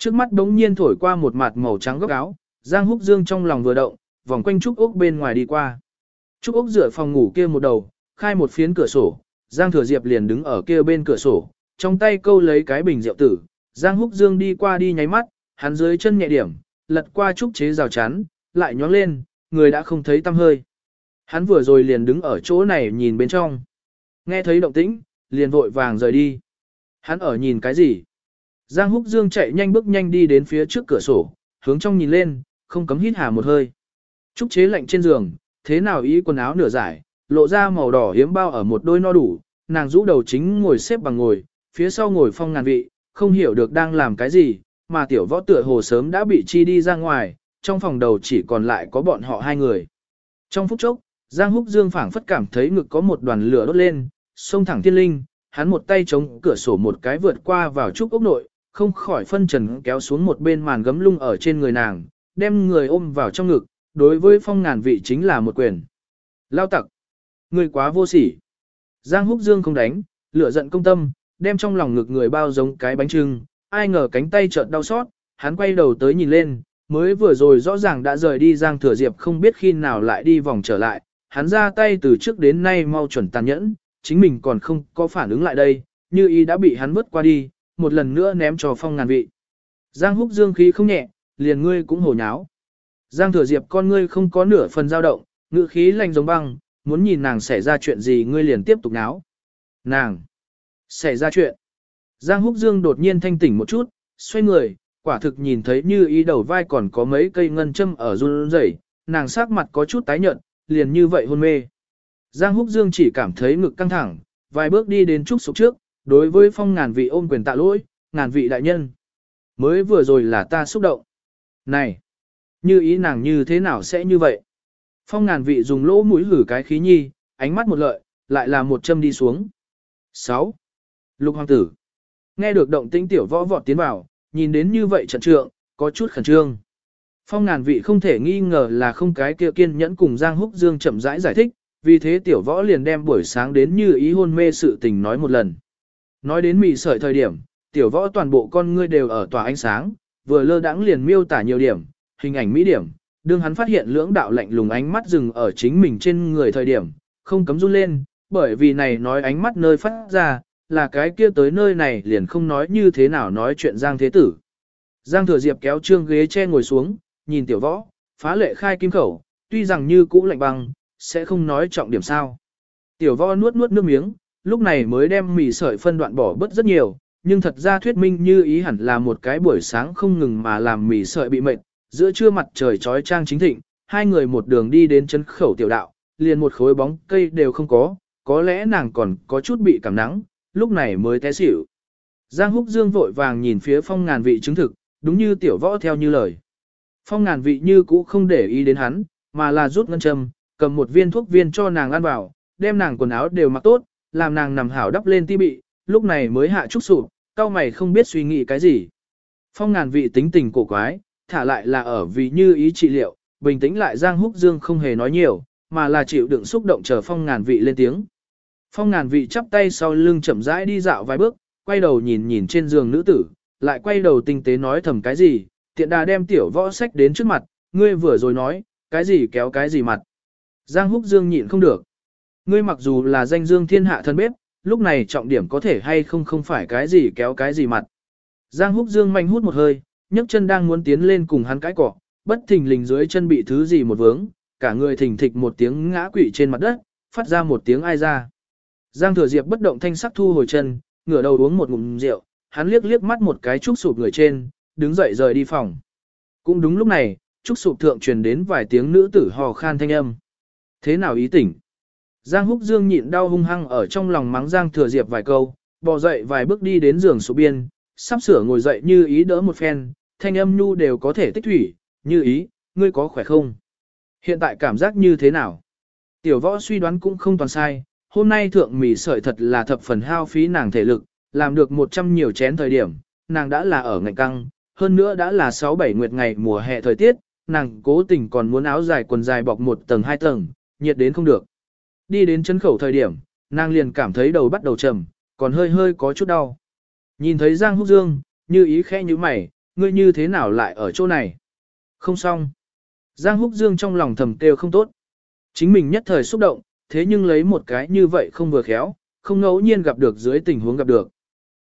Trước mắt đống nhiên thổi qua một mặt màu trắng góc áo, Giang Húc Dương trong lòng vừa động, vòng quanh Trúc Úc bên ngoài đi qua. Trúc Úc dựa phòng ngủ kia một đầu, khai một phiến cửa sổ, Giang Thừa Diệp liền đứng ở kia bên cửa sổ, trong tay câu lấy cái bình rượu tử. Giang Húc Dương đi qua đi nháy mắt, hắn dưới chân nhẹ điểm, lật qua trúc chế rào chắn, lại nhón lên, người đã không thấy tăm hơi. Hắn vừa rồi liền đứng ở chỗ này nhìn bên trong. Nghe thấy động tĩnh, liền vội vàng rời đi. Hắn ở nhìn cái gì? Giang Húc Dương chạy nhanh bước nhanh đi đến phía trước cửa sổ, hướng trong nhìn lên, không cấm hít hà một hơi. Trúc chế lạnh trên giường, thế nào ý quần áo nửa giải, lộ ra màu đỏ hiếm bao ở một đôi no đủ, nàng rũ đầu chính ngồi xếp bằng ngồi, phía sau ngồi phong ngàn vị, không hiểu được đang làm cái gì, mà tiểu võ tựa hồ sớm đã bị chi đi ra ngoài, trong phòng đầu chỉ còn lại có bọn họ hai người. Trong phút chốc, Giang Húc Dương phảng phất cảm thấy ngực có một đoàn lửa đốt lên, xông thẳng thiên linh, hắn một tay chống cửa sổ một cái vượt qua vào trúc ốc nội, không khỏi phân trần kéo xuống một bên màn gấm lung ở trên người nàng, đem người ôm vào trong ngực, đối với phong ngàn vị chính là một quyền. Lao tặc, người quá vô sỉ. Giang Húc Dương không đánh, lửa giận công tâm, đem trong lòng ngực người bao giống cái bánh trưng, ai ngờ cánh tay chợt đau xót, hắn quay đầu tới nhìn lên, mới vừa rồi rõ ràng đã rời đi Giang Thừa Diệp không biết khi nào lại đi vòng trở lại, hắn ra tay từ trước đến nay mau chuẩn tàn nhẫn, chính mình còn không có phản ứng lại đây, như ý đã bị hắn vứt qua đi, một lần nữa ném cho phong ngàn vị. Giang húc dương khí không nhẹ, liền ngươi cũng hổ nháo. Giang thừa diệp con ngươi không có nửa phần dao động, ngự khí lạnh giống băng, muốn nhìn nàng xảy ra chuyện gì ngươi liền tiếp tục náo. Nàng! Xảy ra chuyện! Giang húc dương đột nhiên thanh tỉnh một chút, xoay người, quả thực nhìn thấy như ý đầu vai còn có mấy cây ngân châm ở run rẩy, nàng sắc mặt có chút tái nhợt, liền như vậy hôn mê. Giang Húc Dương chỉ cảm thấy ngực căng thẳng, vài bước đi đến trúc sụp trước, đối với phong ngàn vị ôm quyền tạ lỗi, ngàn vị đại nhân. Mới vừa rồi là ta xúc động. Này, như ý nàng như thế nào sẽ như vậy? Phong ngàn vị dùng lỗ mũi hử cái khí nhi, ánh mắt một lợi, lại là một châm đi xuống. 6. Lục hoàng tử. Nghe được động tĩnh tiểu võ vọt tiến vào, nhìn đến như vậy trận trượng, có chút khẩn trương. Phong ngàn vị không thể nghi ngờ là không cái kia kiên nhẫn cùng Giang Húc Dương chậm rãi giải, giải thích, vì thế tiểu võ liền đem buổi sáng đến như ý hôn mê sự tình nói một lần. Nói đến mì sợi thời điểm, tiểu võ toàn bộ con ngươi đều ở tòa ánh sáng, vừa lơ đãng liền miêu tả nhiều điểm, hình ảnh mỹ điểm, đương hắn phát hiện lưỡng đạo lạnh lùng ánh mắt dừng ở chính mình trên người thời điểm, không cấm run lên, bởi vì này nói ánh mắt nơi phát ra, là cái kia tới nơi này liền không nói như thế nào nói chuyện Giang Thế Tử. Giang Thừa Diệp kéo trương ghế che ngồi xuống, nhìn tiểu võ, phá lệ khai kim khẩu, tuy rằng như cũ lạnh băng, sẽ không nói trọng điểm sao. Tiểu võ nuốt nuốt nước miếng, lúc này mới đem mì sợi phân đoạn bỏ bớt rất nhiều, nhưng thật ra thuyết minh như ý hẳn là một cái buổi sáng không ngừng mà làm mì sợi bị mệt, giữa trưa mặt trời trói trang chính thịnh, hai người một đường đi đến chân khẩu tiểu đạo, liền một khối bóng cây đều không có, có lẽ nàng còn có chút bị cảm nắng, lúc này mới té xỉu. Giang Húc Dương vội vàng nhìn phía phong ngàn vị chứng thực, đúng như tiểu võ theo như lời. Phong ngàn vị như cũ không để ý đến hắn, mà là rút ngân châm, cầm một viên thuốc viên cho nàng ăn vào, đem nàng quần áo đều mặc tốt, làm nàng nằm hảo đắp lên ti bị, lúc này mới hạ trúc sụp, cao mày không biết suy nghĩ cái gì. Phong ngàn vị tính tình cổ quái, thả lại là ở vì như ý trị liệu, bình tĩnh lại Giang Húc Dương không hề nói nhiều, mà là chịu đựng xúc động chờ phong ngàn vị lên tiếng. Phong ngàn vị chắp tay sau lưng chậm rãi đi dạo vài bước, quay đầu nhìn nhìn trên giường nữ tử, lại quay đầu tinh tế nói thầm cái gì, tiện đà đem tiểu võ sách đến trước mặt, ngươi vừa rồi nói, cái gì kéo cái gì mặt. Giang Húc Dương nhịn không được. Ngươi mặc dù là danh dương thiên hạ thân bếp, lúc này trọng điểm có thể hay không không phải cái gì kéo cái gì mặt. Giang Húc Dương manh hút một hơi, nhấc chân đang muốn tiến lên cùng hắn cái cỏ, bất thình lình dưới chân bị thứ gì một vướng, cả người thình thịch một tiếng ngã quỵ trên mặt đất, phát ra một tiếng ai ra. Giang Thừa Diệp bất động thanh sắc thu hồi chân, ngửa đầu uống một ngụm rượu, hắn liếc liếc mắt một cái trúc sụp người trên, đứng dậy rời đi phòng. Cũng đúng lúc này, trúc sụp thượng truyền đến vài tiếng nữ tử hò khan thanh âm. Thế nào ý tỉnh? Giang Húc Dương nhịn đau hung hăng ở trong lòng mắng Giang Thừa Diệp vài câu, bò dậy vài bước đi đến giường số biên, sắp sửa ngồi dậy như ý đỡ một phen, thanh âm nhu đều có thể tích thủy, như ý, ngươi có khỏe không? Hiện tại cảm giác như thế nào? Tiểu võ suy đoán cũng không toàn sai, hôm nay thượng mì sợi thật là thập phần hao phí nàng thể lực, làm được 100 nhiều chén thời điểm, nàng đã là ở ngạnh căng, hơn nữa đã là 6-7 nguyệt ngày mùa hè thời tiết, nàng cố tình còn muốn áo dài quần dài bọc một tầng hai tầng, nhiệt đến không được. Đi đến chân khẩu thời điểm, nàng liền cảm thấy đầu bắt đầu trầm, còn hơi hơi có chút đau. Nhìn thấy Giang Húc Dương, như ý khẽ như mày, ngươi như thế nào lại ở chỗ này? Không xong. Giang Húc Dương trong lòng thầm kêu không tốt. Chính mình nhất thời xúc động, thế nhưng lấy một cái như vậy không vừa khéo, không ngẫu nhiên gặp được dưới tình huống gặp được.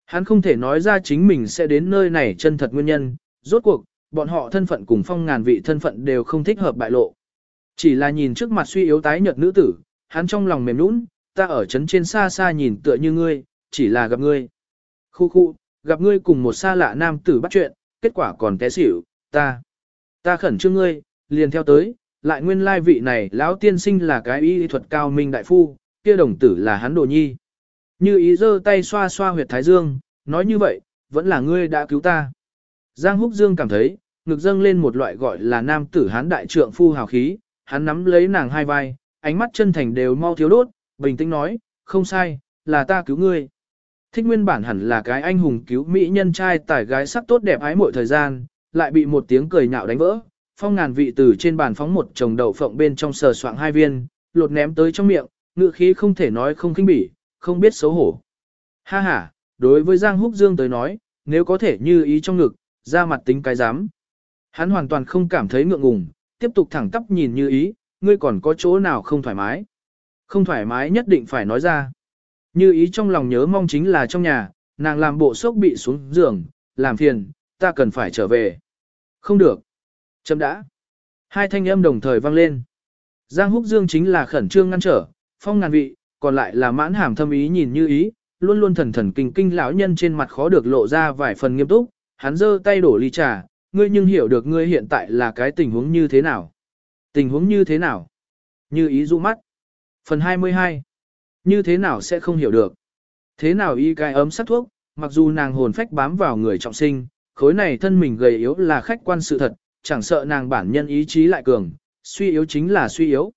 Hắn không thể nói ra chính mình sẽ đến nơi này chân thật nguyên nhân, rốt cuộc, bọn họ thân phận cùng phong ngàn vị thân phận đều không thích hợp bại lộ. Chỉ là nhìn trước mặt suy yếu tái nhợt nữ tử, hắn trong lòng mềm nũng, ta ở chấn trên xa xa nhìn tựa như ngươi, chỉ là gặp ngươi. Khu khu, gặp ngươi cùng một xa lạ nam tử bắt chuyện, kết quả còn té xỉu, ta. Ta khẩn trương ngươi, liền theo tới, lại nguyên lai vị này lão tiên sinh là cái y thuật cao minh đại phu, kia đồng tử là hắn đồ nhi. Như ý giơ tay xoa xoa huyệt thái dương, nói như vậy, vẫn là ngươi đã cứu ta. Giang Húc Dương cảm thấy, ngực dâng lên một loại gọi là nam tử hán đại trượng phu hào khí, hắn nắm lấy nàng hai vai, ánh mắt chân thành đều mau thiếu đốt, bình tĩnh nói, không sai, là ta cứu ngươi. Thích nguyên bản hẳn là cái anh hùng cứu mỹ nhân trai tải gái sắc tốt đẹp ái mọi thời gian, lại bị một tiếng cười nhạo đánh vỡ. Phong ngàn vị từ trên bàn phóng một chồng đậu phộng bên trong sờ soạng hai viên, lột ném tới trong miệng, ngựa khí không thể nói không kinh bỉ, không biết xấu hổ. Ha ha, đối với Giang Húc Dương tới nói, nếu có thể như ý trong ngực, ra mặt tính cái dám. Hắn hoàn toàn không cảm thấy ngượng ngùng, tiếp tục thẳng tắp nhìn như ý, ngươi còn có chỗ nào không thoải mái. Không thoải mái nhất định phải nói ra. Như ý trong lòng nhớ mong chính là trong nhà, nàng làm bộ sốc bị xuống giường, làm phiền, ta cần phải trở về. Không được. Chấm đã. Hai thanh âm đồng thời vang lên. Giang Húc Dương chính là khẩn trương ngăn trở, phong ngàn vị, còn lại là mãn hàm thâm ý nhìn như ý, luôn luôn thần thần kinh kinh lão nhân trên mặt khó được lộ ra vài phần nghiêm túc, hắn giơ tay đổ ly trà, ngươi nhưng hiểu được ngươi hiện tại là cái tình huống như thế nào. Tình huống như thế nào? Như ý dụ mắt. Phần 22. Như thế nào sẽ không hiểu được? Thế nào y cái ấm sắc thuốc, mặc dù nàng hồn phách bám vào người trọng sinh, khối này thân mình gầy yếu là khách quan sự thật, chẳng sợ nàng bản nhân ý chí lại cường, suy yếu chính là suy yếu.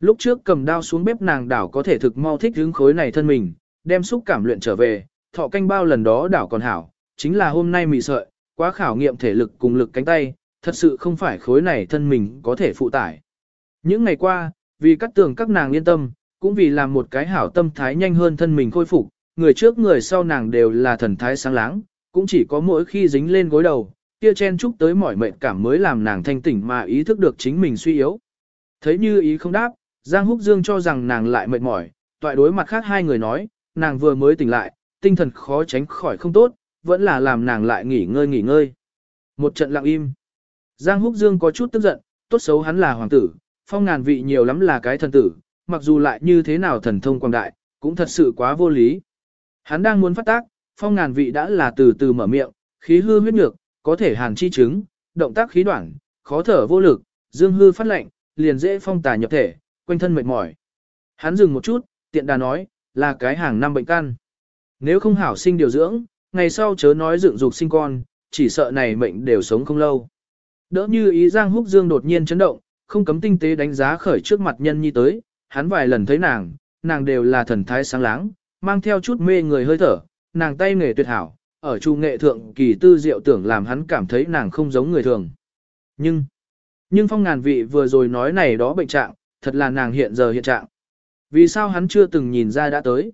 Lúc trước cầm đao xuống bếp nàng đảo có thể thực mau thích hướng khối này thân mình, đem xúc cảm luyện trở về, thọ canh bao lần đó đảo còn hảo, chính là hôm nay mị sợi, quá khảo nghiệm thể lực cùng lực cánh tay, thật sự không phải khối này thân mình có thể phụ tải. Những ngày qua, vì cắt tường các nàng yên tâm, cũng vì làm một cái hảo tâm thái nhanh hơn thân mình khôi phục, người trước người sau nàng đều là thần thái sáng láng, cũng chỉ có mỗi khi dính lên gối đầu, kia chen chúc tới mỏi mệt cảm mới làm nàng thanh tỉnh mà ý thức được chính mình suy yếu. Thấy như ý không đáp, Giang Húc Dương cho rằng nàng lại mệt mỏi, toại đối mặt khác hai người nói, nàng vừa mới tỉnh lại, tinh thần khó tránh khỏi không tốt, vẫn là làm nàng lại nghỉ ngơi nghỉ ngơi. Một trận lặng im. Giang Húc Dương có chút tức giận, tốt xấu hắn là hoàng tử, phong ngàn vị nhiều lắm là cái thần tử, mặc dù lại như thế nào thần thông quang đại, cũng thật sự quá vô lý. Hắn đang muốn phát tác, phong ngàn vị đã là từ từ mở miệng, khí hư huyết nhược, có thể hàn chi chứng, động tác khí đoạn, khó thở vô lực, dương hư phát lệnh, liền dễ phong tà nhập thể, quanh thân mệt mỏi. Hắn dừng một chút, tiện đà nói, là cái hàng năm bệnh căn. Nếu không hảo sinh điều dưỡng, ngày sau chớ nói dựng dục sinh con, chỉ sợ này mệnh đều sống không lâu. Đỡ như ý Giang Húc Dương đột nhiên chấn động, không cấm tinh tế đánh giá khởi trước mặt nhân nhi tới, hắn vài lần thấy nàng, nàng đều là thần thái sáng láng, mang theo chút mê người hơi thở, nàng tay nghề tuyệt hảo, ở trung nghệ thượng kỳ tư diệu tưởng làm hắn cảm thấy nàng không giống người thường. Nhưng, nhưng phong ngàn vị vừa rồi nói này đó bệnh trạng, thật là nàng hiện giờ hiện trạng. Vì sao hắn chưa từng nhìn ra đã tới?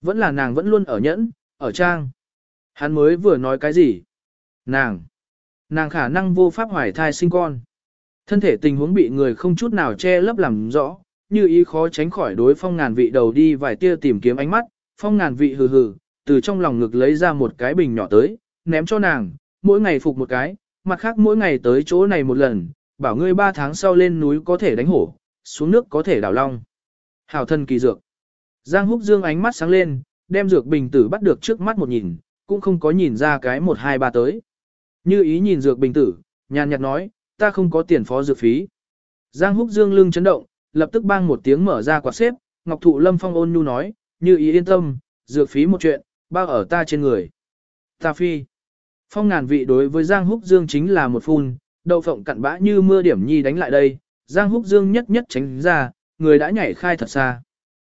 Vẫn là nàng vẫn luôn ở nhẫn, ở trang. Hắn mới vừa nói cái gì? Nàng. Nàng khả năng vô pháp hoài thai sinh con. Thân thể tình huống bị người không chút nào che lấp làm rõ, như ý khó tránh khỏi đối phong ngàn vị đầu đi vài tia tìm kiếm ánh mắt, phong ngàn vị hừ hừ, từ trong lòng ngực lấy ra một cái bình nhỏ tới, ném cho nàng, mỗi ngày phục một cái, mặt khác mỗi ngày tới chỗ này một lần, bảo ngươi ba tháng sau lên núi có thể đánh hổ, xuống nước có thể đảo long. Hảo thân kỳ dược. Giang húc dương ánh mắt sáng lên, đem dược bình tử bắt được trước mắt một nhìn, cũng không có nhìn ra cái một hai ba tới. Như ý nhìn dược bình tử, nhàn nhạt nói, ta không có tiền phó dược phí. Giang húc dương lưng chấn động, lập tức bang một tiếng mở ra quạt xếp, Ngọc Thụ Lâm Phong ôn nhu nói, như ý yên tâm, dược phí một chuyện, bao ở ta trên người. Ta phi. Phong ngàn vị đối với Giang Húc Dương chính là một phun, đậu phộng cặn bã như mưa điểm nhi đánh lại đây, Giang Húc Dương nhất nhất tránh ra, người đã nhảy khai thật xa.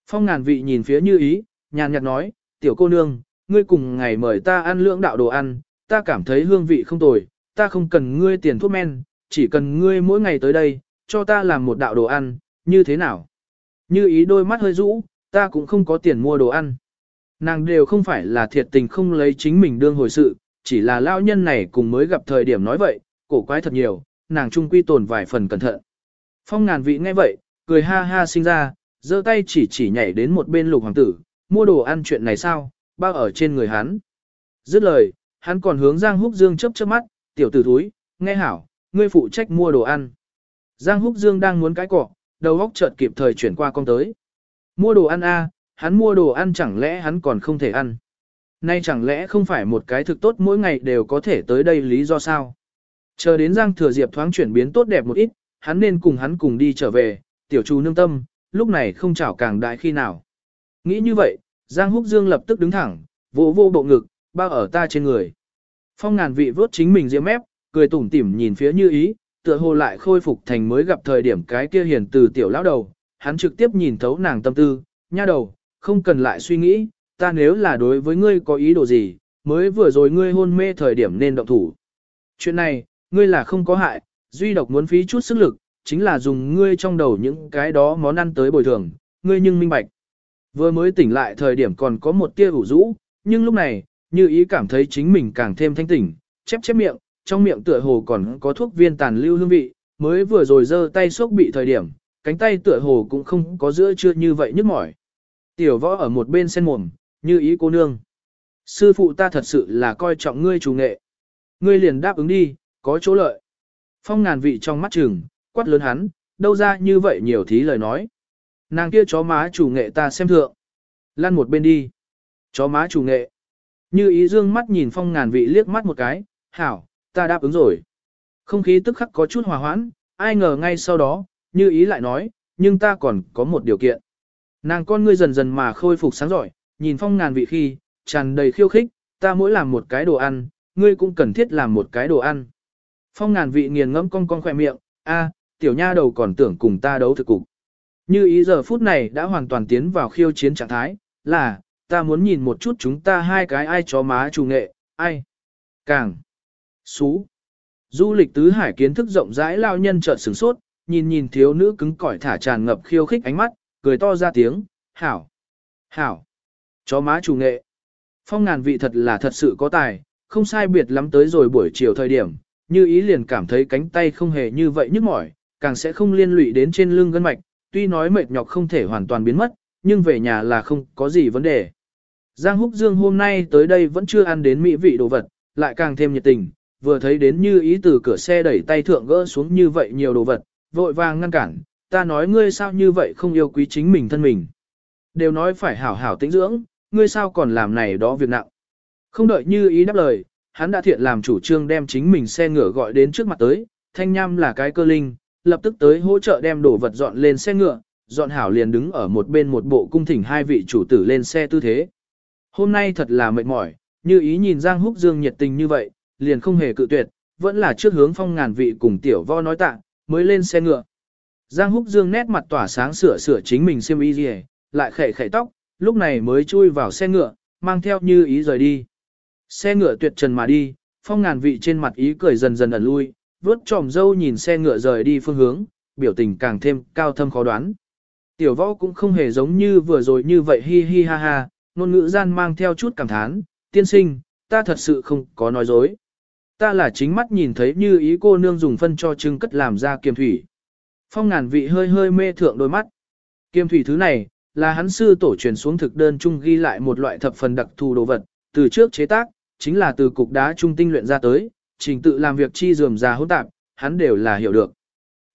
Phong ngàn vị nhìn phía như ý, nhàn nhạt nói, tiểu cô nương, ngươi cùng ngày mời ta ăn lưỡng đạo đồ ăn, ta cảm thấy hương vị không tồi, ta không cần ngươi tiền thuốc men, chỉ cần ngươi mỗi ngày tới đây, cho ta làm một đạo đồ ăn, như thế nào? Như ý đôi mắt hơi rũ, ta cũng không có tiền mua đồ ăn. Nàng đều không phải là thiệt tình không lấy chính mình đương hồi sự, chỉ là lao nhân này cùng mới gặp thời điểm nói vậy, cổ quái thật nhiều, nàng trung quy tồn vài phần cẩn thận. Phong ngàn vị nghe vậy, cười ha ha sinh ra, giơ tay chỉ chỉ nhảy đến một bên lục hoàng tử, mua đồ ăn chuyện này sao, bao ở trên người hắn. Dứt lời, hắn còn hướng Giang Húc Dương chớp chớp mắt, tiểu tử thúi, nghe hảo, ngươi phụ trách mua đồ ăn. Giang Húc Dương đang muốn cái cỏ, đầu óc chợt kịp thời chuyển qua con tới. Mua đồ ăn a, hắn mua đồ ăn chẳng lẽ hắn còn không thể ăn. Nay chẳng lẽ không phải một cái thực tốt mỗi ngày đều có thể tới đây lý do sao? Chờ đến Giang Thừa Diệp thoáng chuyển biến tốt đẹp một ít, hắn nên cùng hắn cùng đi trở về, tiểu chủ nương tâm, lúc này không chảo càng đại khi nào. Nghĩ như vậy, Giang Húc Dương lập tức đứng thẳng, vỗ vô bộ ngực, bao ở ta trên người. Phong ngàn vị vớt chính mình diễm mép, cười tủm tỉm nhìn phía như ý, tựa hồ lại khôi phục thành mới gặp thời điểm cái kia hiền từ tiểu lão đầu, hắn trực tiếp nhìn thấu nàng tâm tư, nha đầu, không cần lại suy nghĩ, ta nếu là đối với ngươi có ý đồ gì, mới vừa rồi ngươi hôn mê thời điểm nên động thủ. Chuyện này, ngươi là không có hại, duy độc muốn phí chút sức lực, chính là dùng ngươi trong đầu những cái đó món ăn tới bồi thường, ngươi nhưng minh bạch. Vừa mới tỉnh lại thời điểm còn có một tia ủ rũ, nhưng lúc này, như ý cảm thấy chính mình càng thêm thanh tỉnh, chép chép miệng, trong miệng tựa hồ còn có thuốc viên tàn lưu hương vị, mới vừa rồi giơ tay xúc bị thời điểm, cánh tay tựa hồ cũng không có giữa chưa như vậy nhức mỏi. Tiểu võ ở một bên sen mồm, như ý cô nương. Sư phụ ta thật sự là coi trọng ngươi chủ nghệ. Ngươi liền đáp ứng đi, có chỗ lợi. Phong ngàn vị trong mắt trường, quát lớn hắn, đâu ra như vậy nhiều thí lời nói. Nàng kia chó má chủ nghệ ta xem thượng. Lăn một bên đi. Chó má chủ nghệ. Như ý dương mắt nhìn phong ngàn vị liếc mắt một cái, hảo, ta đáp ứng rồi. Không khí tức khắc có chút hòa hoãn, ai ngờ ngay sau đó, như ý lại nói, nhưng ta còn có một điều kiện. Nàng con ngươi dần dần mà khôi phục sáng giỏi, nhìn phong ngàn vị khi, tràn đầy khiêu khích, ta mỗi làm một cái đồ ăn, ngươi cũng cần thiết làm một cái đồ ăn. Phong ngàn vị nghiền ngẫm cong cong khỏe miệng, a, tiểu nha đầu còn tưởng cùng ta đấu thực cục. Như ý giờ phút này đã hoàn toàn tiến vào khiêu chiến trạng thái, là, ta muốn nhìn một chút chúng ta hai cái ai chó má chủ nghệ, ai. Càng. Xú. Du lịch tứ hải kiến thức rộng rãi lao nhân chợt sửng sốt, nhìn nhìn thiếu nữ cứng cỏi thả tràn ngập khiêu khích ánh mắt, cười to ra tiếng, hảo. Hảo. Chó má chủ nghệ. Phong ngàn vị thật là thật sự có tài, không sai biệt lắm tới rồi buổi chiều thời điểm, như ý liền cảm thấy cánh tay không hề như vậy nhức mỏi, càng sẽ không liên lụy đến trên lưng gân mạch, tuy nói mệt nhọc không thể hoàn toàn biến mất, nhưng về nhà là không có gì vấn đề. Giang Húc Dương hôm nay tới đây vẫn chưa ăn đến mỹ vị đồ vật, lại càng thêm nhiệt tình, vừa thấy đến như ý từ cửa xe đẩy tay thượng gỡ xuống như vậy nhiều đồ vật, vội vàng ngăn cản, ta nói ngươi sao như vậy không yêu quý chính mình thân mình. Đều nói phải hảo hảo tĩnh dưỡng, ngươi sao còn làm này đó việc nặng. Không đợi như ý đáp lời, hắn đã thiện làm chủ trương đem chính mình xe ngựa gọi đến trước mặt tới, thanh nham là cái cơ linh, lập tức tới hỗ trợ đem đồ vật dọn lên xe ngựa, dọn hảo liền đứng ở một bên một bộ cung thỉnh hai vị chủ tử lên xe tư thế. Hôm nay thật là mệt mỏi, như ý nhìn Giang Húc Dương nhiệt tình như vậy, liền không hề cự tuyệt, vẫn là trước hướng phong ngàn vị cùng tiểu vo nói tạ, mới lên xe ngựa. Giang Húc Dương nét mặt tỏa sáng sửa sửa chính mình xiêm y gì, lại khẽ khẽ tóc, lúc này mới chui vào xe ngựa, mang theo như ý rời đi. Xe ngựa tuyệt trần mà đi, phong ngàn vị trên mặt ý cười dần dần ẩn lui, vớt tròm dâu nhìn xe ngựa rời đi phương hướng, biểu tình càng thêm cao thâm khó đoán. Tiểu võ cũng không hề giống như vừa rồi như vậy hi hi ha ha, ngôn ngữ gian mang theo chút cảm thán, tiên sinh, ta thật sự không có nói dối. Ta là chính mắt nhìn thấy như ý cô nương dùng phân cho trưng cất làm ra kiềm thủy. Phong ngàn vị hơi hơi mê thượng đôi mắt. Kiềm thủy thứ này, là hắn sư tổ truyền xuống thực đơn chung ghi lại một loại thập phần đặc thù đồ vật, từ trước chế tác, chính là từ cục đá trung tinh luyện ra tới, trình tự làm việc chi dườm ra hỗn tạp, hắn đều là hiểu được.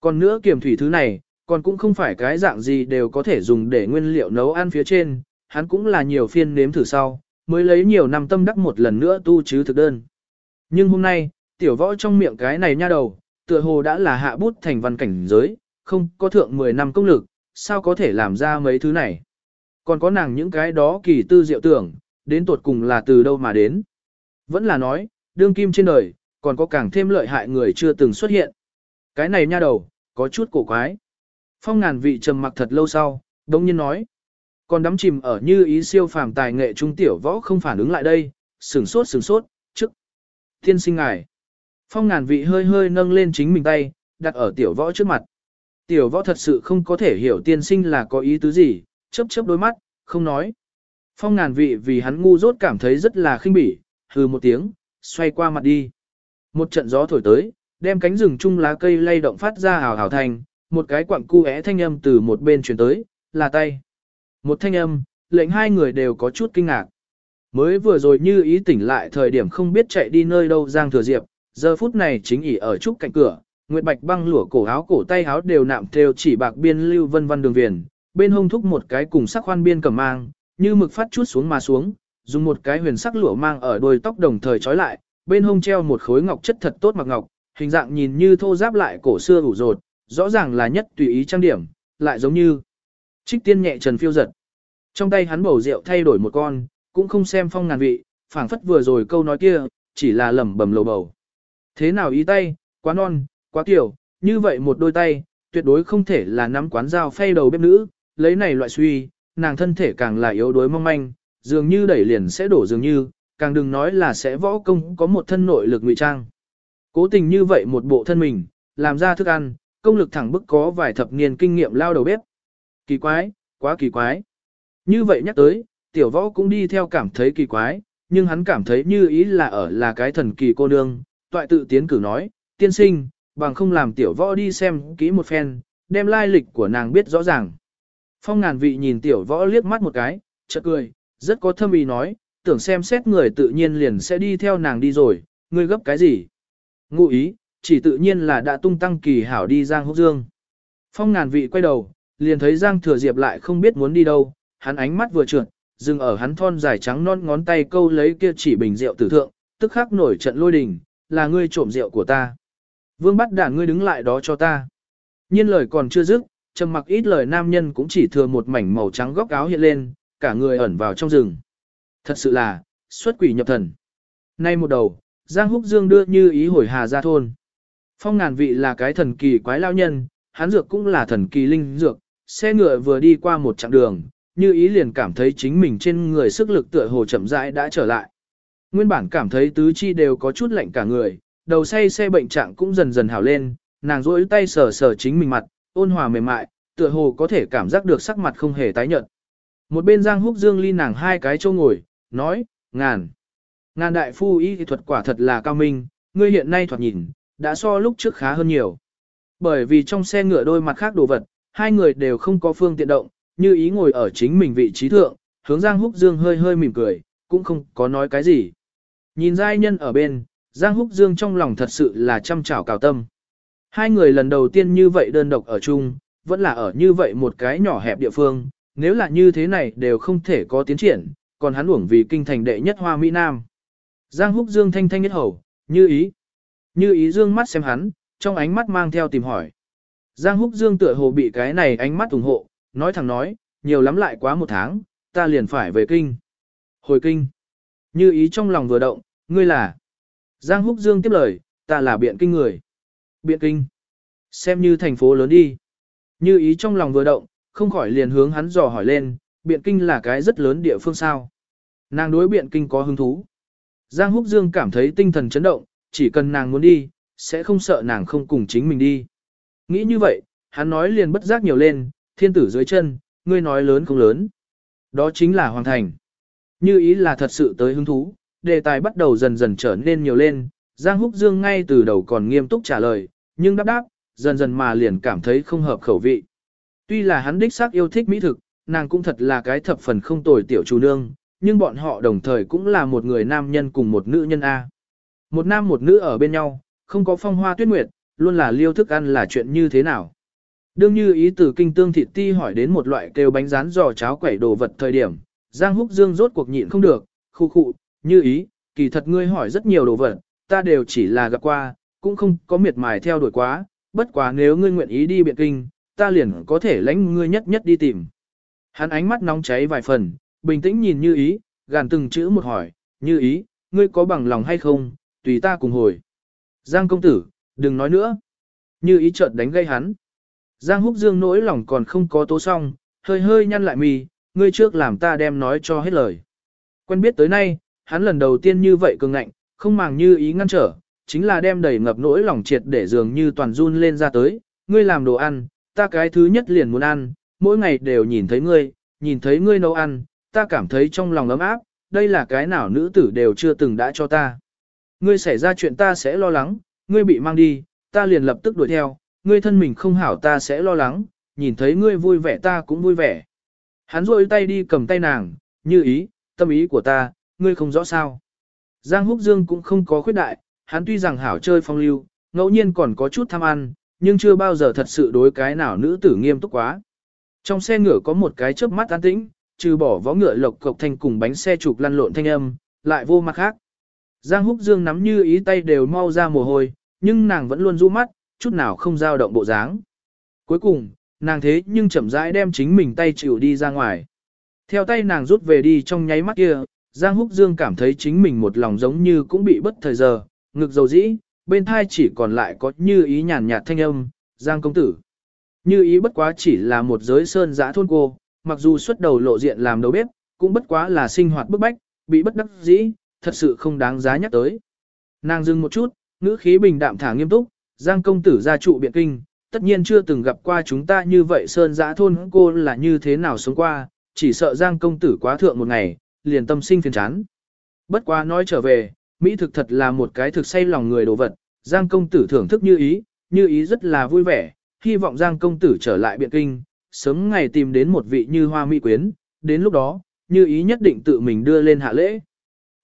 Còn nữa kiềm thủy thứ này, còn cũng không phải cái dạng gì đều có thể dùng để nguyên liệu nấu ăn phía trên, hắn cũng là nhiều phiên nếm thử sau, mới lấy nhiều năm tâm đắc một lần nữa tu chứ thực đơn. Nhưng hôm nay, tiểu võ trong miệng cái này nha đầu, tựa hồ đã là hạ bút thành văn cảnh giới, không có thượng 10 năm công lực, sao có thể làm ra mấy thứ này. Còn có nàng những cái đó kỳ tư diệu tưởng, đến tuột cùng là từ đâu mà đến. Vẫn là nói, đương kim trên đời, còn có càng thêm lợi hại người chưa từng xuất hiện. Cái này nha đầu, có chút cổ quái. Phong ngàn vị trầm mặc thật lâu sau, đông nhiên nói. Còn đắm chìm ở như ý siêu phàm tài nghệ trung tiểu võ không phản ứng lại đây, sửng sốt sửng sốt, trước. Thiên sinh ngài. Phong ngàn vị hơi hơi nâng lên chính mình tay, đặt ở tiểu võ trước mặt. Tiểu võ thật sự không có thể hiểu tiên sinh là có ý tứ gì, chớp chớp đôi mắt, không nói. Phong ngàn vị vì hắn ngu dốt cảm thấy rất là khinh bỉ, hừ một tiếng, xoay qua mặt đi. Một trận gió thổi tới, đem cánh rừng chung lá cây lay động phát ra hào hào thành, một cái quặng cu é thanh âm từ một bên truyền tới, là tay. Một thanh âm, lệnh hai người đều có chút kinh ngạc. Mới vừa rồi như ý tỉnh lại thời điểm không biết chạy đi nơi đâu Giang Thừa Diệp, giờ phút này chính ỉ ở trúc cạnh cửa, Nguyệt Bạch băng lửa cổ áo cổ tay áo đều nạm theo chỉ bạc biên lưu vân vân đường viền, bên hông thúc một cái cùng sắc khoan biên cầm mang, như mực phát chút xuống mà xuống, dùng một cái huyền sắc lửa mang ở đôi tóc đồng thời trói lại, bên hông treo một khối ngọc chất thật tốt mặc ngọc, hình dạng nhìn như thô giáp lại cổ xưa ủ rột, rõ ràng là nhất tùy ý trang điểm, lại giống như trích tiên nhẹ trần phiêu giật. Trong tay hắn bầu rượu thay đổi một con, cũng không xem phong ngàn vị, phảng phất vừa rồi câu nói kia, chỉ là lẩm bẩm lầu bầu. Thế nào ý tay, quá non, quá tiểu, như vậy một đôi tay, tuyệt đối không thể là nắm quán dao phay đầu bếp nữ, lấy này loại suy, nàng thân thể càng là yếu đuối mong manh, dường như đẩy liền sẽ đổ dường như, càng đừng nói là sẽ võ công có một thân nội lực ngụy trang. Cố tình như vậy một bộ thân mình, làm ra thức ăn, công lực thẳng bức có vài thập niên kinh nghiệm lao đầu bếp. Kỳ quái, quá kỳ quái. Như vậy nhắc tới, tiểu võ cũng đi theo cảm thấy kỳ quái, nhưng hắn cảm thấy như ý là ở là cái thần kỳ cô nương, toại tự tiến cử nói, tiên sinh, bằng không làm tiểu võ đi xem kỹ một phen, đem lai lịch của nàng biết rõ ràng. Phong ngàn vị nhìn tiểu võ liếc mắt một cái, chợt cười, rất có thâm ý nói, tưởng xem xét người tự nhiên liền sẽ đi theo nàng đi rồi, ngươi gấp cái gì? Ngụ ý, chỉ tự nhiên là đã tung tăng kỳ hảo đi Giang hốc Dương. Phong ngàn vị quay đầu, liền thấy Giang Thừa Diệp lại không biết muốn đi đâu, hắn ánh mắt vừa trượt, dừng ở hắn thon dài trắng non ngón tay câu lấy kia chỉ bình rượu tử thượng, tức khắc nổi trận lôi đình, là ngươi trộm rượu của ta. Vương bắt đản ngươi đứng lại đó cho ta. Nhiên lời còn chưa dứt, trầm mặc ít lời nam nhân cũng chỉ thừa một mảnh màu trắng góc áo hiện lên, cả người ẩn vào trong rừng. Thật sự là, xuất quỷ nhập thần. Nay một đầu, Giang Húc Dương đưa như ý hồi hà ra thôn. Phong ngàn vị là cái thần kỳ quái lao nhân, hắn dược cũng là thần kỳ linh dược, xe ngựa vừa đi qua một chặng đường, như ý liền cảm thấy chính mình trên người sức lực tựa hồ chậm rãi đã trở lại. Nguyên bản cảm thấy tứ chi đều có chút lạnh cả người, đầu say xe bệnh trạng cũng dần dần hảo lên, nàng rỗi tay sờ sờ chính mình mặt, ôn hòa mềm mại, tựa hồ có thể cảm giác được sắc mặt không hề tái nhợt. Một bên Giang Húc Dương ly nàng hai cái châu ngồi, nói, ngàn. Ngàn đại phu y thuật quả thật là cao minh, ngươi hiện nay thoạt nhìn, đã so lúc trước khá hơn nhiều. Bởi vì trong xe ngựa đôi mặt khác đồ vật, hai người đều không có phương tiện động, như ý ngồi ở chính mình vị trí thượng, hướng Giang Húc Dương hơi hơi mỉm cười, cũng không có nói cái gì. Nhìn giai nhân ở bên, Giang Húc Dương trong lòng thật sự là chăm chảo cào tâm. Hai người lần đầu tiên như vậy đơn độc ở chung, vẫn là ở như vậy một cái nhỏ hẹp địa phương, nếu là như thế này đều không thể có tiến triển, còn hắn uổng vì kinh thành đệ nhất hoa Mỹ Nam. Giang Húc Dương thanh thanh nhất hầu, như ý. Như ý dương mắt xem hắn, trong ánh mắt mang theo tìm hỏi. Giang Húc Dương tựa hồ bị cái này ánh mắt ủng hộ, nói thẳng nói, nhiều lắm lại quá một tháng, ta liền phải về kinh. Hồi kinh. Như ý trong lòng vừa động, ngươi là. Giang Húc Dương tiếp lời, ta là biện kinh người. Biện kinh. Xem như thành phố lớn đi. Như ý trong lòng vừa động, không khỏi liền hướng hắn dò hỏi lên, biện kinh là cái rất lớn địa phương sao. Nàng đối biện kinh có hứng thú. Giang Húc Dương cảm thấy tinh thần chấn động, chỉ cần nàng muốn đi, sẽ không sợ nàng không cùng chính mình đi. Nghĩ như vậy, hắn nói liền bất giác nhiều lên, thiên tử dưới chân, ngươi nói lớn không lớn. Đó chính là hoàng thành. Như ý là thật sự tới hứng thú, đề tài bắt đầu dần dần trở nên nhiều lên, Giang Húc Dương ngay từ đầu còn nghiêm túc trả lời, nhưng đáp đáp, dần dần mà liền cảm thấy không hợp khẩu vị. Tuy là hắn đích xác yêu thích mỹ thực, nàng cũng thật là cái thập phần không tồi tiểu chủ nương, nhưng bọn họ đồng thời cũng là một người nam nhân cùng một nữ nhân A. Một nam một nữ ở bên nhau, không có phong hoa tuyết nguyệt, luôn là liêu thức ăn là chuyện như thế nào. Đương như ý từ kinh tương thịt ti hỏi đến một loại kêu bánh rán giò cháo quẩy đồ vật thời điểm, Giang Húc Dương rốt cuộc nhịn không được, khu khụ, như ý, kỳ thật ngươi hỏi rất nhiều đồ vật, ta đều chỉ là gặp qua, cũng không có miệt mài theo đuổi quá, bất quá nếu ngươi nguyện ý đi biện kinh, ta liền có thể lãnh ngươi nhất nhất đi tìm. Hắn ánh mắt nóng cháy vài phần, bình tĩnh nhìn như ý, gàn từng chữ một hỏi, như ý, ngươi có bằng lòng hay không, tùy ta cùng hồi. Giang công tử, đừng nói nữa. Như ý chợt đánh gây hắn. Giang húc dương nỗi lòng còn không có tố xong, hơi hơi nhăn lại mì, ngươi trước làm ta đem nói cho hết lời. Quen biết tới nay, hắn lần đầu tiên như vậy cường ngạnh, không màng như ý ngăn trở, chính là đem đầy ngập nỗi lòng triệt để dường như toàn run lên ra tới, ngươi làm đồ ăn, ta cái thứ nhất liền muốn ăn, mỗi ngày đều nhìn thấy ngươi, nhìn thấy ngươi nấu ăn, ta cảm thấy trong lòng ấm áp, đây là cái nào nữ tử đều chưa từng đã cho ta. Ngươi xảy ra chuyện ta sẽ lo lắng, ngươi bị mang đi, ta liền lập tức đuổi theo, ngươi thân mình không hảo ta sẽ lo lắng, nhìn thấy ngươi vui vẻ ta cũng vui vẻ. Hắn rôi tay đi cầm tay nàng, như ý, tâm ý của ta, ngươi không rõ sao. Giang Húc Dương cũng không có khuyết đại, hắn tuy rằng hảo chơi phong lưu, ngẫu nhiên còn có chút tham ăn, nhưng chưa bao giờ thật sự đối cái nào nữ tử nghiêm túc quá. Trong xe ngựa có một cái chớp mắt an tĩnh, trừ bỏ vó ngựa lộc cộc thanh cùng bánh xe trục lăn lộn thanh âm, lại vô mặt khác. Giang Húc Dương nắm như ý tay đều mau ra mồ hôi, nhưng nàng vẫn luôn rũ mắt, chút nào không dao động bộ dáng. Cuối cùng, nàng thế nhưng chậm rãi đem chính mình tay chịu đi ra ngoài. Theo tay nàng rút về đi trong nháy mắt kia, Giang Húc Dương cảm thấy chính mình một lòng giống như cũng bị bất thời giờ, ngực dầu dĩ, bên thai chỉ còn lại có như ý nhàn nhạt thanh âm, Giang công tử. Như ý bất quá chỉ là một giới sơn giã thôn cô, mặc dù xuất đầu lộ diện làm đầu bếp, cũng bất quá là sinh hoạt bức bách, bị bất đắc dĩ, thật sự không đáng giá nhắc tới. Nàng dừng một chút, ngữ khí bình đạm thả nghiêm túc, Giang công tử gia trụ biện kinh, tất nhiên chưa từng gặp qua chúng ta như vậy sơn giã thôn cô là như thế nào sống qua, chỉ sợ Giang công tử quá thượng một ngày, liền tâm sinh phiền chán. Bất quá nói trở về, Mỹ thực thật là một cái thực say lòng người đồ vật, Giang công tử thưởng thức như ý, như ý rất là vui vẻ, hy vọng Giang công tử trở lại biện kinh, sớm ngày tìm đến một vị như hoa mỹ quyến, đến lúc đó, như ý nhất định tự mình đưa lên hạ lễ.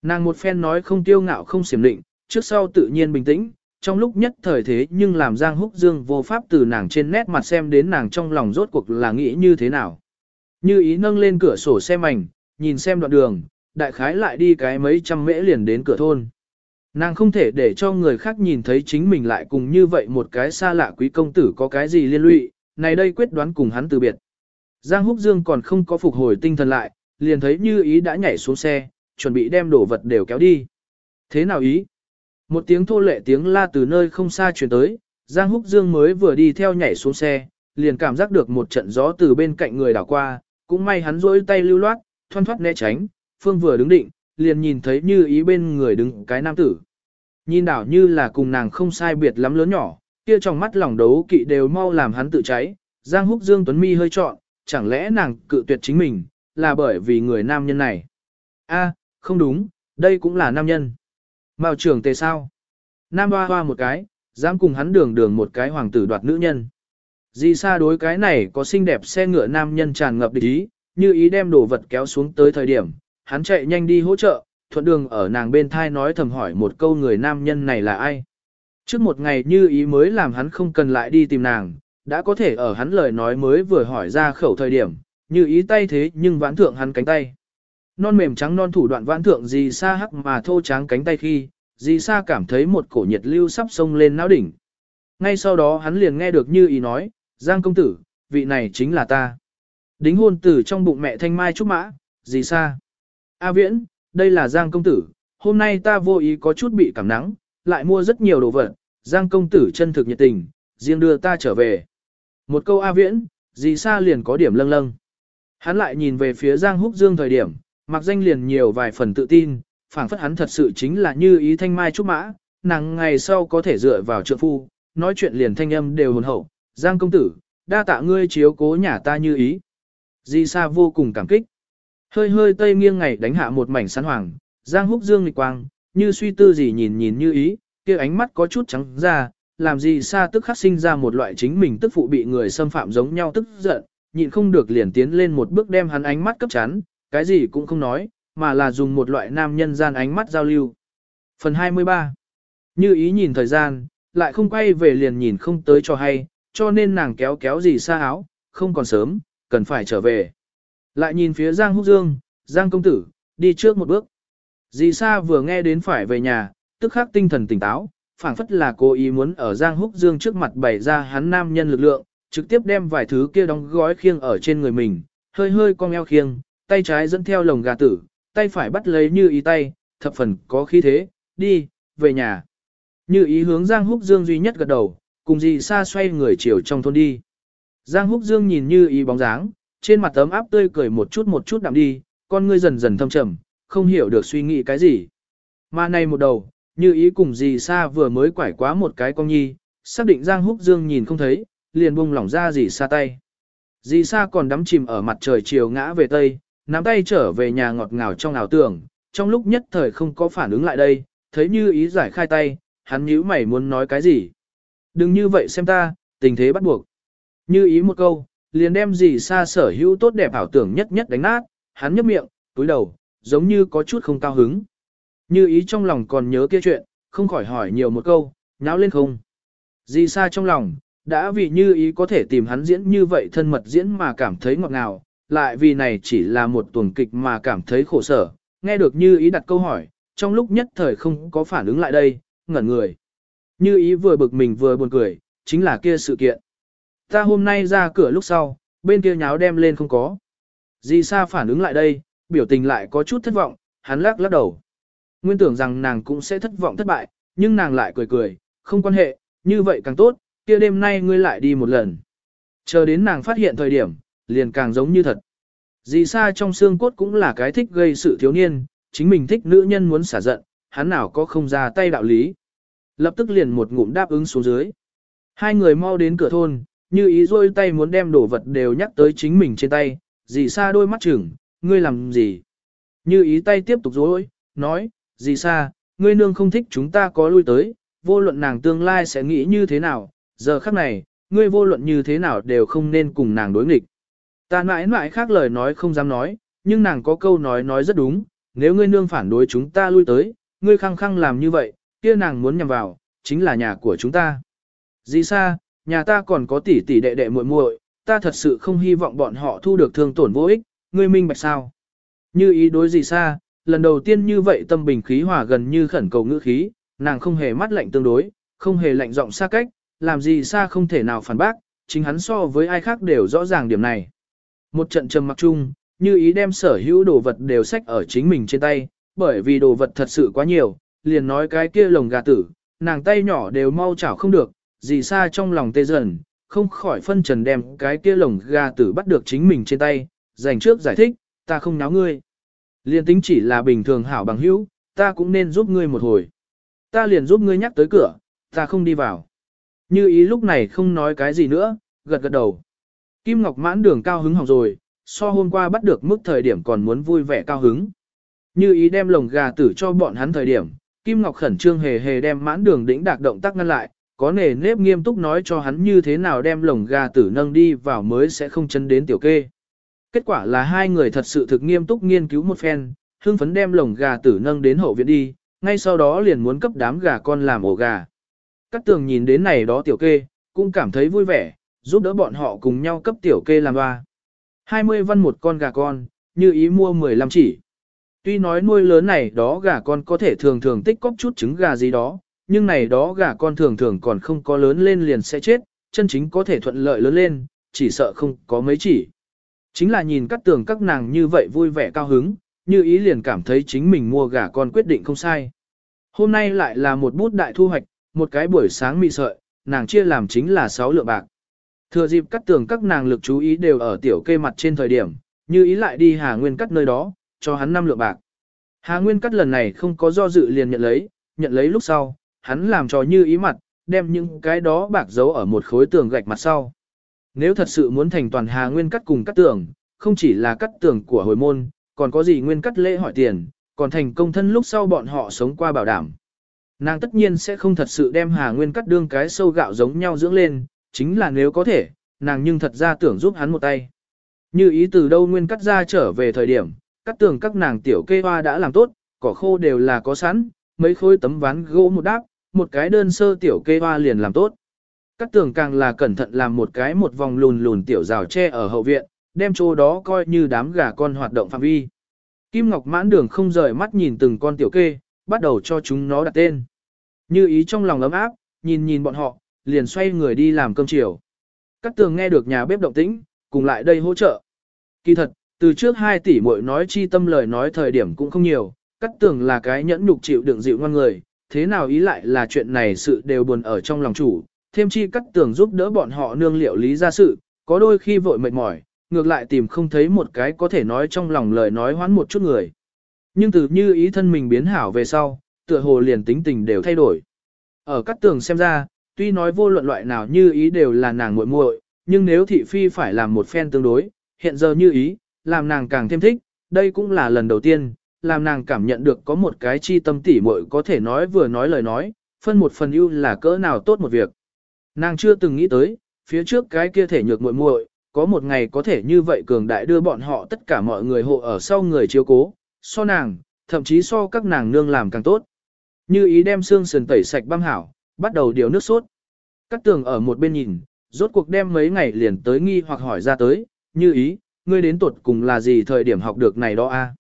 Nàng một phen nói không tiêu ngạo không xiểm định, trước sau tự nhiên bình tĩnh, trong lúc nhất thời thế nhưng làm Giang Húc Dương vô pháp từ nàng trên nét mặt xem đến nàng trong lòng rốt cuộc là nghĩ như thế nào. Như ý nâng lên cửa sổ xe mảnh, nhìn xem đoạn đường, đại khái lại đi cái mấy trăm mễ liền đến cửa thôn. Nàng không thể để cho người khác nhìn thấy chính mình lại cùng như vậy một cái xa lạ quý công tử có cái gì liên lụy, này đây quyết đoán cùng hắn từ biệt. Giang Húc Dương còn không có phục hồi tinh thần lại, liền thấy như ý đã nhảy xuống xe, chuẩn bị đem đồ vật đều kéo đi. Thế nào ý? Một tiếng thô lệ tiếng la từ nơi không xa truyền tới, Giang Húc Dương mới vừa đi theo nhảy xuống xe, liền cảm giác được một trận gió từ bên cạnh người đảo qua, cũng may hắn rỗi tay lưu loát, thoăn thoát né tránh, Phương vừa đứng định, liền nhìn thấy như ý bên người đứng cái nam tử. Nhìn đảo như là cùng nàng không sai biệt lắm lớn nhỏ, kia trong mắt lòng đấu kỵ đều mau làm hắn tự cháy, Giang Húc Dương Tuấn Mi hơi trọn, chẳng lẽ nàng cự tuyệt chính mình, là bởi vì người nam nhân này. a không đúng, đây cũng là nam nhân. Mao trưởng tề sao? Nam hoa hoa một cái, dám cùng hắn đường đường một cái hoàng tử đoạt nữ nhân. Di xa đối cái này có xinh đẹp xe ngựa nam nhân tràn ngập địch ý, như ý đem đồ vật kéo xuống tới thời điểm, hắn chạy nhanh đi hỗ trợ, thuận đường ở nàng bên thai nói thầm hỏi một câu người nam nhân này là ai. Trước một ngày như ý mới làm hắn không cần lại đi tìm nàng, đã có thể ở hắn lời nói mới vừa hỏi ra khẩu thời điểm, như ý tay thế nhưng vãn thượng hắn cánh tay. Non mềm trắng non thủ đoạn vãn thượng gì xa hắc mà thô trắng cánh tay khi, gì xa cảm thấy một cổ nhiệt lưu sắp sông lên não đỉnh. Ngay sau đó hắn liền nghe được như ý nói, Giang công tử, vị này chính là ta. Đính hôn tử trong bụng mẹ thanh mai trúc mã, gì xa. A viễn, đây là Giang công tử, hôm nay ta vô ý có chút bị cảm nắng, lại mua rất nhiều đồ vật, Giang công tử chân thực nhiệt tình, riêng đưa ta trở về. Một câu A viễn, gì xa liền có điểm lâng lâng. Hắn lại nhìn về phía Giang Húc Dương thời điểm, mặc danh liền nhiều vài phần tự tin, phảng phất hắn thật sự chính là như ý thanh mai trúc mã, nàng ngày sau có thể dựa vào trượng phu, nói chuyện liền thanh âm đều hồn hậu, Giang công tử, đa tạ ngươi chiếu cố nhà ta như ý. Di Sa vô cùng cảm kích. Hơi hơi tây nghiêng ngày đánh hạ một mảnh sán hoàng, Giang húc dương lịch quang, như suy tư gì nhìn nhìn như ý, kia ánh mắt có chút trắng ra, làm gì Sa tức khắc sinh ra một loại chính mình tức phụ bị người xâm phạm giống nhau tức giận, nhịn không được liền tiến lên một bước đem hắn ánh mắt cấp chán cái gì cũng không nói, mà là dùng một loại nam nhân gian ánh mắt giao lưu. Phần 23 Như ý nhìn thời gian, lại không quay về liền nhìn không tới cho hay, cho nên nàng kéo kéo gì xa áo, không còn sớm, cần phải trở về. Lại nhìn phía Giang Húc Dương, Giang công tử, đi trước một bước. Dì Sa vừa nghe đến phải về nhà, tức khắc tinh thần tỉnh táo, phảng phất là cố ý muốn ở Giang Húc Dương trước mặt bày ra hắn nam nhân lực lượng, trực tiếp đem vài thứ kia đóng gói khiêng ở trên người mình, hơi hơi cong eo khiêng, tay trái dẫn theo lồng gà tử, tay phải bắt lấy như ý tay, thập phần có khí thế, đi, về nhà. Như ý hướng Giang Húc Dương duy nhất gật đầu, cùng dì Sa xoay người chiều trong thôn đi. Giang Húc Dương nhìn như ý bóng dáng, trên mặt tấm áp tươi cười một chút một chút đạm đi, con ngươi dần dần thâm trầm, không hiểu được suy nghĩ cái gì. Mà này một đầu, như ý cùng dì Sa vừa mới quải quá một cái con nhi, xác định Giang Húc Dương nhìn không thấy, liền buông lỏng ra dì Sa tay. Dì Sa còn đắm chìm ở mặt trời chiều ngã về tây, nắm tay trở về nhà ngọt ngào trong ảo tưởng, trong lúc nhất thời không có phản ứng lại đây, thấy như ý giải khai tay, hắn nhíu mày muốn nói cái gì. Đừng như vậy xem ta, tình thế bắt buộc. Như ý một câu, liền đem gì xa sở hữu tốt đẹp ảo tưởng nhất nhất đánh nát, hắn nhấp miệng, túi đầu, giống như có chút không cao hứng. Như ý trong lòng còn nhớ kia chuyện, không khỏi hỏi nhiều một câu, nháo lên không. Gì xa trong lòng, Đã vì như ý có thể tìm hắn diễn như vậy thân mật diễn mà cảm thấy ngọt ngào, lại vì này chỉ là một tuần kịch mà cảm thấy khổ sở, nghe được như ý đặt câu hỏi, trong lúc nhất thời không có phản ứng lại đây, ngẩn người. Như ý vừa bực mình vừa buồn cười, chính là kia sự kiện. Ta hôm nay ra cửa lúc sau, bên kia nháo đem lên không có. Di Sa phản ứng lại đây, biểu tình lại có chút thất vọng, hắn lắc lắc đầu. Nguyên tưởng rằng nàng cũng sẽ thất vọng thất bại, nhưng nàng lại cười cười, không quan hệ, như vậy càng tốt, kia đêm nay ngươi lại đi một lần. Chờ đến nàng phát hiện thời điểm, liền càng giống như thật. Dì Sa trong xương cốt cũng là cái thích gây sự thiếu niên, chính mình thích nữ nhân muốn xả giận, hắn nào có không ra tay đạo lý. Lập tức liền một ngụm đáp ứng xuống dưới. Hai người mau đến cửa thôn, như ý rôi tay muốn đem đồ vật đều nhắc tới chính mình trên tay, dì Sa đôi mắt chừng, ngươi làm gì? Như ý tay tiếp tục dối, nói, dì Sa, ngươi nương không thích chúng ta có lui tới, vô luận nàng tương lai sẽ nghĩ như thế nào, giờ khắc này, ngươi vô luận như thế nào đều không nên cùng nàng đối nghịch. Ta mãi mãi khác lời nói không dám nói, nhưng nàng có câu nói nói rất đúng, nếu ngươi nương phản đối chúng ta lui tới, ngươi khăng khăng làm như vậy, kia nàng muốn nhằm vào, chính là nhà của chúng ta. Dì Sa, nhà ta còn có tỷ tỷ đệ đệ muội muội, ta thật sự không hy vọng bọn họ thu được thương tổn vô ích, ngươi minh bạch sao? Như ý đối Dì Sa, lần đầu tiên như vậy tâm bình khí hòa gần như khẩn cầu ngữ khí, nàng không hề mắt lạnh tương đối, không hề lạnh giọng xa cách, làm gì xa không thể nào phản bác, chính hắn so với ai khác đều rõ ràng điểm này. Một trận trầm mặc chung, như ý đem sở hữu đồ vật đều sách ở chính mình trên tay, bởi vì đồ vật thật sự quá nhiều, liền nói cái kia lồng gà tử, nàng tay nhỏ đều mau chảo không được, gì xa trong lòng tê dần, không khỏi phân trần đem cái kia lồng gà tử bắt được chính mình trên tay, dành trước giải thích, ta không náo ngươi. Liên tính chỉ là bình thường hảo bằng hữu, ta cũng nên giúp ngươi một hồi. Ta liền giúp ngươi nhắc tới cửa, ta không đi vào. Như ý lúc này không nói cái gì nữa, gật gật đầu. Kim Ngọc mãn đường cao hứng hỏng rồi, so hôm qua bắt được mức thời điểm còn muốn vui vẻ cao hứng. Như ý đem lồng gà tử cho bọn hắn thời điểm, Kim Ngọc khẩn trương hề hề đem mãn đường đĩnh đạc động tác ngăn lại, có nề nếp nghiêm túc nói cho hắn như thế nào đem lồng gà tử nâng đi vào mới sẽ không chân đến tiểu kê. Kết quả là hai người thật sự thực nghiêm túc nghiên cứu một phen, hưng phấn đem lồng gà tử nâng đến hậu viện đi, ngay sau đó liền muốn cấp đám gà con làm ổ gà. Các tường nhìn đến này đó tiểu kê, cũng cảm thấy vui vẻ, giúp đỡ bọn họ cùng nhau cấp tiểu kê làm hoa. 20 văn một con gà con, như ý mua 15 chỉ. Tuy nói nuôi lớn này đó gà con có thể thường thường tích cóp chút trứng gà gì đó, nhưng này đó gà con thường thường còn không có lớn lên liền sẽ chết, chân chính có thể thuận lợi lớn lên, chỉ sợ không có mấy chỉ. Chính là nhìn các tường các nàng như vậy vui vẻ cao hứng, như ý liền cảm thấy chính mình mua gà con quyết định không sai. Hôm nay lại là một bút đại thu hoạch, một cái buổi sáng mị sợi, nàng chia làm chính là 6 lượng bạc. Thừa dịp cắt tường các nàng lực chú ý đều ở tiểu kê mặt trên thời điểm, như ý lại đi Hà Nguyên cắt nơi đó, cho hắn 5 lượng bạc. Hà Nguyên cắt lần này không có do dự liền nhận lấy, nhận lấy lúc sau, hắn làm cho như ý mặt, đem những cái đó bạc giấu ở một khối tường gạch mặt sau. Nếu thật sự muốn thành toàn Hà Nguyên cắt cùng cắt tường, không chỉ là cắt tường của hồi môn, còn có gì Nguyên cắt lễ hỏi tiền, còn thành công thân lúc sau bọn họ sống qua bảo đảm. Nàng tất nhiên sẽ không thật sự đem Hà Nguyên cắt đương cái sâu gạo giống nhau dưỡng lên, chính là nếu có thể, nàng nhưng thật ra tưởng giúp hắn một tay. Như ý từ đâu Nguyên cắt ra trở về thời điểm, cắt tường các nàng tiểu kê hoa đã làm tốt, cỏ khô đều là có sẵn, mấy khối tấm ván gỗ một đáp, một cái đơn sơ tiểu kê hoa liền làm tốt. Cắt tường càng là cẩn thận làm một cái một vòng lùn lùn tiểu rào tre ở hậu viện, đem chỗ đó coi như đám gà con hoạt động phạm vi. Kim Ngọc mãn đường không rời mắt nhìn từng con tiểu kê, bắt đầu cho chúng nó đặt tên. Như ý trong lòng ấm áp, nhìn nhìn bọn họ, liền xoay người đi làm cơm chiều. Các tường nghe được nhà bếp động tĩnh, cùng lại đây hỗ trợ. Kỳ thật, từ trước hai tỷ muội nói chi tâm lời nói thời điểm cũng không nhiều, cắt tường là cái nhẫn nhục chịu đựng dịu ngoan người, thế nào ý lại là chuyện này sự đều buồn ở trong lòng chủ, thêm chi cắt tường giúp đỡ bọn họ nương liệu lý ra sự, có đôi khi vội mệt mỏi, ngược lại tìm không thấy một cái có thể nói trong lòng lời nói hoán một chút người. Nhưng từ như ý thân mình biến hảo về sau, tựa hồ liền tính tình đều thay đổi. Ở Cát tường xem ra, tuy nói vô luận loại nào như ý đều là nàng muội muội, nhưng nếu thị phi phải làm một phen tương đối, hiện giờ như ý, làm nàng càng thêm thích, đây cũng là lần đầu tiên, làm nàng cảm nhận được có một cái chi tâm tỉ muội có thể nói vừa nói lời nói, phân một phần ưu là cỡ nào tốt một việc. Nàng chưa từng nghĩ tới, phía trước cái kia thể nhược muội muội, có một ngày có thể như vậy cường đại đưa bọn họ tất cả mọi người hộ ở sau người chiếu cố, so nàng, thậm chí so các nàng nương làm càng tốt. Như ý đem xương sườn tẩy sạch băm hảo, bắt đầu điều nước sốt. Các tường ở một bên nhìn, rốt cuộc đem mấy ngày liền tới nghi hoặc hỏi ra tới, như ý, ngươi đến tuột cùng là gì thời điểm học được này đó a?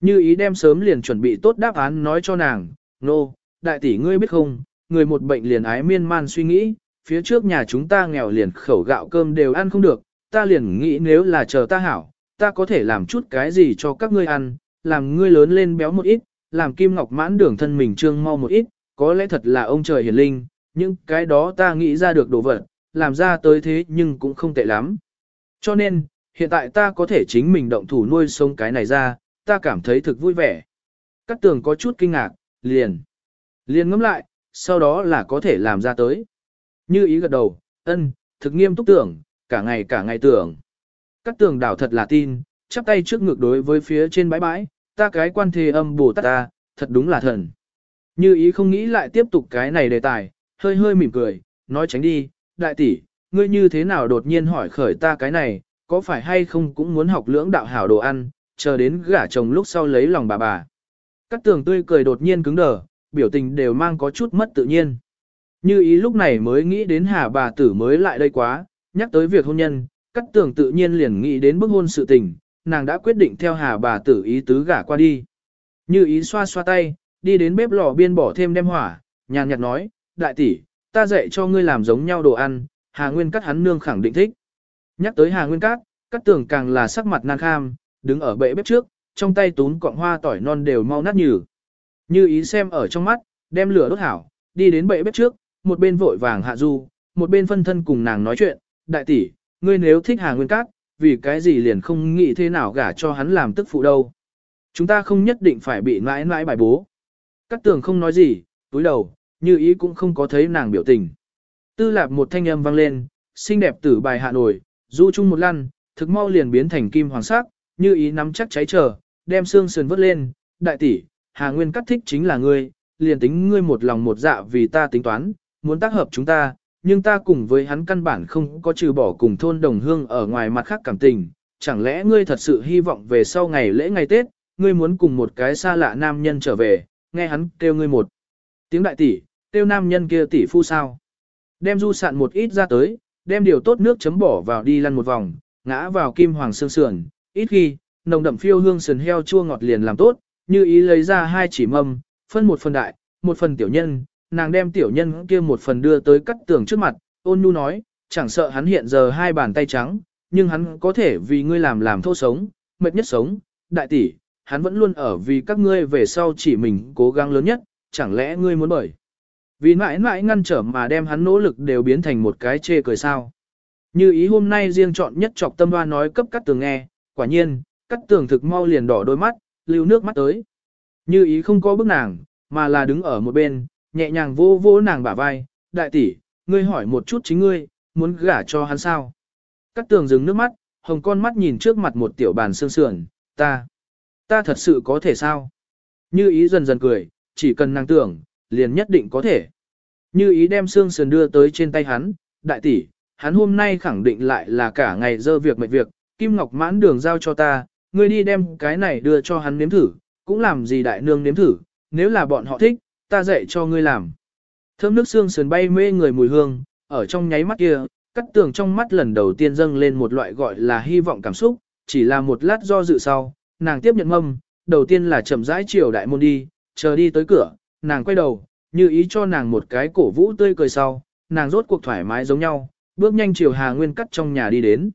Như ý đem sớm liền chuẩn bị tốt đáp án nói cho nàng, nô, no, đại tỷ ngươi biết không, người một bệnh liền ái miên man suy nghĩ, phía trước nhà chúng ta nghèo liền khẩu gạo cơm đều ăn không được, ta liền nghĩ nếu là chờ ta hảo, ta có thể làm chút cái gì cho các ngươi ăn, làm ngươi lớn lên béo một ít, làm kim ngọc mãn đường thân mình trương mau một ít, có lẽ thật là ông trời hiền linh, nhưng cái đó ta nghĩ ra được đồ vật, làm ra tới thế nhưng cũng không tệ lắm. Cho nên, hiện tại ta có thể chính mình động thủ nuôi sống cái này ra, ta cảm thấy thực vui vẻ. cát tường có chút kinh ngạc, liền. Liền ngẫm lại, sau đó là có thể làm ra tới. Như ý gật đầu, ân, thực nghiêm túc tưởng, cả ngày cả ngày tưởng. cát tường đảo thật là tin, chắp tay trước ngược đối với phía trên bãi bãi, ta cái quan thế âm bồ tát ta, thật đúng là thần. Như ý không nghĩ lại tiếp tục cái này đề tài, hơi hơi mỉm cười, nói tránh đi, đại tỷ, ngươi như thế nào đột nhiên hỏi khởi ta cái này, có phải hay không cũng muốn học lưỡng đạo hảo đồ ăn, chờ đến gả chồng lúc sau lấy lòng bà bà. Các tường tươi cười đột nhiên cứng đờ, biểu tình đều mang có chút mất tự nhiên. Như ý lúc này mới nghĩ đến hà bà tử mới lại đây quá, nhắc tới việc hôn nhân, các tường tự nhiên liền nghĩ đến bức hôn sự tình, nàng đã quyết định theo hà bà tử ý tứ gả qua đi. Như ý xoa xoa tay, đi đến bếp lò biên bỏ thêm đem hỏa, nhàn nhạt nói, đại tỷ, ta dạy cho ngươi làm giống nhau đồ ăn, hà nguyên cắt hắn nương khẳng định thích. Nhắc tới hà nguyên cắt, cắt tường càng là sắc mặt nan kham, đứng ở bệ bếp trước, trong tay tún cọng hoa tỏi non đều mau nát nhừ. Như ý xem ở trong mắt, đem lửa đốt hảo, đi đến bệ bếp trước, một bên vội vàng hạ du, một bên phân thân cùng nàng nói chuyện, đại tỷ, ngươi nếu thích Hà Nguyên Cát, vì cái gì liền không nghĩ thế nào gả cho hắn làm tức phụ đâu. Chúng ta không nhất định phải bị mãi mãi bài bố. Cát tường không nói gì, túi đầu, như ý cũng không có thấy nàng biểu tình. Tư lạp một thanh âm vang lên, xinh đẹp tử bài hạ nổi, du chung một lăn, thực mau liền biến thành kim hoàng sắc, như ý nắm chắc cháy chờ, đem xương sườn vớt lên, đại tỷ, Hà Nguyên cắt thích chính là ngươi, liền tính ngươi một lòng một dạ vì ta tính toán, muốn tác hợp chúng ta, nhưng ta cùng với hắn căn bản không có trừ bỏ cùng thôn đồng hương ở ngoài mặt khác cảm tình, chẳng lẽ ngươi thật sự hy vọng về sau ngày lễ ngày Tết, ngươi muốn cùng một cái xa lạ nam nhân trở về, nghe hắn kêu ngươi một tiếng đại tỷ, kêu nam nhân kia tỷ phu sao. Đem du sạn một ít ra tới, đem điều tốt nước chấm bỏ vào đi lăn một vòng, ngã vào kim hoàng sương sườn, ít khi, nồng đậm phiêu hương sườn heo chua ngọt liền làm tốt, như ý lấy ra hai chỉ mâm, phân một phần đại, một phần tiểu nhân, nàng đem tiểu nhân kia một phần đưa tới cắt tường trước mặt, ôn nhu nói, chẳng sợ hắn hiện giờ hai bàn tay trắng, nhưng hắn có thể vì ngươi làm làm thô sống, mệt nhất sống, đại tỷ, hắn vẫn luôn ở vì các ngươi về sau chỉ mình cố gắng lớn nhất, chẳng lẽ ngươi muốn bởi. Vì mãi mãi ngăn trở mà đem hắn nỗ lực đều biến thành một cái chê cười sao. Như ý hôm nay riêng chọn nhất trọc tâm hoa nói cấp cắt tường nghe, quả nhiên, cắt tường thực mau liền đỏ đôi mắt, lưu nước mắt tới. Như ý không có bức nàng, mà là đứng ở một bên, nhẹ nhàng vô vô nàng bả vai, đại tỷ, ngươi hỏi một chút chính ngươi, muốn gả cho hắn sao? Cắt tường dừng nước mắt, hồng con mắt nhìn trước mặt một tiểu bàn sương sườn, ta, ta thật sự có thể sao? Như ý dần dần cười, chỉ cần nàng tưởng, liền nhất định có thể. Như ý đem xương sườn đưa tới trên tay hắn, đại tỷ, hắn hôm nay khẳng định lại là cả ngày dơ việc mệt việc, Kim Ngọc mãn đường giao cho ta, ngươi đi đem cái này đưa cho hắn nếm thử, cũng làm gì đại nương nếm thử, nếu là bọn họ thích, ta dạy cho ngươi làm. Thơm nước xương sườn bay mê người mùi hương, ở trong nháy mắt kia, cắt tường trong mắt lần đầu tiên dâng lên một loại gọi là hy vọng cảm xúc, chỉ là một lát do dự sau, nàng tiếp nhận mâm, đầu tiên là chậm rãi chiều đại môn đi, chờ đi tới cửa, nàng quay đầu, như ý cho nàng một cái cổ vũ tươi cười sau, nàng rốt cuộc thoải mái giống nhau, bước nhanh chiều Hà Nguyên cắt trong nhà đi đến.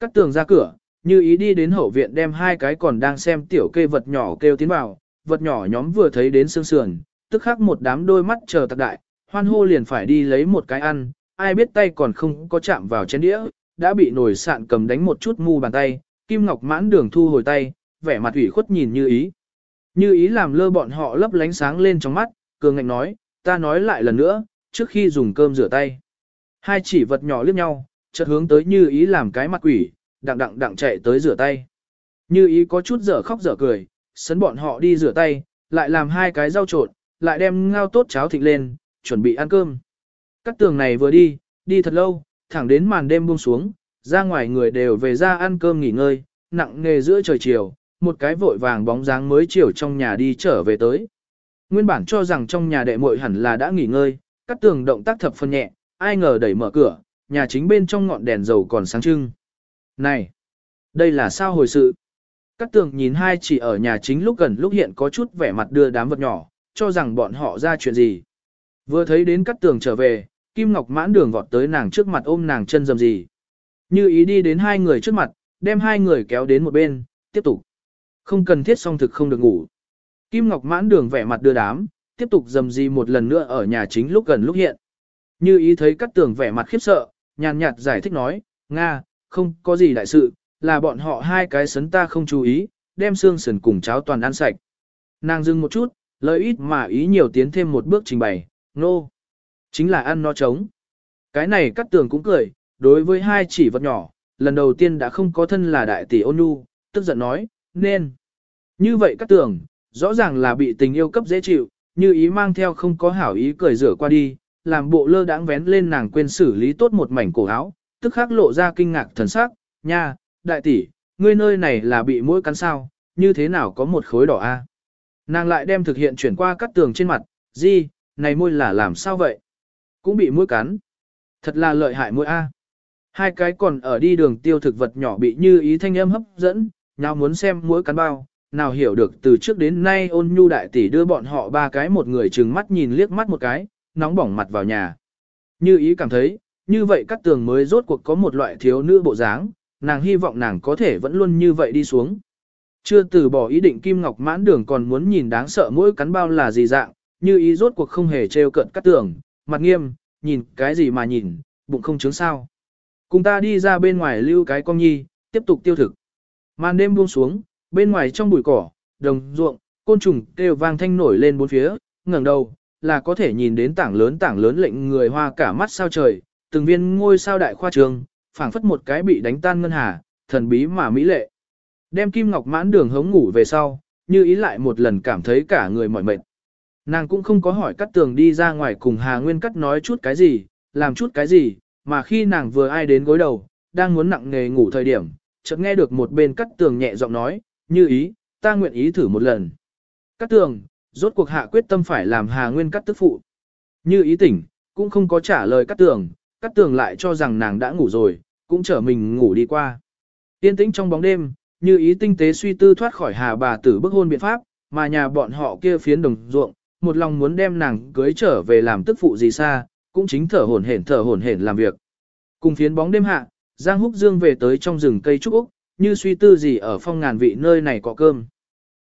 Cắt tường ra cửa, như ý đi đến hậu viện đem hai cái còn đang xem tiểu kê vật nhỏ kêu tiến vào, vật nhỏ nhóm vừa thấy đến sương sườn, tức khắc một đám đôi mắt chờ tạc đại, hoan hô liền phải đi lấy một cái ăn, ai biết tay còn không có chạm vào chén đĩa, đã bị nổi sạn cầm đánh một chút mu bàn tay, Kim Ngọc mãn đường thu hồi tay, vẻ mặt ủy khuất nhìn như ý. Như ý làm lơ bọn họ lấp lánh sáng lên trong mắt, cường ngạnh nói, ta nói lại lần nữa, trước khi dùng cơm rửa tay. Hai chỉ vật nhỏ liếc nhau, chợt hướng tới như ý làm cái mặt quỷ, đặng đặng đặng chạy tới rửa tay. Như ý có chút dở khóc dở cười, sấn bọn họ đi rửa tay, lại làm hai cái rau trộn, lại đem ngao tốt cháo thịt lên, chuẩn bị ăn cơm. Các tường này vừa đi, đi thật lâu, thẳng đến màn đêm buông xuống, ra ngoài người đều về ra ăn cơm nghỉ ngơi, nặng nghề giữa trời chiều, một cái vội vàng bóng dáng mới chiều trong nhà đi trở về tới. Nguyên bản cho rằng trong nhà đệ muội hẳn là đã nghỉ ngơi, cắt tường động tác thập phân nhẹ, ai ngờ đẩy mở cửa, nhà chính bên trong ngọn đèn dầu còn sáng trưng. Này, đây là sao hồi sự? Cắt tường nhìn hai chỉ ở nhà chính lúc gần lúc hiện có chút vẻ mặt đưa đám vật nhỏ, cho rằng bọn họ ra chuyện gì. Vừa thấy đến cắt tường trở về, Kim Ngọc mãn đường vọt tới nàng trước mặt ôm nàng chân dầm gì. Như ý đi đến hai người trước mặt, đem hai người kéo đến một bên, tiếp tục. Không cần thiết song thực không được ngủ. Kim Ngọc mãn đường vẻ mặt đưa đám, tiếp tục dầm gì một lần nữa ở nhà chính lúc gần lúc hiện. Như ý thấy các tường vẻ mặt khiếp sợ, nhàn nhạt giải thích nói, Nga, không có gì đại sự, là bọn họ hai cái sấn ta không chú ý, đem xương sườn cùng cháo toàn ăn sạch. Nàng dừng một chút, lời ít mà ý nhiều tiến thêm một bước trình bày, nô. No. Chính là ăn no trống. Cái này cắt tường cũng cười, đối với hai chỉ vật nhỏ, lần đầu tiên đã không có thân là đại tỷ ôn nhu, tức giận nói, nên. Như vậy các tường, rõ ràng là bị tình yêu cấp dễ chịu, như ý mang theo không có hảo ý cười rửa qua đi, làm bộ lơ đãng vén lên nàng quên xử lý tốt một mảnh cổ áo, tức khắc lộ ra kinh ngạc thần sắc, nha, đại tỷ, ngươi nơi này là bị mũi cắn sao, như thế nào có một khối đỏ a? Nàng lại đem thực hiện chuyển qua cắt tường trên mặt, gì, này môi là làm sao vậy? Cũng bị mũi cắn. Thật là lợi hại mũi a. Hai cái còn ở đi đường tiêu thực vật nhỏ bị như ý thanh âm hấp dẫn, nào muốn xem mũi cắn bao, nào hiểu được từ trước đến nay ôn nhu đại tỷ đưa bọn họ ba cái một người trừng mắt nhìn liếc mắt một cái, nóng bỏng mặt vào nhà. Như ý cảm thấy, như vậy các tường mới rốt cuộc có một loại thiếu nữ bộ dáng, nàng hy vọng nàng có thể vẫn luôn như vậy đi xuống. Chưa từ bỏ ý định Kim Ngọc mãn đường còn muốn nhìn đáng sợ mỗi cắn bao là gì dạng, như ý rốt cuộc không hề trêu cận các tường, mặt nghiêm, nhìn cái gì mà nhìn, bụng không chứng sao. Cùng ta đi ra bên ngoài lưu cái con nhi, tiếp tục tiêu thực. Màn đêm buông xuống, bên ngoài trong bụi cỏ, đồng ruộng, côn trùng kêu vang thanh nổi lên bốn phía, ngẩng đầu, là có thể nhìn đến tảng lớn tảng lớn lệnh người hoa cả mắt sao trời, từng viên ngôi sao đại khoa trường, phảng phất một cái bị đánh tan ngân hà, thần bí mà mỹ lệ. Đem kim ngọc mãn đường hống ngủ về sau, như ý lại một lần cảm thấy cả người mỏi mệt. Nàng cũng không có hỏi cắt tường đi ra ngoài cùng Hà Nguyên cắt nói chút cái gì, làm chút cái gì, mà khi nàng vừa ai đến gối đầu, đang muốn nặng nghề ngủ thời điểm, chợt nghe được một bên cắt tường nhẹ giọng nói, như ý, ta nguyện ý thử một lần. Cắt tường, rốt cuộc hạ quyết tâm phải làm Hà Nguyên cắt tức phụ. Như ý tỉnh, cũng không có trả lời cắt tường, cắt tường lại cho rằng nàng đã ngủ rồi, cũng chở mình ngủ đi qua. Tiên tĩnh trong bóng đêm, như ý tinh tế suy tư thoát khỏi Hà bà tử bức hôn biện pháp, mà nhà bọn họ kia phiến đồng ruộng, một lòng muốn đem nàng cưới trở về làm tức phụ gì xa, cũng chính thở hổn hển thở hổn hển làm việc. Cùng phiến bóng đêm hạ, Giang Húc Dương về tới trong rừng cây trúc Úc, như suy tư gì ở phong ngàn vị nơi này có cơm.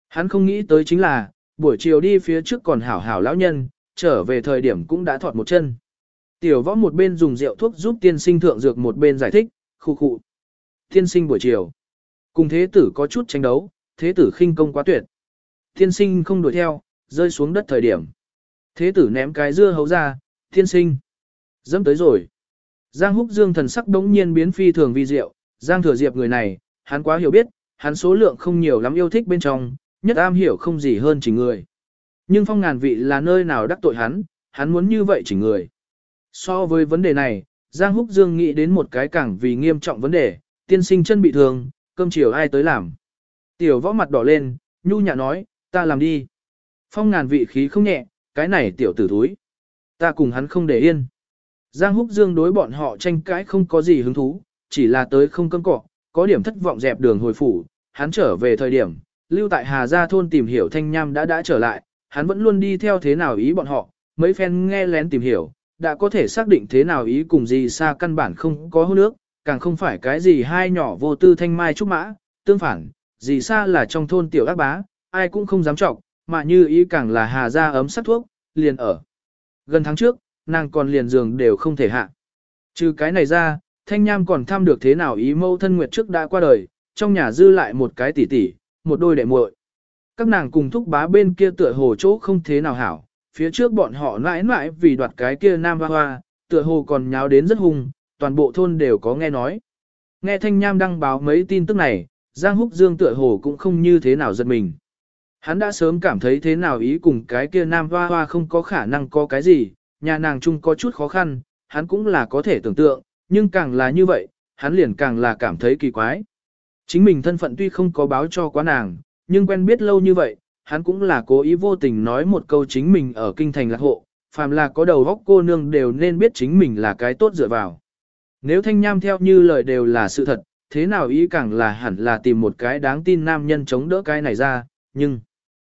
Hắn không nghĩ tới chính là, buổi chiều đi phía trước còn hảo hảo lão nhân, trở về thời điểm cũng đã thọt một chân. Tiểu võ một bên dùng rượu thuốc giúp tiên sinh thượng dược một bên giải thích, khu khu. Tiên sinh buổi chiều. Cùng thế tử có chút tranh đấu, thế tử khinh công quá tuyệt. Tiên sinh không đuổi theo, rơi xuống đất thời điểm. Thế tử ném cái dưa hấu ra, tiên sinh. Dẫm tới rồi. Giang húc dương thần sắc đống nhiên biến phi thường vi diệu, Giang thừa diệp người này, hắn quá hiểu biết, hắn số lượng không nhiều lắm yêu thích bên trong, nhất am hiểu không gì hơn chỉ người. Nhưng phong ngàn vị là nơi nào đắc tội hắn, hắn muốn như vậy chỉ người. So với vấn đề này, Giang Húc Dương nghĩ đến một cái càng vì nghiêm trọng vấn đề, tiên sinh chân bị thương, cơm chiều ai tới làm. Tiểu võ mặt đỏ lên, nhu nhã nói, ta làm đi. Phong ngàn vị khí không nhẹ, cái này tiểu tử thúi. Ta cùng hắn không để yên. Giang Húc Dương đối bọn họ tranh cãi không có gì hứng thú, chỉ là tới không cơm cọ, có điểm thất vọng dẹp đường hồi phủ, hắn trở về thời điểm, lưu tại Hà Gia thôn tìm hiểu thanh nham đã đã trở lại, hắn vẫn luôn đi theo thế nào ý bọn họ, mấy phen nghe lén tìm hiểu, đã có thể xác định thế nào ý cùng gì xa căn bản không có hôn nước, càng không phải cái gì hai nhỏ vô tư thanh mai trúc mã, tương phản, gì xa là trong thôn tiểu ác bá, ai cũng không dám trọng, mà như ý càng là Hà Gia ấm sắc thuốc, liền ở. Gần tháng trước, nàng còn liền giường đều không thể hạ. Trừ cái này ra, Thanh Nham còn thăm được thế nào ý mâu thân nguyệt trước đã qua đời, trong nhà dư lại một cái tỷ tỷ, một đôi đệ muội. Các nàng cùng thúc bá bên kia tựa hồ chỗ không thế nào hảo, phía trước bọn họ mãi mãi vì đoạt cái kia nam hoa hoa, tựa hồ còn nháo đến rất hung, toàn bộ thôn đều có nghe nói. Nghe Thanh Nham đăng báo mấy tin tức này, Giang Húc Dương tựa hồ cũng không như thế nào giật mình. Hắn đã sớm cảm thấy thế nào ý cùng cái kia nam hoa hoa không có khả năng có cái gì, nhà nàng chung có chút khó khăn, hắn cũng là có thể tưởng tượng, nhưng càng là như vậy, hắn liền càng là cảm thấy kỳ quái. Chính mình thân phận tuy không có báo cho quá nàng, nhưng quen biết lâu như vậy, hắn cũng là cố ý vô tình nói một câu chính mình ở kinh thành lạc hộ, phàm là có đầu góc cô nương đều nên biết chính mình là cái tốt dựa vào. Nếu thanh nham theo như lời đều là sự thật, thế nào ý càng là hẳn là tìm một cái đáng tin nam nhân chống đỡ cái này ra, nhưng...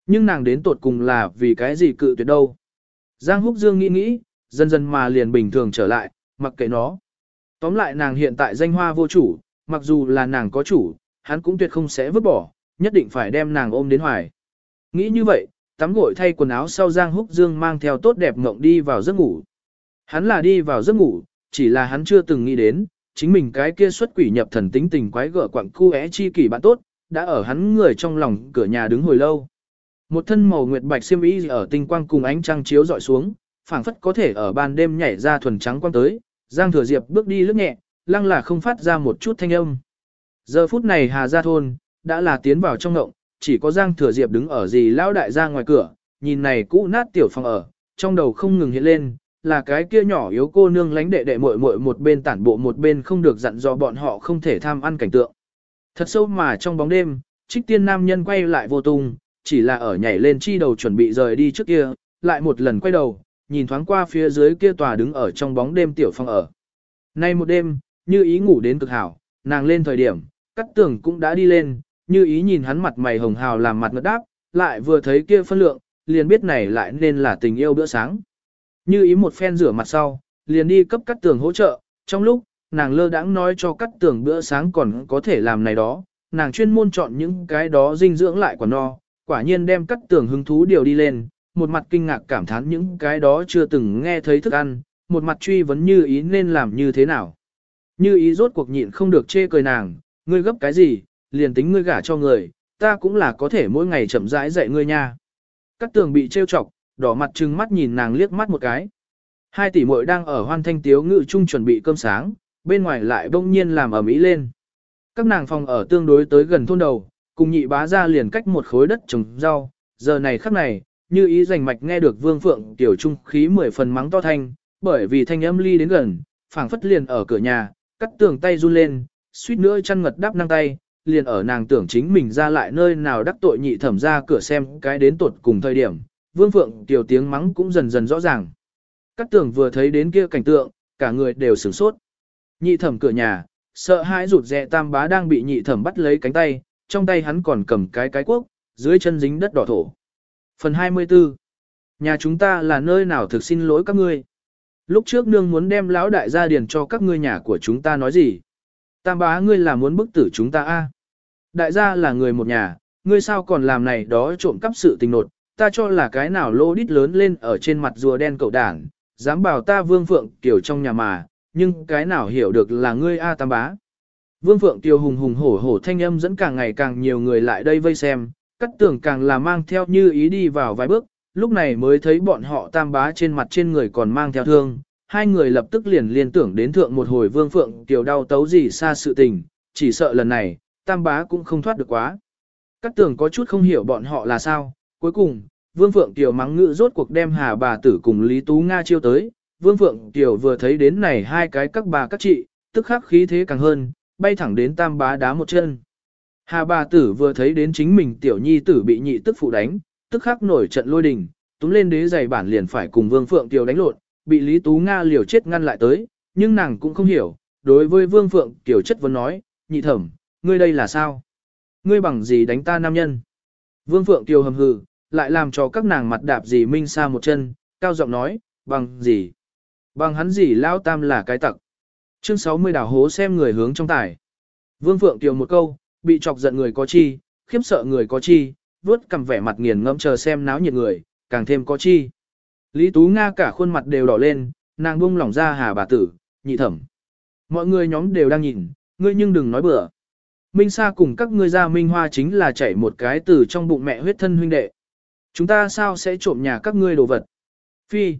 Nhưng nàng đến tột cùng là vì cái gì cự tuyệt đâu. Giang Húc Dương nghĩ nghĩ, dần dần mà liền bình thường trở lại, mặc kệ nó. Tóm lại nàng hiện tại danh hoa vô chủ, mặc dù là nàng có chủ, hắn cũng tuyệt không sẽ vứt bỏ, nhất định phải đem nàng ôm đến hoài. Nghĩ như vậy, tắm gội thay quần áo sau Giang Húc Dương mang theo tốt đẹp ngộng đi vào giấc ngủ. Hắn là đi vào giấc ngủ, chỉ là hắn chưa từng nghĩ đến, chính mình cái kia xuất quỷ nhập thần tính tình quái gở quặng cu é chi kỷ bạn tốt, đã ở hắn người trong lòng cửa nhà đứng hồi lâu. Một thân màu nguyệt bạch xiêm y ở tinh quang cùng ánh trăng chiếu dọi xuống, phảng phất có thể ở ban đêm nhảy ra thuần trắng quang tới, Giang Thừa Diệp bước đi lướt nhẹ, lăng là không phát ra một chút thanh âm. Giờ phút này Hà Gia Thôn, đã là tiến vào trong ngộng, chỉ có Giang Thừa Diệp đứng ở gì lão đại ra ngoài cửa, nhìn này cũ nát tiểu phòng ở, trong đầu không ngừng hiện lên, là cái kia nhỏ yếu cô nương lánh đệ đệ muội muội một bên tản bộ một bên không được dặn dò bọn họ không thể tham ăn cảnh tượng. Thật sâu mà trong bóng đêm, trích tiên nam nhân quay lại vô tung, chỉ là ở nhảy lên chi đầu chuẩn bị rời đi trước kia, lại một lần quay đầu, nhìn thoáng qua phía dưới kia tòa đứng ở trong bóng đêm tiểu phong ở. Nay một đêm, như ý ngủ đến cực hảo, nàng lên thời điểm, cắt tưởng cũng đã đi lên, như ý nhìn hắn mặt mày hồng hào làm mặt ngất đáp, lại vừa thấy kia phân lượng, liền biết này lại nên là tình yêu bữa sáng. Như ý một phen rửa mặt sau, liền đi cấp cắt tường hỗ trợ, trong lúc, nàng lơ đãng nói cho cắt tường bữa sáng còn có thể làm này đó, nàng chuyên môn chọn những cái đó dinh dưỡng lại quả no, quả nhiên đem cắt tường hứng thú điều đi lên, một mặt kinh ngạc cảm thán những cái đó chưa từng nghe thấy thức ăn, một mặt truy vấn như ý nên làm như thế nào. Như ý rốt cuộc nhịn không được chê cười nàng, ngươi gấp cái gì, liền tính ngươi gả cho người, ta cũng là có thể mỗi ngày chậm rãi dạy ngươi nha. Cắt tường bị trêu chọc, đỏ mặt trừng mắt nhìn nàng liếc mắt một cái. Hai tỷ muội đang ở hoan thanh tiếu ngự chung chuẩn bị cơm sáng, bên ngoài lại bỗng nhiên làm ở mỹ lên. Các nàng phòng ở tương đối tới gần thôn đầu, cùng nhị bá ra liền cách một khối đất trồng rau, giờ này khắc này, như ý rành mạch nghe được vương phượng tiểu trung khí mười phần mắng to thanh, bởi vì thanh âm ly đến gần, phảng phất liền ở cửa nhà, cắt tường tay run lên, suýt nữa chăn ngật đắp năng tay, liền ở nàng tưởng chính mình ra lại nơi nào đắc tội nhị thẩm ra cửa xem cái đến tột cùng thời điểm, vương phượng tiểu tiếng mắng cũng dần dần rõ ràng. Cắt tường vừa thấy đến kia cảnh tượng, cả người đều sửng sốt. Nhị thẩm cửa nhà, sợ hãi rụt rè tam bá đang bị nhị thẩm bắt lấy cánh tay, trong tay hắn còn cầm cái cái quốc, dưới chân dính đất đỏ thổ. Phần 24 Nhà chúng ta là nơi nào thực xin lỗi các ngươi. Lúc trước nương muốn đem lão đại gia điền cho các ngươi nhà của chúng ta nói gì? Tam bá ngươi là muốn bức tử chúng ta a? Đại gia là người một nhà, ngươi sao còn làm này đó trộm cắp sự tình nột, ta cho là cái nào lô đít lớn lên ở trên mặt rùa đen cậu đảng, dám bảo ta vương phượng kiểu trong nhà mà, nhưng cái nào hiểu được là ngươi a tam bá. Vương Phượng Tiêu hùng hùng hổ hổ thanh âm dẫn càng ngày càng nhiều người lại đây vây xem, cắt tưởng càng là mang theo như ý đi vào vài bước, lúc này mới thấy bọn họ tam bá trên mặt trên người còn mang theo thương, hai người lập tức liền liên tưởng đến thượng một hồi Vương Phượng Tiêu đau tấu gì xa sự tình, chỉ sợ lần này, tam bá cũng không thoát được quá. Cắt tưởng có chút không hiểu bọn họ là sao, cuối cùng, Vương Phượng Tiêu mắng ngự rốt cuộc đem hà bà tử cùng Lý Tú Nga chiêu tới, Vương Phượng Tiêu vừa thấy đến này hai cái các bà các chị, tức khắc khí thế càng hơn, bay thẳng đến tam bá đá một chân. Hà bà tử vừa thấy đến chính mình tiểu nhi tử bị nhị tức phụ đánh, tức khắc nổi trận lôi đình, túm lên đế giày bản liền phải cùng Vương Phượng Kiều đánh lộn, bị Lý Tú Nga liều chết ngăn lại tới, nhưng nàng cũng không hiểu, đối với Vương Phượng Kiều chất vấn nói, nhị thẩm, ngươi đây là sao? Ngươi bằng gì đánh ta nam nhân? Vương Phượng Kiều hầm hừ, lại làm cho các nàng mặt đạp gì minh xa một chân, cao giọng nói, bằng gì? Bằng hắn gì lao tam là cái tặc. Chương 60 đảo hố xem người hướng trong tài. Vương Phượng Kiều một câu, bị chọc giận người có chi, khiếp sợ người có chi, vuốt cầm vẻ mặt nghiền ngẫm chờ xem náo nhiệt người, càng thêm có chi. Lý Tú Nga cả khuôn mặt đều đỏ lên, nàng buông lỏng ra hà bà tử, nhị thẩm. Mọi người nhóm đều đang nhìn, ngươi nhưng đừng nói bừa. Minh Sa cùng các ngươi ra Minh Hoa chính là chảy một cái từ trong bụng mẹ huyết thân huynh đệ. Chúng ta sao sẽ trộm nhà các ngươi đồ vật? Phi.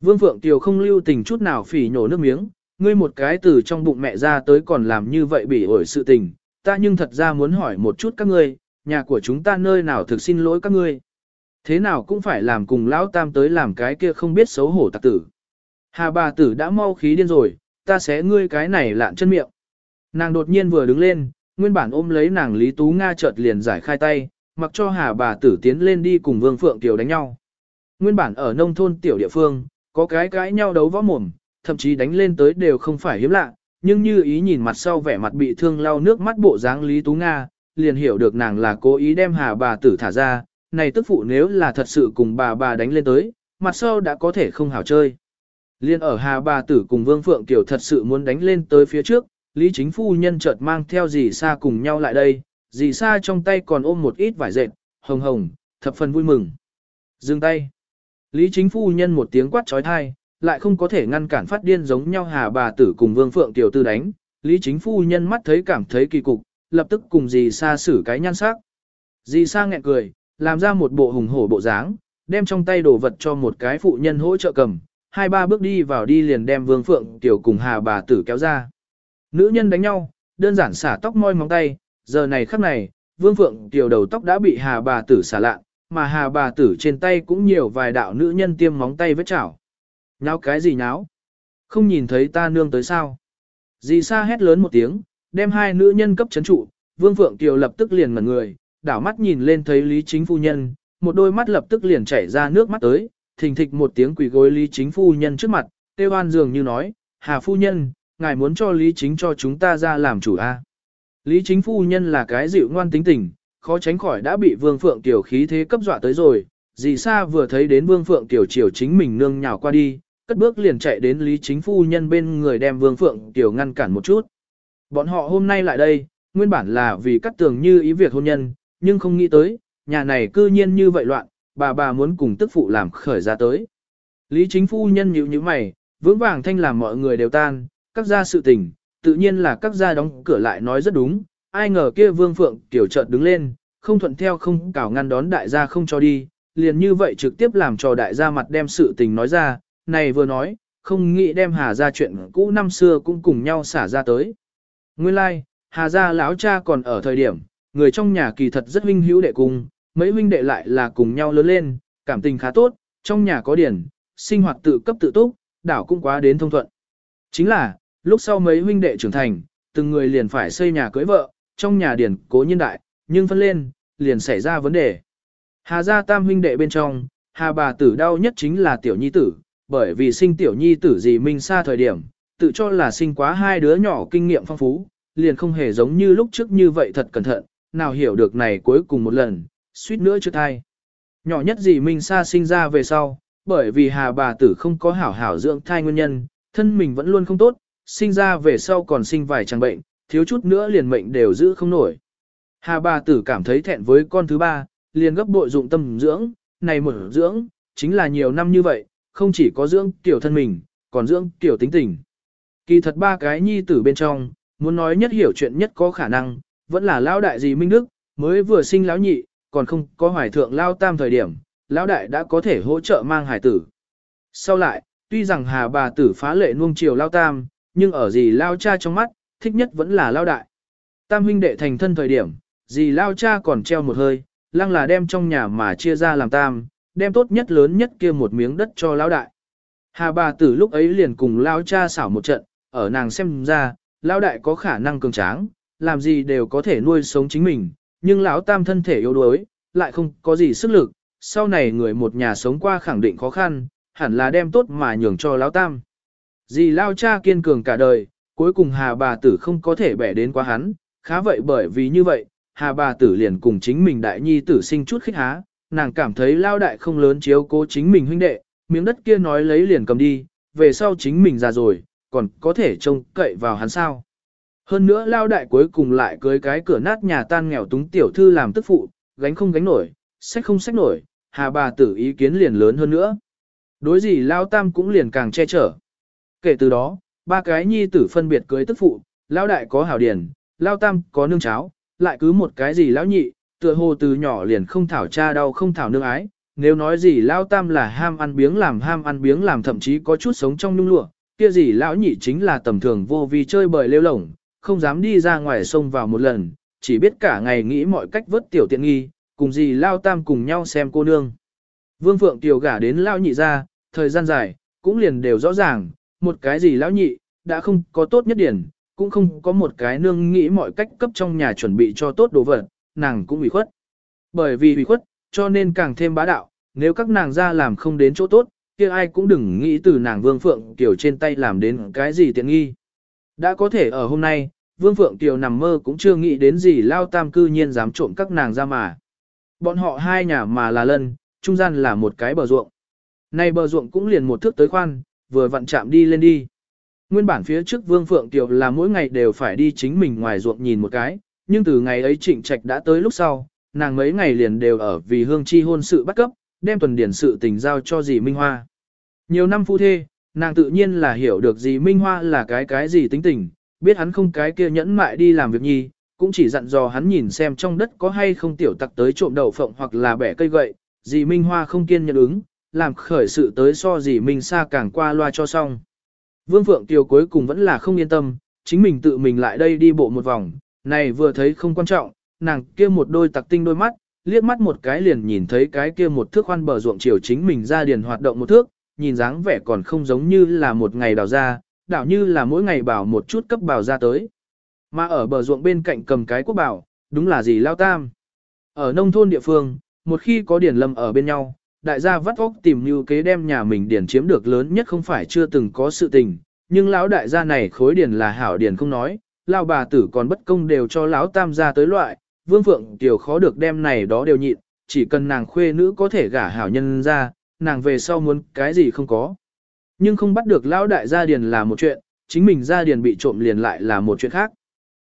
Vương Phượng Tiều không lưu tình chút nào phỉ nhổ nước miếng, ngươi một cái từ trong bụng mẹ ra tới còn làm như vậy bị ổi sự tình, ta nhưng thật ra muốn hỏi một chút các ngươi, nhà của chúng ta nơi nào thực xin lỗi các ngươi. Thế nào cũng phải làm cùng lão tam tới làm cái kia không biết xấu hổ tạc tử. Hà bà tử đã mau khí điên rồi, ta sẽ ngươi cái này lạn chân miệng. Nàng đột nhiên vừa đứng lên, nguyên bản ôm lấy nàng Lý Tú Nga chợt liền giải khai tay, mặc cho hà bà tử tiến lên đi cùng Vương Phượng Kiều đánh nhau. Nguyên bản ở nông thôn tiểu địa phương, có cái cái nhau đấu võ mồm, thậm chí đánh lên tới đều không phải hiếm lạ, nhưng như ý nhìn mặt sau vẻ mặt bị thương lau nước mắt bộ dáng Lý Tú Nga, liền hiểu được nàng là cố ý đem hà bà tử thả ra, này tức phụ nếu là thật sự cùng bà bà đánh lên tới, mặt sau đã có thể không hảo chơi. Liên ở hà bà tử cùng Vương Phượng Kiều thật sự muốn đánh lên tới phía trước, Lý Chính Phu Nhân chợt mang theo dì Sa cùng nhau lại đây, dì Sa trong tay còn ôm một ít vải dệt, hồng hồng, thập phần vui mừng. Dừng tay. Lý Chính Phu Nhân một tiếng quát trói thai, lại không có thể ngăn cản phát điên giống nhau hà bà tử cùng Vương Phượng Tiểu Tư đánh. Lý Chính Phu Nhân mắt thấy cảm thấy kỳ cục, lập tức cùng dì Sa xử cái nhan sắc. Dì Sa nghẹn cười, làm ra một bộ hùng hổ bộ dáng, đem trong tay đồ vật cho một cái phụ nhân hỗ trợ cầm, hai ba bước đi vào đi liền đem Vương Phượng Tiểu cùng hà bà tử kéo ra. Nữ nhân đánh nhau, đơn giản xả tóc môi móng tay, giờ này khắc này, Vương Phượng Tiểu đầu tóc đã bị hà bà tử xả lạ, mà hà bà tử trên tay cũng nhiều vài đạo nữ nhân tiêm móng tay vết chảo. Nháo cái gì nháo? Không nhìn thấy ta nương tới sao? Dì Sa hét lớn một tiếng, đem hai nữ nhân cấp chấn trụ, Vương Phượng Kiều lập tức liền ngẩn người, đảo mắt nhìn lên thấy Lý Chính Phu Nhân, một đôi mắt lập tức liền chảy ra nước mắt tới, thình thịch một tiếng quỳ gối Lý Chính Phu Nhân trước mặt, tiêu an dường như nói, Hà Phu Nhân, ngài muốn cho Lý Chính cho chúng ta ra làm chủ a Lý Chính Phu Nhân là cái dịu ngoan tính tình, khó tránh khỏi đã bị Vương Phượng Kiều khí thế cấp dọa tới rồi, dì Sa vừa thấy đến Vương Phượng Kiều chiều chính mình nương nhào qua đi, cất bước liền chạy đến Lý Chính Phu Nhân bên người đem Vương Phượng Tiểu ngăn cản một chút. Bọn họ hôm nay lại đây, nguyên bản là vì cắt tường như ý việc hôn nhân, nhưng không nghĩ tới, nhà này cư nhiên như vậy loạn, bà bà muốn cùng tức phụ làm khởi ra tới. Lý Chính Phu Nhân nhíu nhíu mày, vững vàng thanh làm mọi người đều tan, các gia sự tình, tự nhiên là các gia đóng cửa lại nói rất đúng, ai ngờ kia Vương Phượng Tiểu chợt đứng lên, không thuận theo không cảo ngăn đón đại gia không cho đi, liền như vậy trực tiếp làm cho đại gia mặt đem sự tình nói ra, này vừa nói, không nghĩ đem Hà ra chuyện cũ năm xưa cũng cùng nhau xả ra tới. Nguyên lai, like, Hà gia lão cha còn ở thời điểm, người trong nhà kỳ thật rất huynh hữu đệ cùng, mấy huynh đệ lại là cùng nhau lớn lên, cảm tình khá tốt, trong nhà có điển, sinh hoạt tự cấp tự túc, đảo cũng quá đến thông thuận. Chính là, lúc sau mấy huynh đệ trưởng thành, từng người liền phải xây nhà cưới vợ, trong nhà điển cố nhiên đại, nhưng phân lên, liền xảy ra vấn đề. Hà gia tam huynh đệ bên trong, hà bà tử đau nhất chính là tiểu nhi tử, bởi vì sinh tiểu nhi tử gì minh xa thời điểm, tự cho là sinh quá hai đứa nhỏ kinh nghiệm phong phú, liền không hề giống như lúc trước như vậy thật cẩn thận, nào hiểu được này cuối cùng một lần, suýt nữa chưa thai. Nhỏ nhất gì minh xa sinh ra về sau, bởi vì hà bà tử không có hảo hảo dưỡng thai nguyên nhân, thân mình vẫn luôn không tốt, sinh ra về sau còn sinh vài trang bệnh, thiếu chút nữa liền mệnh đều giữ không nổi. Hà bà tử cảm thấy thẹn với con thứ ba, liền gấp bội dụng tâm dưỡng, này mở dưỡng, chính là nhiều năm như vậy, không chỉ có dưỡng tiểu thân mình, còn dưỡng tiểu tính tình. Kỳ thật ba cái nhi tử bên trong, muốn nói nhất hiểu chuyện nhất có khả năng, vẫn là lão đại gì Minh Đức, mới vừa sinh lão nhị, còn không có hoài thượng lao tam thời điểm, lão đại đã có thể hỗ trợ mang hải tử. Sau lại, tuy rằng hà bà tử phá lệ nuông chiều lao tam, nhưng ở gì lao cha trong mắt, thích nhất vẫn là lao đại. Tam huynh đệ thành thân thời điểm, dì lao cha còn treo một hơi, lăng là đem trong nhà mà chia ra làm tam, đem tốt nhất lớn nhất kia một miếng đất cho lão đại. Hà bà tử lúc ấy liền cùng lão cha xảo một trận, ở nàng xem ra, lão đại có khả năng cường tráng, làm gì đều có thể nuôi sống chính mình, nhưng lão tam thân thể yếu đuối, lại không có gì sức lực, sau này người một nhà sống qua khẳng định khó khăn, hẳn là đem tốt mà nhường cho lão tam. Dì lao cha kiên cường cả đời, cuối cùng hà bà tử không có thể bẻ đến quá hắn, khá vậy bởi vì như vậy, hà bà tử liền cùng chính mình đại nhi tử sinh chút khích há, nàng cảm thấy lao đại không lớn chiếu cố chính mình huynh đệ, miếng đất kia nói lấy liền cầm đi, về sau chính mình già rồi, còn có thể trông cậy vào hắn sao. Hơn nữa lao đại cuối cùng lại cưới cái cửa nát nhà tan nghèo túng tiểu thư làm tức phụ, gánh không gánh nổi, sách không sách nổi, hà bà tử ý kiến liền lớn hơn nữa. Đối gì lao tam cũng liền càng che chở. Kể từ đó, ba cái nhi tử phân biệt cưới tức phụ, lao đại có hảo điển, lao tam có nương cháo, lại cứ một cái gì lão nhị, tựa hồ từ nhỏ liền không thảo cha đau không thảo nương ái, nếu nói gì lao tam là ham ăn biếng làm ham ăn biếng làm thậm chí có chút sống trong nhung lụa, kia gì lão nhị chính là tầm thường vô vi chơi bời lêu lổng, không dám đi ra ngoài sông vào một lần, chỉ biết cả ngày nghĩ mọi cách vớt tiểu tiện nghi, cùng gì lao tam cùng nhau xem cô nương. Vương Phượng tiểu gả đến lao nhị ra, thời gian dài, cũng liền đều rõ ràng, một cái gì lão nhị, đã không có tốt nhất điển, cũng không có một cái nương nghĩ mọi cách cấp trong nhà chuẩn bị cho tốt đồ vật, nàng cũng ủy khuất. Bởi vì ủy khuất, cho nên càng thêm bá đạo, nếu các nàng ra làm không đến chỗ tốt, kia ai cũng đừng nghĩ từ nàng Vương Phượng Kiều trên tay làm đến cái gì tiện nghi. Đã có thể ở hôm nay, Vương Phượng Kiều nằm mơ cũng chưa nghĩ đến gì lao tam cư nhiên dám trộm các nàng ra mà. Bọn họ hai nhà mà là lân, trung gian là một cái bờ ruộng. Này bờ ruộng cũng liền một thước tới khoan, vừa vặn chạm đi lên đi. Nguyên bản phía trước Vương Phượng Kiều là mỗi ngày đều phải đi chính mình ngoài ruộng nhìn một cái, nhưng từ ngày ấy trịnh trạch đã tới lúc sau, nàng mấy ngày liền đều ở vì hương chi hôn sự bắt cấp, đem tuần điển sự tình giao cho dì Minh Hoa. Nhiều năm phu thê, nàng tự nhiên là hiểu được dì Minh Hoa là cái cái gì tính tình, biết hắn không cái kia nhẫn mại đi làm việc nhi, cũng chỉ dặn dò hắn nhìn xem trong đất có hay không tiểu tặc tới trộm đậu phộng hoặc là bẻ cây gậy, dì Minh Hoa không kiên nhẫn ứng, làm khởi sự tới so dì Minh xa càng qua loa cho xong. Vương Phượng Tiều cuối cùng vẫn là không yên tâm, chính mình tự mình lại đây đi bộ một vòng, này vừa thấy không quan trọng, nàng kia một đôi tặc tinh đôi mắt, liếc mắt một cái liền nhìn thấy cái kia một thước khoan bờ ruộng chiều chính mình ra điền hoạt động một thước, nhìn dáng vẻ còn không giống như là một ngày đào ra, đảo như là mỗi ngày bảo một chút cấp bảo ra tới. Mà ở bờ ruộng bên cạnh cầm cái quốc bảo, đúng là gì lao tam. Ở nông thôn địa phương, một khi có điển lâm ở bên nhau, đại gia vắt óc tìm như kế đem nhà mình điển chiếm được lớn nhất không phải chưa từng có sự tình, nhưng lão đại gia này khối điển là hảo điển không nói, lão bà tử còn bất công đều cho lão tam gia tới loại, vương phượng tiểu khó được đem này đó đều nhịn, chỉ cần nàng khuê nữ có thể gả hảo nhân ra, nàng về sau muốn cái gì không có. Nhưng không bắt được lão đại gia điền là một chuyện, chính mình gia điền bị trộm liền lại là một chuyện khác.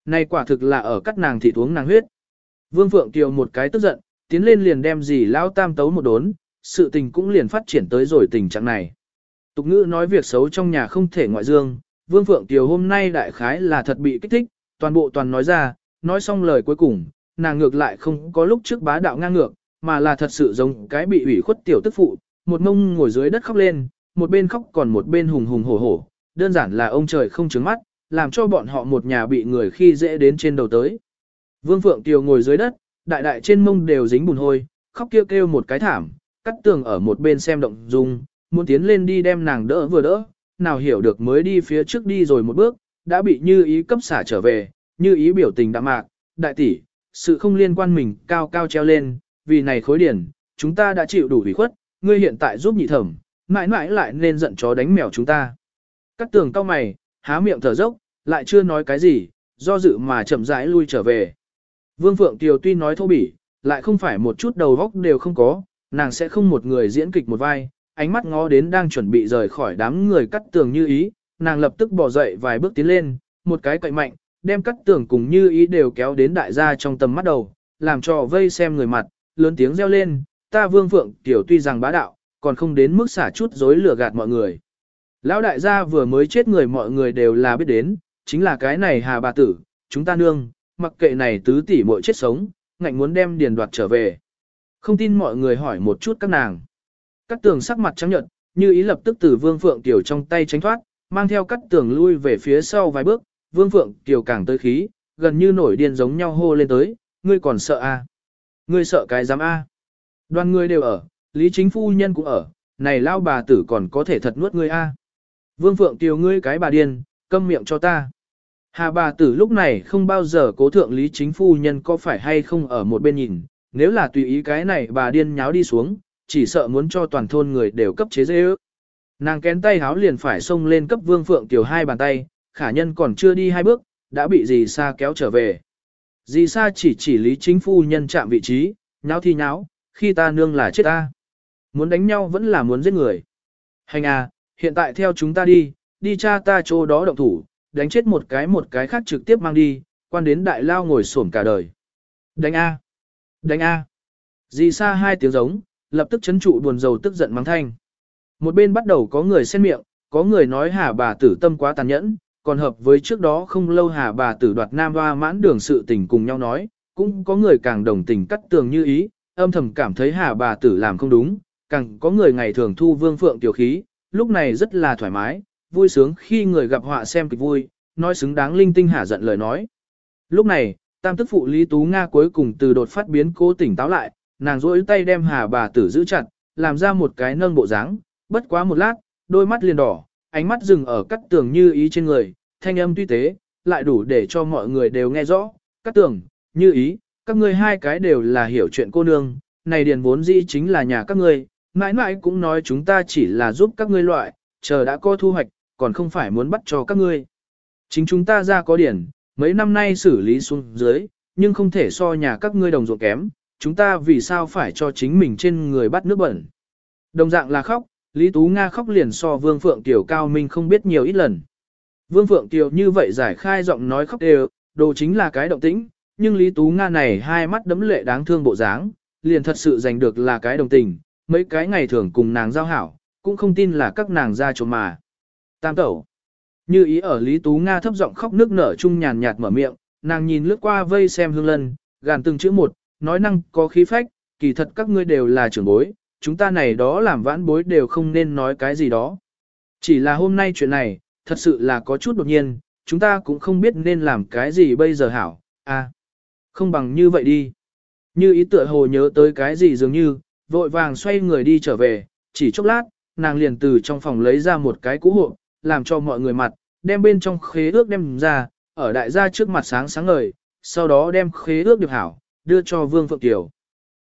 Này quả thực là ở cắt nàng thị uống nàng huyết. Vương Phượng Kiều một cái tức giận, tiến lên liền đem gì lão tam tấu một đốn, sự tình cũng liền phát triển tới rồi tình trạng này. Tục ngữ nói việc xấu trong nhà không thể ngoại dương, Vương Phượng Kiều hôm nay đại khái là thật bị kích thích, toàn bộ toàn nói ra, nói xong lời cuối cùng, nàng ngược lại không có lúc trước bá đạo ngang ngược, mà là thật sự giống cái bị ủy khuất tiểu tức phụ, một mông ngồi dưới đất khóc lên, một bên khóc còn một bên hùng hùng hổ hổ, đơn giản là ông trời không trứng mắt, làm cho bọn họ một nhà bị người khi dễ đến trên đầu tới. Vương Phượng Tiều ngồi dưới đất, đại đại trên mông đều dính bùn hôi, khóc kêu kêu một cái thảm, cắt tường ở một bên xem động dung, muốn tiến lên đi đem nàng đỡ vừa đỡ, nào hiểu được mới đi phía trước đi rồi một bước, đã bị như ý cấp xả trở về, như ý biểu tình đạm mạc, đại tỷ, sự không liên quan mình cao cao treo lên, vì này khối điển, chúng ta đã chịu đủ ủy khuất, ngươi hiện tại giúp nhị thẩm, mãi mãi lại nên giận chó đánh mèo chúng ta. Cắt tường cao mày, há miệng thở dốc, lại chưa nói cái gì, do dự mà chậm rãi lui trở về. Vương Phượng Tiều tuy nói thô bỉ, lại không phải một chút đầu góc đều không có, nàng sẽ không một người diễn kịch một vai, ánh mắt ngó đến đang chuẩn bị rời khỏi đám người cắt tường như ý, nàng lập tức bỏ dậy vài bước tiến lên, một cái cậy mạnh, đem cắt tường cùng như ý đều kéo đến đại gia trong tầm mắt đầu, làm cho vây xem người mặt, lớn tiếng reo lên, ta Vương Phượng Tiểu tuy rằng bá đạo, còn không đến mức xả chút dối lừa gạt mọi người. Lão đại gia vừa mới chết người mọi người đều là biết đến, chính là cái này hà bà tử, chúng ta nương, mặc kệ này tứ tỷ muội chết sống, ngạnh muốn đem điền đoạt trở về. Không tin mọi người hỏi một chút các nàng cắt tường sắc mặt trắng nhợt, như ý lập tức từ vương phượng tiểu trong tay tránh thoát, mang theo cắt tường lui về phía sau vài bước, vương phượng tiểu càng tới khí, gần như nổi điên giống nhau hô lên tới, ngươi còn sợ a? À? Ngươi sợ cái dám a? À? Đoàn ngươi đều ở, lý chính phu nhân cũng ở, này lao bà tử còn có thể thật nuốt ngươi a? À? Vương phượng tiểu ngươi cái bà điên, câm miệng cho ta. Hà bà tử lúc này không bao giờ cố thượng lý chính phu nhân có phải hay không ở một bên nhìn, nếu là tùy ý cái này bà điên nháo đi xuống, chỉ sợ muốn cho toàn thôn người đều cấp chế dễ ước. Nàng kén tay háo liền phải xông lên cấp vương phượng tiểu hai bàn tay, khả nhân còn chưa đi hai bước, đã bị dì sa kéo trở về. Dì sa chỉ chỉ lý chính phu nhân chạm vị trí, nháo thi nháo, khi ta nương là chết ta. Muốn đánh nhau vẫn là muốn giết người. Hành à, hiện tại theo chúng ta đi, đi cha ta chỗ đó động thủ, đánh chết một cái một cái khác trực tiếp mang đi, quan đến đại lao ngồi xổm cả đời. Đánh A. Đánh A. Dì sa hai tiếng giống, lập tức chấn trụ buồn rầu tức giận mắng thanh. Một bên bắt đầu có người xen miệng, có người nói hà bà tử tâm quá tàn nhẫn, còn hợp với trước đó không lâu hà bà tử đoạt nam hoa mãn đường sự tình cùng nhau nói, cũng có người càng đồng tình cắt tường như ý, âm thầm cảm thấy hà bà tử làm không đúng, càng có người ngày thường thu vương phượng tiểu khí, lúc này rất là thoải mái, vui sướng khi người gặp họa xem kịch vui, nói xứng đáng linh tinh hà giận lời nói. Lúc này, tam tức phụ Lý Tú Nga cuối cùng từ đột phát biến cố tỉnh táo lại, nàng rỗi tay đem hà bà tử giữ chặt, làm ra một cái nâng bộ dáng, bất quá một lát, đôi mắt liền đỏ, ánh mắt dừng ở cắt tường như ý trên người, thanh âm tuy tế, lại đủ để cho mọi người đều nghe rõ, cắt tường, như ý, các ngươi hai cái đều là hiểu chuyện cô nương, này điền vốn dĩ chính là nhà các ngươi, mãi mãi cũng nói chúng ta chỉ là giúp các ngươi loại, chờ đã có thu hoạch, còn không phải muốn bắt cho các ngươi. Chính chúng ta ra có điển, mấy năm nay xử lý xuống dưới, nhưng không thể so nhà các ngươi đồng ruộng kém, chúng ta vì sao phải cho chính mình trên người bắt nước bẩn. Đồng dạng là khóc, Lý Tú Nga khóc liền so Vương Phượng Tiểu cao minh không biết nhiều ít lần. Vương Phượng Tiểu như vậy giải khai giọng nói khóc đều, đồ chính là cái động tĩnh, nhưng Lý Tú Nga này hai mắt đấm lệ đáng thương bộ dáng, liền thật sự giành được là cái đồng tình, mấy cái ngày thường cùng nàng giao hảo, cũng không tin là các nàng ra trộm mà. Tam tẩu. Như ý ở Lý Tú Nga thấp giọng khóc nước nở chung nhàn nhạt mở miệng, nàng nhìn lướt qua vây xem hương lân, gàn từng chữ một, nói năng có khí phách, kỳ thật các ngươi đều là trưởng bối, chúng ta này đó làm vãn bối đều không nên nói cái gì đó. Chỉ là hôm nay chuyện này, thật sự là có chút đột nhiên, chúng ta cũng không biết nên làm cái gì bây giờ hảo, à, không bằng như vậy đi. Như ý tựa hồ nhớ tới cái gì dường như, vội vàng xoay người đi trở về, chỉ chốc lát, nàng liền từ trong phòng lấy ra một cái cũ hộ, làm cho mọi người mặt, đem bên trong khế ước đem ra, ở đại gia trước mặt sáng sáng ngời, sau đó đem khế ước được hảo, đưa cho Vương Phượng Tiểu.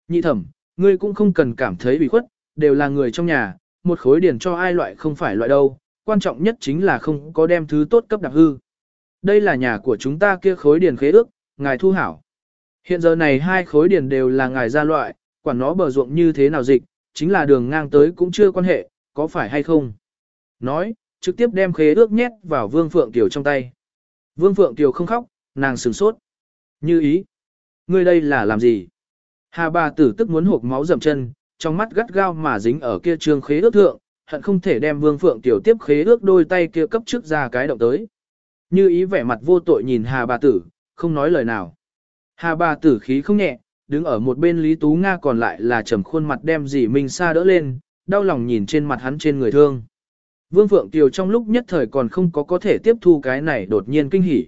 Nhị thẩm, ngươi cũng không cần cảm thấy bị khuất, đều là người trong nhà, một khối điển cho ai loại không phải loại đâu, quan trọng nhất chính là không có đem thứ tốt cấp đặc hư. Đây là nhà của chúng ta kia khối điển khế ước, ngài thu hảo. Hiện giờ này hai khối điển đều là ngài ra loại, quản nó bờ ruộng như thế nào dịch, chính là đường ngang tới cũng chưa quan hệ, có phải hay không? Nói, trực tiếp đem khế ước nhét vào Vương Phượng Tiểu trong tay. Vương Phượng Tiểu không khóc, nàng sửng sốt. Như ý. Ngươi đây là làm gì? Hà bà tử tức muốn hộp máu dầm chân, trong mắt gắt gao mà dính ở kia trương khế ước thượng, hận không thể đem Vương Phượng Tiểu tiếp khế ước đôi tay kia cấp trước ra cái động tới. Như ý vẻ mặt vô tội nhìn Hà bà tử, không nói lời nào. Hà bà tử khí không nhẹ, đứng ở một bên Lý Tú Nga còn lại là trầm khuôn mặt đem dì Minh Sa đỡ lên, đau lòng nhìn trên mặt hắn trên người thương. Vương Phượng Tiều trong lúc nhất thời còn không có có thể tiếp thu cái này đột nhiên kinh hỉ.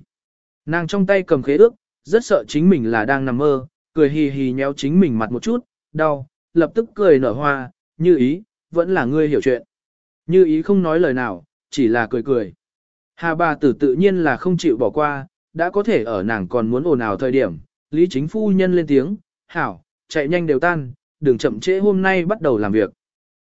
Nàng trong tay cầm khế ước, rất sợ chính mình là đang nằm mơ, cười hì hì nhéo chính mình mặt một chút, đau, lập tức cười nở hoa, như ý, vẫn là ngươi hiểu chuyện. Như ý không nói lời nào, chỉ là cười cười. Hà bà tử tự nhiên là không chịu bỏ qua, đã có thể ở nàng còn muốn ồn ào thời điểm, Lý Chính Phu Nhân lên tiếng, hảo, chạy nhanh đều tan, đừng chậm trễ hôm nay bắt đầu làm việc.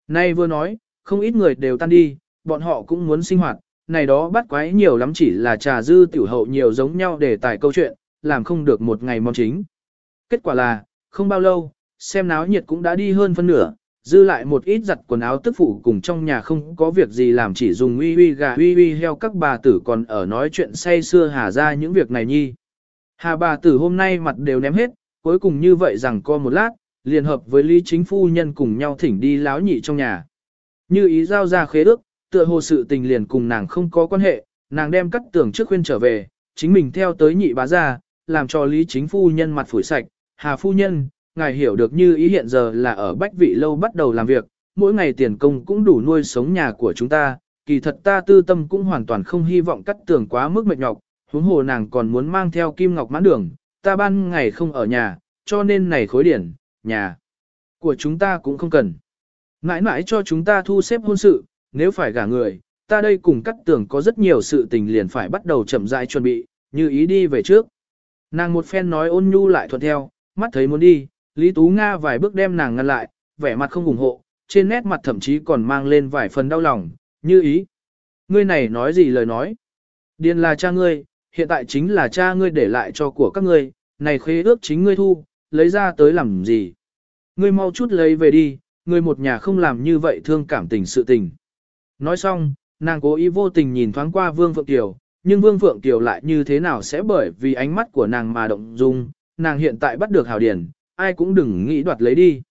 Nay vừa nói, không ít người đều tan đi, bọn họ cũng muốn sinh hoạt, này đó bắt quái nhiều lắm chỉ là trà dư tiểu hậu nhiều giống nhau để tải câu chuyện, làm không được một ngày mong chính. Kết quả là, không bao lâu, xem náo nhiệt cũng đã đi hơn phân nửa, dư lại một ít giặt quần áo tức phụ cùng trong nhà không có việc gì làm chỉ dùng uy uy gà uy uy heo các bà tử còn ở nói chuyện say xưa hà ra những việc này nhi. Hà bà tử hôm nay mặt đều ném hết, cuối cùng như vậy rằng co một lát, liền hợp với Lý Chính Phu Nhân cùng nhau thỉnh đi láo nhị trong nhà. Như ý giao ra khế ước, tựa hồ sự tình liền cùng nàng không có quan hệ, nàng đem cắt tưởng trước khuyên trở về, chính mình theo tới nhị bá ra, làm cho Lý Chính Phu Nhân mặt phủi sạch, Hà Phu Nhân, ngài hiểu được như ý hiện giờ là ở bách vị lâu bắt đầu làm việc, mỗi ngày tiền công cũng đủ nuôi sống nhà của chúng ta, kỳ thật ta tư tâm cũng hoàn toàn không hy vọng cắt tưởng quá mức mệt nhọc, huống hồ nàng còn muốn mang theo kim ngọc mãn đường, ta ban ngày không ở nhà, cho nên này khối điển, nhà của chúng ta cũng không cần. Mãi mãi cho chúng ta thu xếp hôn sự, nếu phải gả người, ta đây cùng cắt tưởng có rất nhiều sự tình liền phải bắt đầu chậm rãi chuẩn bị, như ý đi về trước. Nàng một phen nói ôn nhu lại thuận theo, mắt thấy muốn đi, Lý Tú Nga vài bước đem nàng ngăn lại, vẻ mặt không ủng hộ, trên nét mặt thậm chí còn mang lên vài phần đau lòng, như ý. Ngươi này nói gì lời nói? Điền là cha ngươi, hiện tại chính là cha ngươi để lại cho của các ngươi, này khế ước chính ngươi thu, lấy ra tới làm gì? Ngươi mau chút lấy về đi, ngươi một nhà không làm như vậy thương cảm tình sự tình. Nói xong, nàng cố ý vô tình nhìn thoáng qua Vương Phượng Kiều, nhưng Vương Phượng Kiều lại như thế nào sẽ bởi vì ánh mắt của nàng mà động dung, nàng hiện tại bắt được hào điển, ai cũng đừng nghĩ đoạt lấy đi.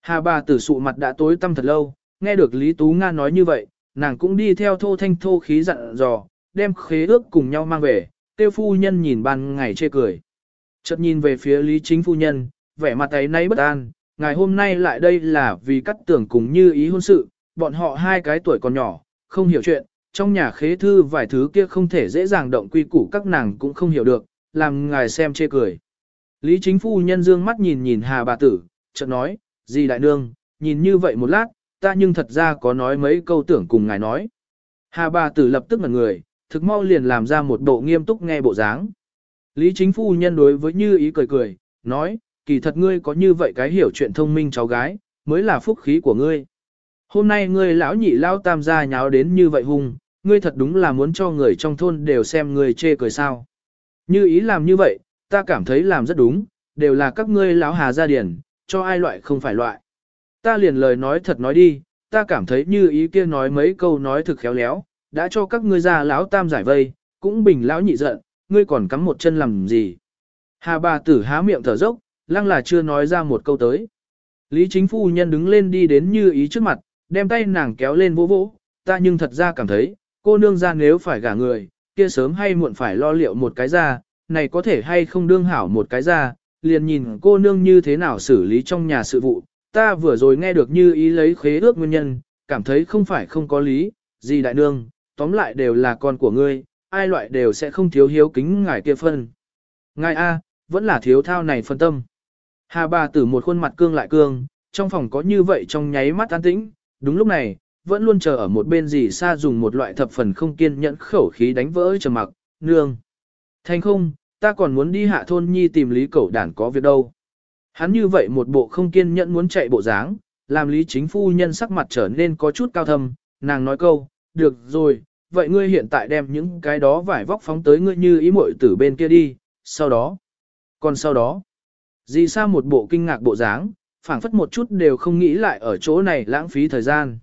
Hà bà tử sụ mặt đã tối tăm thật lâu, nghe được Lý Tú Nga nói như vậy, nàng cũng đi theo thô thanh thô khí dặn dò, đem khế ước cùng nhau mang về, tiêu phu nhân nhìn ban ngày chê cười. Chợt nhìn về phía Lý Chính phu nhân, vẻ mặt ấy nay bất an, ngày hôm nay lại đây là vì cắt tưởng cùng như ý hôn sự, bọn họ hai cái tuổi còn nhỏ, không hiểu chuyện, trong nhà khế thư vài thứ kia không thể dễ dàng động quy củ các nàng cũng không hiểu được, làm ngài xem chê cười. Lý chính phu nhân dương mắt nhìn nhìn hà bà tử, chợt nói, gì đại nương, nhìn như vậy một lát, ta nhưng thật ra có nói mấy câu tưởng cùng ngài nói. Hà bà tử lập tức ngẩn người, thực mau liền làm ra một bộ nghiêm túc nghe bộ dáng. Lý chính phu nhân đối với như ý cười cười, nói, kỳ thật ngươi có như vậy cái hiểu chuyện thông minh cháu gái, mới là phúc khí của ngươi. Hôm nay ngươi lão nhị lao tam gia nháo đến như vậy hung, ngươi thật đúng là muốn cho người trong thôn đều xem ngươi chê cười sao. Như ý làm như vậy, ta cảm thấy làm rất đúng, đều là các ngươi lão hà gia điển, cho ai loại không phải loại. Ta liền lời nói thật nói đi, ta cảm thấy như ý kia nói mấy câu nói thực khéo léo, đã cho các ngươi già lão tam giải vây, cũng bình lão nhị giận, ngươi còn cắm một chân làm gì. Hà bà tử há miệng thở dốc, lăng là chưa nói ra một câu tới. Lý chính phu nhân đứng lên đi đến như ý trước mặt, đem tay nàng kéo lên vỗ vỗ, ta nhưng thật ra cảm thấy, cô nương ra nếu phải gả người, kia sớm hay muộn phải lo liệu một cái ra, này có thể hay không đương hảo một cái ra, liền nhìn cô nương như thế nào xử lý trong nhà sự vụ, ta vừa rồi nghe được như ý lấy khế ước nguyên nhân, cảm thấy không phải không có lý, gì đại nương, tóm lại đều là con của ngươi, ai loại đều sẽ không thiếu hiếu kính ngài kia phân. Ngài A, vẫn là thiếu thao này phân tâm. Hà bà tử một khuôn mặt cương lại cương, trong phòng có như vậy trong nháy mắt an tĩnh, đúng lúc này, vẫn luôn chờ ở một bên gì xa dùng một loại thập phần không kiên nhẫn khẩu khí đánh vỡ trầm mặc, nương. Thành không, ta còn muốn đi hạ thôn nhi tìm lý cẩu đản có việc đâu. Hắn như vậy một bộ không kiên nhẫn muốn chạy bộ dáng, làm lý chính phu nhân sắc mặt trở nên có chút cao thâm, nàng nói câu, được rồi, vậy ngươi hiện tại đem những cái đó vải vóc phóng tới ngươi như ý muội tử bên kia đi, sau đó, còn sau đó, gì xa một bộ kinh ngạc bộ dáng, phảng phất một chút đều không nghĩ lại ở chỗ này lãng phí thời gian.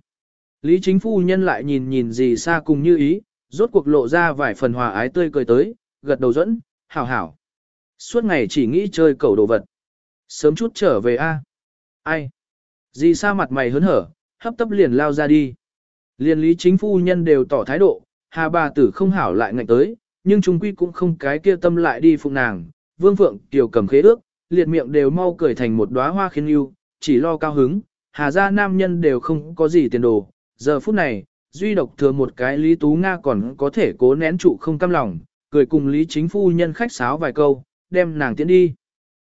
Lý chính phu nhân lại nhìn nhìn gì xa cùng như ý, rốt cuộc lộ ra vài phần hòa ái tươi cười tới, gật đầu dẫn, hảo hảo. Suốt ngày chỉ nghĩ chơi cầu đồ vật. Sớm chút trở về a. Ai? Dì xa mặt mày hớn hở, hấp tấp liền lao ra đi. Liên lý chính phu nhân đều tỏ thái độ, hà bà tử không hảo lại ngạnh tới, nhưng chúng quy cũng không cái kia tâm lại đi phụng nàng. Vương Phượng tiểu cầm khế ước, liệt miệng đều mau cười thành một đóa hoa khiến yêu, chỉ lo cao hứng, hà gia nam nhân đều không có gì tiền đồ. Giờ phút này, duy độc thừa một cái Lý Tú Nga còn có thể cố nén trụ không căm lòng, cười cùng Lý Chính Phu Nhân khách sáo vài câu, đem nàng tiến đi.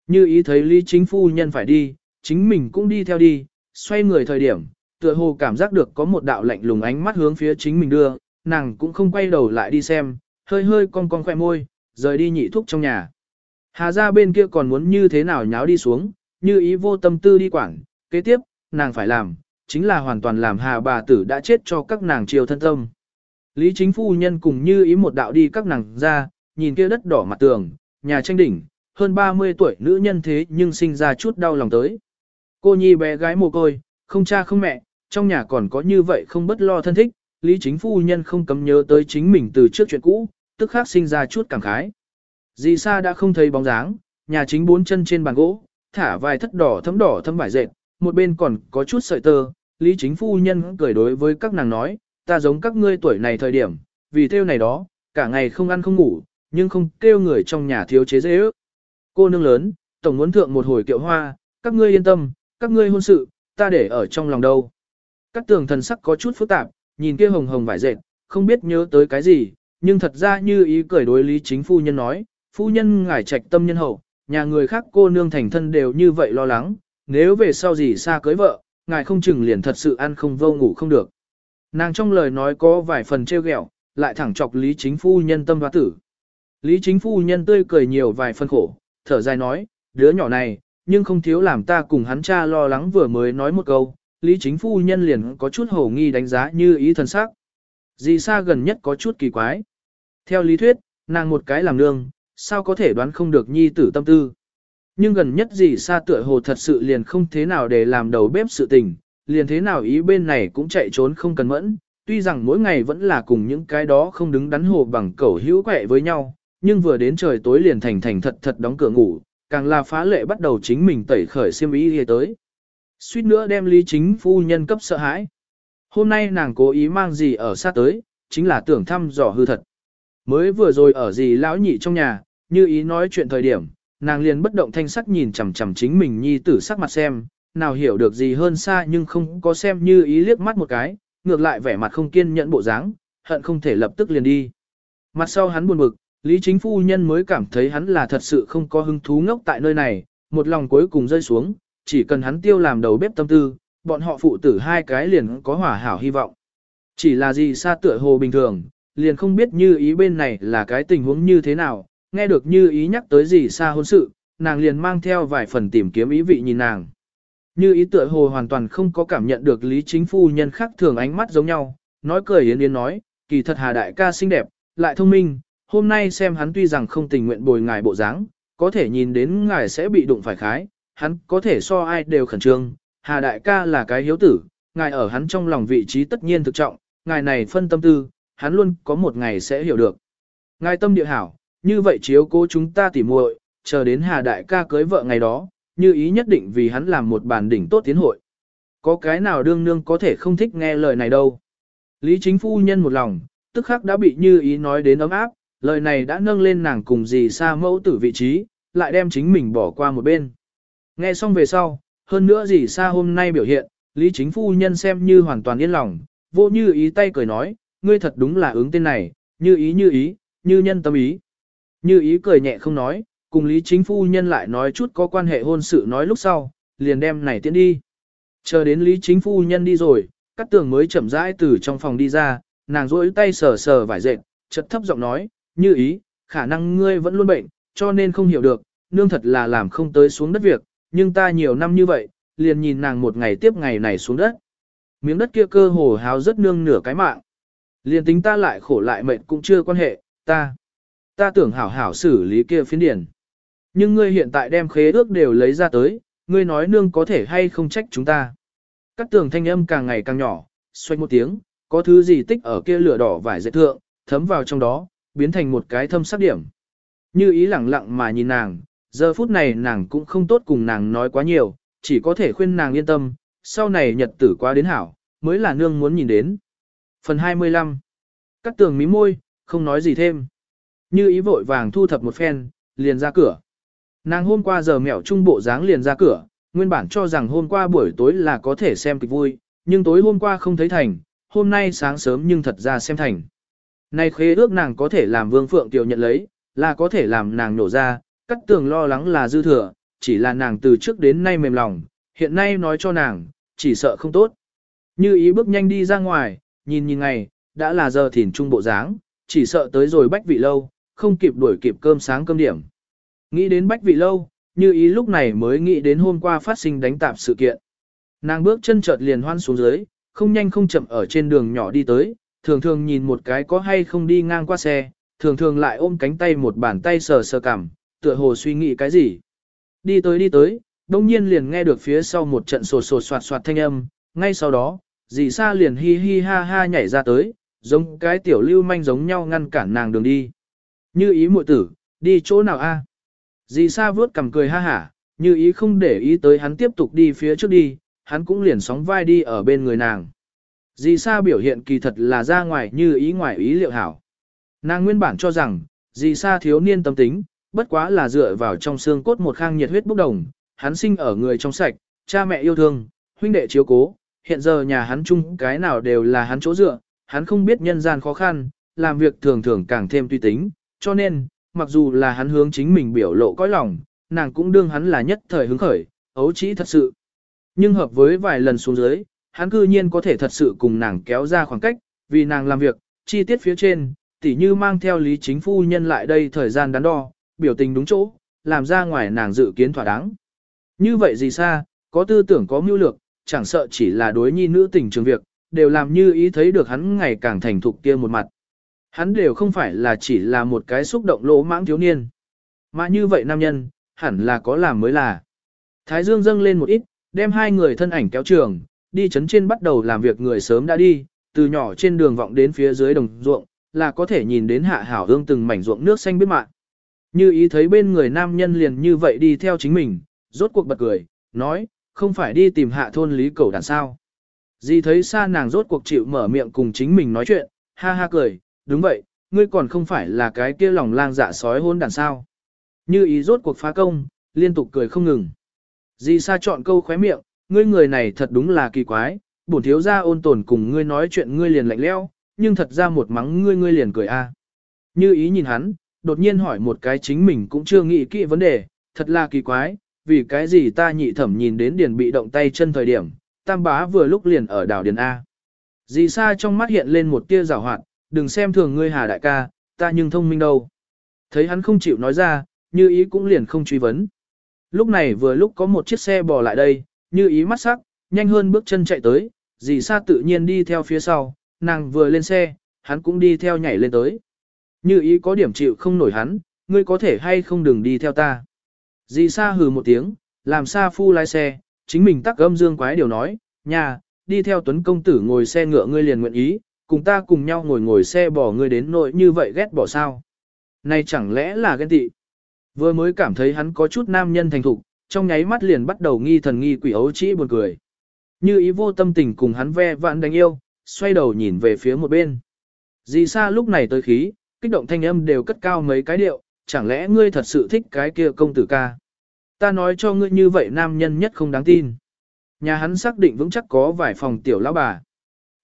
Như ý thấy Lý Chính Phu Nhân phải đi, chính mình cũng đi theo đi, xoay người thời điểm, tựa hồ cảm giác được có một đạo lạnh lùng ánh mắt hướng phía chính mình đưa, nàng cũng không quay đầu lại đi xem, hơi hơi cong cong khoe môi, rời đi nhị thúc trong nhà. Hà ra bên kia còn muốn như thế nào nháo đi xuống, như ý vô tâm tư đi quảng, kế tiếp, nàng phải làm, chính là hoàn toàn làm hà bà tử đã chết cho các nàng triều thân tâm. Lý chính phu nhân cùng như ý một đạo đi các nàng ra, nhìn kia đất đỏ mặt tường, nhà tranh đỉnh, hơn 30 tuổi nữ nhân thế nhưng sinh ra chút đau lòng tới. Cô nhi bé gái mồ côi, không cha không mẹ, trong nhà còn có như vậy không bất lo thân thích, Lý chính phu nhân không cấm nhớ tới chính mình từ trước chuyện cũ, tức khắc sinh ra chút cảm khái. Dì Sa đã không thấy bóng dáng, nhà chính bốn chân trên bàn gỗ, thả vài thất đỏ thấm đỏ thấm vải dệt, một bên còn có chút sợi tơ, Lý chính phu nhân cười đối với các nàng nói, ta giống các ngươi tuổi này thời điểm, vì theo này đó, cả ngày không ăn không ngủ, nhưng không kêu người trong nhà thiếu chế dễ ước. Cô nương lớn, tổng muốn thượng một hồi kiệu hoa, các ngươi yên tâm, các ngươi hôn sự, ta để ở trong lòng đâu. Các tường thần sắc có chút phức tạp, nhìn kia hồng hồng vải dệt, không biết nhớ tới cái gì, nhưng thật ra như ý cười đối lý chính phu nhân nói, phu nhân ngài trạch tâm nhân hậu, nhà người khác cô nương thành thân đều như vậy lo lắng, nếu về sau gì xa cưới vợ, ngài không chừng liền thật sự ăn không vô ngủ không được. Nàng trong lời nói có vài phần trêu ghẹo, lại thẳng chọc Lý Chính Phu nhân tâm hoa tử. Lý Chính Phu nhân tươi cười nhiều vài phân khổ, thở dài nói, đứa nhỏ này, nhưng không thiếu làm ta cùng hắn cha lo lắng vừa mới nói một câu, Lý Chính Phu nhân liền có chút hổ nghi đánh giá như ý thần sắc. Dì xa gần nhất có chút kỳ quái. Theo lý thuyết, nàng một cái làm nương, sao có thể đoán không được nhi tử tâm tư. Nhưng gần nhất gì xa tựa hồ thật sự liền không thế nào để làm đầu bếp sự tình, liền thế nào ý bên này cũng chạy trốn không cần mẫn, tuy rằng mỗi ngày vẫn là cùng những cái đó không đứng đắn hồ bằng cẩu hữu quẹ với nhau, nhưng vừa đến trời tối liền thành thành thật thật đóng cửa ngủ, càng là phá lệ bắt đầu chính mình tẩy khởi xiêm ý tới. Suýt nữa đem lý chính phu nhân cấp sợ hãi. Hôm nay nàng cố ý mang gì ở sát tới, chính là tưởng thăm dò hư thật. Mới vừa rồi ở gì lão nhị trong nhà, như ý nói chuyện thời điểm, nàng liền bất động thanh sắc nhìn chằm chằm chính mình nhi tử sắc mặt xem, nào hiểu được gì hơn xa nhưng không có xem như ý liếc mắt một cái, ngược lại vẻ mặt không kiên nhẫn bộ dáng, hận không thể lập tức liền đi. Mặt sau hắn buồn bực, Lý Chính Phu Nhân mới cảm thấy hắn là thật sự không có hứng thú ngốc tại nơi này, một lòng cuối cùng rơi xuống, chỉ cần hắn tiêu làm đầu bếp tâm tư, bọn họ phụ tử hai cái liền có hỏa hảo hy vọng. Chỉ là gì xa tựa hồ bình thường, liền không biết như ý bên này là cái tình huống như thế nào, nghe được như ý nhắc tới gì xa hôn sự, nàng liền mang theo vài phần tìm kiếm ý vị nhìn nàng. Như ý tựa hồ hoàn toàn không có cảm nhận được lý chính phu nhân khác thường ánh mắt giống nhau, nói cười yến yến nói, kỳ thật Hà đại ca xinh đẹp, lại thông minh, hôm nay xem hắn tuy rằng không tình nguyện bồi ngài bộ dáng, có thể nhìn đến ngài sẽ bị đụng phải khái, hắn có thể so ai đều khẩn trương, Hà đại ca là cái hiếu tử, ngài ở hắn trong lòng vị trí tất nhiên thực trọng, ngài này phân tâm tư, hắn luôn có một ngày sẽ hiểu được. Ngài tâm địa hảo, như vậy chiếu cố chúng ta tỉ muội, chờ đến Hà đại ca cưới vợ ngày đó, như ý nhất định vì hắn làm một bản đỉnh tốt tiến hội. Có cái nào đương nương có thể không thích nghe lời này đâu. Lý chính phu nhân một lòng, tức khắc đã bị như ý nói đến ấm áp, lời này đã nâng lên nàng cùng dì xa mẫu tử vị trí, lại đem chính mình bỏ qua một bên. Nghe xong về sau, hơn nữa dì xa hôm nay biểu hiện, Lý chính phu nhân xem như hoàn toàn yên lòng, vô như ý tay cười nói, ngươi thật đúng là ứng tên này, như ý như ý, như nhân tâm ý. Như ý cười nhẹ không nói, cùng Lý chính phu nhân lại nói chút có quan hệ hôn sự nói lúc sau, liền đem này tiến đi. Chờ đến Lý chính phu nhân đi rồi, cắt tường mới chậm rãi từ trong phòng đi ra, nàng rỗi tay sờ sờ vải dệt, chật thấp giọng nói, như ý, khả năng ngươi vẫn luôn bệnh, cho nên không hiểu được, nương thật là làm không tới xuống đất việc, nhưng ta nhiều năm như vậy, liền nhìn nàng một ngày tiếp ngày này xuống đất. Miếng đất kia cơ hồ háo rất nương nửa cái mạng. Liền tính ta lại khổ lại mệt cũng chưa quan hệ, ta. Ta tưởng hảo hảo xử lý kia phiến điển. Nhưng ngươi hiện tại đem khế ước đều lấy ra tới, ngươi nói nương có thể hay không trách chúng ta. Các tường thanh âm càng ngày càng nhỏ, xoay một tiếng, có thứ gì tích ở kia lửa đỏ vải dệt thượng, thấm vào trong đó, biến thành một cái thâm sắc điểm. Như ý lẳng lặng mà nhìn nàng, giờ phút này nàng cũng không tốt cùng nàng nói quá nhiều, chỉ có thể khuyên nàng yên tâm, sau này nhật tử quá đến hảo, mới là nương muốn nhìn đến. Phần 25 Cắt tường mí môi, không nói gì thêm. Như ý vội vàng thu thập một phen, liền ra cửa. Nàng hôm qua giờ mẹo trung bộ dáng liền ra cửa, nguyên bản cho rằng hôm qua buổi tối là có thể xem kịch vui, nhưng tối hôm qua không thấy thành, hôm nay sáng sớm nhưng thật ra xem thành. Này khế ước nàng có thể làm vương phượng tiểu nhận lấy, là có thể làm nàng nổ ra, cắt tường lo lắng là dư thừa, chỉ là nàng từ trước đến nay mềm lòng, hiện nay nói cho nàng, chỉ sợ không tốt. Như ý bước nhanh đi ra ngoài, nhìn nhìn ngày, đã là giờ thìn trung bộ dáng, chỉ sợ tới rồi bách vị lâu, không kịp đuổi kịp cơm sáng cơm điểm. Nghĩ đến bách vị lâu, như ý lúc này mới nghĩ đến hôm qua phát sinh đánh tạp sự kiện. Nàng bước chân chợt liền hoan xuống dưới, không nhanh không chậm ở trên đường nhỏ đi tới, thường thường nhìn một cái có hay không đi ngang qua xe, thường thường lại ôm cánh tay một bàn tay sờ sờ cằm, tựa hồ suy nghĩ cái gì. Đi tới đi tới, đông nhiên liền nghe được phía sau một trận sột sột soạt soạt thanh âm, ngay sau đó, dì sa liền hi hi ha ha nhảy ra tới, giống cái tiểu lưu manh giống nhau ngăn cản nàng đường đi. Như ý muội tử, đi chỗ nào a? Dì sa vướt cầm cười ha hả, như ý không để ý tới hắn tiếp tục đi phía trước đi, hắn cũng liền sóng vai đi ở bên người nàng. Dì sa biểu hiện kỳ thật là ra ngoài như ý ngoài ý liệu hảo. Nàng nguyên bản cho rằng, dì sa thiếu niên tâm tính, bất quá là dựa vào trong xương cốt một khang nhiệt huyết bốc đồng, hắn sinh ở người trong sạch, cha mẹ yêu thương, huynh đệ chiếu cố, hiện giờ nhà hắn chung cái nào đều là hắn chỗ dựa, hắn không biết nhân gian khó khăn, làm việc thường thường càng thêm tùy tính, cho nên, mặc dù là hắn hướng chính mình biểu lộ cõi lòng, nàng cũng đương hắn là nhất thời hứng khởi, ấu trĩ thật sự. Nhưng hợp với vài lần xuống dưới, hắn cư nhiên có thể thật sự cùng nàng kéo ra khoảng cách, vì nàng làm việc, chi tiết phía trên, tỉ như mang theo lý chính phu nhân lại đây thời gian đắn đo, biểu tình đúng chỗ, làm ra ngoài nàng dự kiến thỏa đáng. Như vậy gì xa, có tư tưởng có mưu lược, chẳng sợ chỉ là đối nhi nữ tình trường việc, đều làm như ý thấy được hắn ngày càng thành thục kia một mặt. Hắn đều không phải là chỉ là một cái xúc động lỗ mãng thiếu niên. Mà như vậy nam nhân, hẳn là có làm mới là. Thái dương dâng lên một ít, đem hai người thân ảnh kéo trường, đi chấn trên bắt đầu làm việc người sớm đã đi, từ nhỏ trên đường vọng đến phía dưới đồng ruộng, là có thể nhìn đến hạ hảo hương từng mảnh ruộng nước xanh biết mạng. Như ý thấy bên người nam nhân liền như vậy đi theo chính mình, rốt cuộc bật cười, nói, không phải đi tìm hạ thôn lý cầu đàn sao. Dì thấy xa nàng rốt cuộc chịu mở miệng cùng chính mình nói chuyện, ha ha cười, đúng vậy, ngươi còn không phải là cái kia lòng lang dạ sói hôn đàn sao. Như ý rốt cuộc phá công, liên tục cười không ngừng. Dì xa chọn câu khóe miệng, ngươi người này thật đúng là kỳ quái, bổn thiếu ra ôn tồn cùng ngươi nói chuyện ngươi liền lạnh leo, nhưng thật ra một mắng ngươi ngươi liền cười a. Như ý nhìn hắn, đột nhiên hỏi một cái chính mình cũng chưa nghĩ kỹ vấn đề, thật là kỳ quái, vì cái gì ta nhị thẩm nhìn đến điền bị động tay chân thời điểm, tam bá vừa lúc liền ở đảo điền A. Dì xa trong mắt hiện lên một tia rào hoạt, đừng xem thường ngươi hà đại ca, ta nhưng thông minh đâu. Thấy hắn không chịu nói ra, như ý cũng liền không truy vấn. Lúc này vừa lúc có một chiếc xe bò lại đây, như ý mắt sắc, nhanh hơn bước chân chạy tới, dì sa tự nhiên đi theo phía sau, nàng vừa lên xe, hắn cũng đi theo nhảy lên tới. Như ý có điểm chịu không nổi hắn, ngươi có thể hay không đừng đi theo ta. Dì Sa hừ một tiếng, làm Sa Phu lái xe, chính mình tắc âm dương quái điều nói, nhà, đi theo Tuấn Công Tử ngồi xe ngựa ngươi liền nguyện ý, cùng ta cùng nhau ngồi ngồi xe bỏ ngươi đến nội như vậy ghét bỏ sao. Này chẳng lẽ là ghen tị. Vừa mới cảm thấy hắn có chút nam nhân thành thục, trong nháy mắt liền bắt đầu nghi thần nghi quỷ ấu trĩ buồn cười. Như ý vô tâm tình cùng hắn ve vãn đánh yêu, xoay đầu nhìn về phía một bên. Dì Sa lúc này tới khí, kích động thanh âm đều cất cao mấy cái điệu, chẳng lẽ ngươi thật sự thích cái kia công tử ca. Ta nói cho ngươi như vậy nam nhân nhất không đáng tin. Nhà hắn xác định vững chắc có vài phòng tiểu lão bà.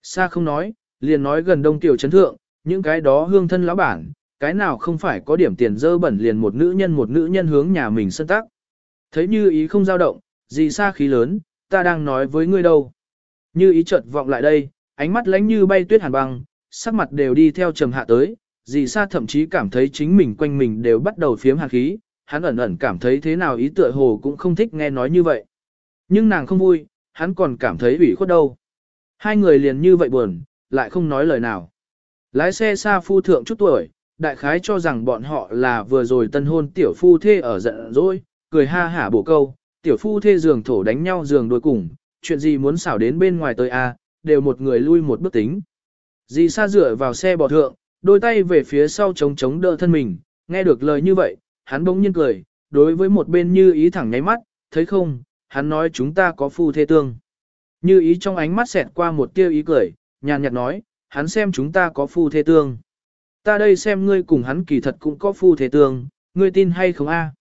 Sa không nói, liền nói gần đông tiểu chấn thượng, những cái đó hương thân lão bản, cái nào không phải có điểm tiền dơ bẩn liền một nữ nhân một nữ nhân hướng nhà mình sân tác. Thấy như ý không dao động, gì xa khí lớn, ta đang nói với ngươi đâu. Như ý chợt vọng lại đây, ánh mắt lánh như bay tuyết hàn băng, sắc mặt đều đi theo trầm hạ tới, dì sa thậm chí cảm thấy chính mình quanh mình đều bắt đầu phiếm hạt khí, hắn ẩn ẩn cảm thấy thế nào ý tựa hồ cũng không thích nghe nói như vậy. Nhưng nàng không vui, hắn còn cảm thấy ủy khuất đâu. Hai người liền như vậy buồn, lại không nói lời nào. Lái xe xa phu thượng chút tuổi, đại khái cho rằng bọn họ là vừa rồi tân hôn tiểu phu thê ở giận dỗi, cười ha hả bổ câu, tiểu phu thê giường thổ đánh nhau giường đôi cùng, chuyện gì muốn xảo đến bên ngoài tới a, đều một người lui một bước tính. Dì sa dựa vào xe bò thượng, đôi tay về phía sau chống chống đỡ thân mình, nghe được lời như vậy, hắn bỗng nhiên cười, đối với một bên như ý thẳng nháy mắt, thấy không, hắn nói chúng ta có phu thê tương. Như ý trong ánh mắt xẹt qua một tia ý cười, nhàn nhạt nói, hắn xem chúng ta có phu thê tương. Ta đây xem ngươi cùng hắn kỳ thật cũng có phu thê tương, ngươi tin hay không a?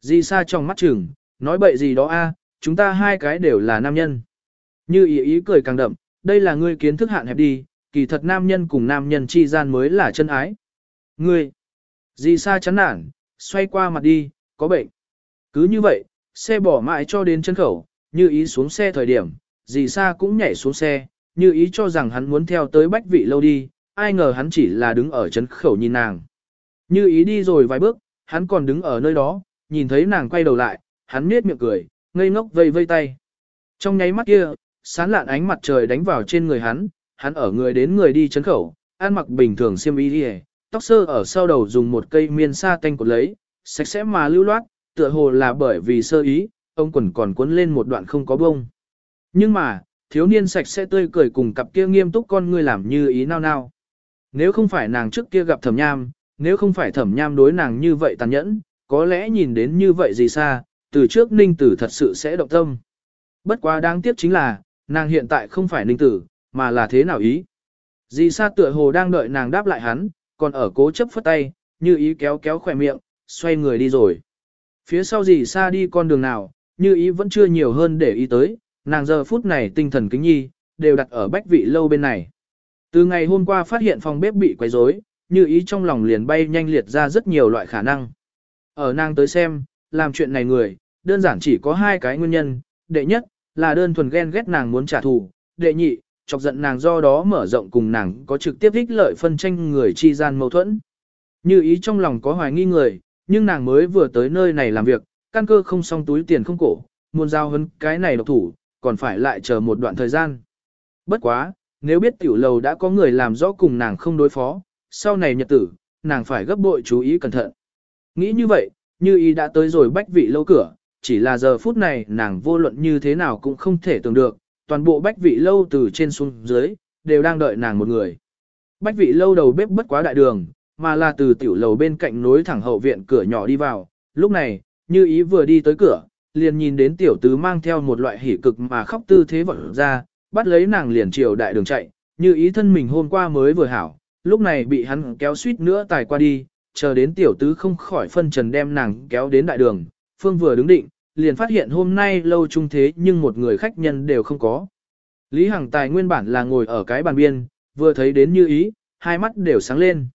Di sa trong mắt chừng, nói bậy gì đó a, chúng ta hai cái đều là nam nhân. Như ý ý cười càng đậm, đây là ngươi kiến thức hạn hẹp đi, kỳ thật nam nhân cùng nam nhân chi gian mới là chân ái. Ngươi, gì sa chán nản, xoay qua mặt đi, có bệnh. Cứ như vậy, xe bỏ mãi cho đến chân khẩu, như ý xuống xe thời điểm, dì sa cũng nhảy xuống xe, như ý cho rằng hắn muốn theo tới bách vị lâu đi, ai ngờ hắn chỉ là đứng ở chân khẩu nhìn nàng. Như ý đi rồi vài bước, hắn còn đứng ở nơi đó, nhìn thấy nàng quay đầu lại, hắn nết miệng cười, ngây ngốc vây vây tay. Trong nháy mắt kia, sán lạn ánh mặt trời đánh vào trên người hắn, hắn ở người đến người đi chấn khẩu, ăn mặc bình thường xiêm y đi tóc sơ ở sau đầu dùng một cây miên sa tanh cột lấy, sạch sẽ mà lưu loát, tựa hồ là bởi vì sơ ý, ông quần còn cuốn lên một đoạn không có bông. Nhưng mà, thiếu niên sạch sẽ tươi cười cùng cặp kia nghiêm túc con ngươi làm như ý nao nao. Nếu không phải nàng trước kia gặp thẩm nham, nếu không phải thẩm nham đối nàng như vậy tàn nhẫn, có lẽ nhìn đến như vậy gì xa, từ trước ninh tử thật sự sẽ động tâm. Bất quá đáng tiếc chính là, nàng hiện tại không phải ninh tử, mà là thế nào ý. Dì sa tựa hồ đang đợi nàng đáp lại hắn, còn ở cố chấp phất tay, như ý kéo kéo khỏe miệng, xoay người đi rồi. Phía sau dì sa đi con đường nào, như ý vẫn chưa nhiều hơn để ý tới, nàng giờ phút này tinh thần kính nhi, đều đặt ở bách vị lâu bên này. Từ ngày hôm qua phát hiện phòng bếp bị quấy rối, như ý trong lòng liền bay nhanh liệt ra rất nhiều loại khả năng. Ở nàng tới xem, làm chuyện này người, đơn giản chỉ có hai cái nguyên nhân, đệ nhất, là đơn thuần ghen ghét nàng muốn trả thù, đệ nhị, chọc giận nàng do đó mở rộng cùng nàng có trực tiếp ích lợi phân tranh người chi gian mâu thuẫn. Như ý trong lòng có hoài nghi người, nhưng nàng mới vừa tới nơi này làm việc, căn cơ không xong túi tiền không cổ, muốn giao hấn cái này độc thủ, còn phải lại chờ một đoạn thời gian. Bất quá, nếu biết tiểu lầu đã có người làm rõ cùng nàng không đối phó, sau này nhật tử, nàng phải gấp bội chú ý cẩn thận. Nghĩ như vậy, như ý đã tới rồi bách vị lâu cửa, chỉ là giờ phút này nàng vô luận như thế nào cũng không thể tưởng được, toàn bộ bách vị lâu từ trên xuống dưới, đều đang đợi nàng một người. Bách vị lâu đầu bếp bất quá đại đường, mà là từ tiểu lầu bên cạnh nối thẳng hậu viện cửa nhỏ đi vào. Lúc này, như ý vừa đi tới cửa, liền nhìn đến tiểu tứ mang theo một loại hỉ cực mà khóc tư thế vọt ra, bắt lấy nàng liền chiều đại đường chạy, như ý thân mình hôm qua mới vừa hảo, lúc này bị hắn kéo suýt nữa tài qua đi, chờ đến tiểu tứ không khỏi phân trần đem nàng kéo đến đại đường, phương vừa đứng định, liền phát hiện hôm nay lâu trung thế nhưng một người khách nhân đều không có. Lý Hằng Tài nguyên bản là ngồi ở cái bàn biên, vừa thấy đến như ý, hai mắt đều sáng lên.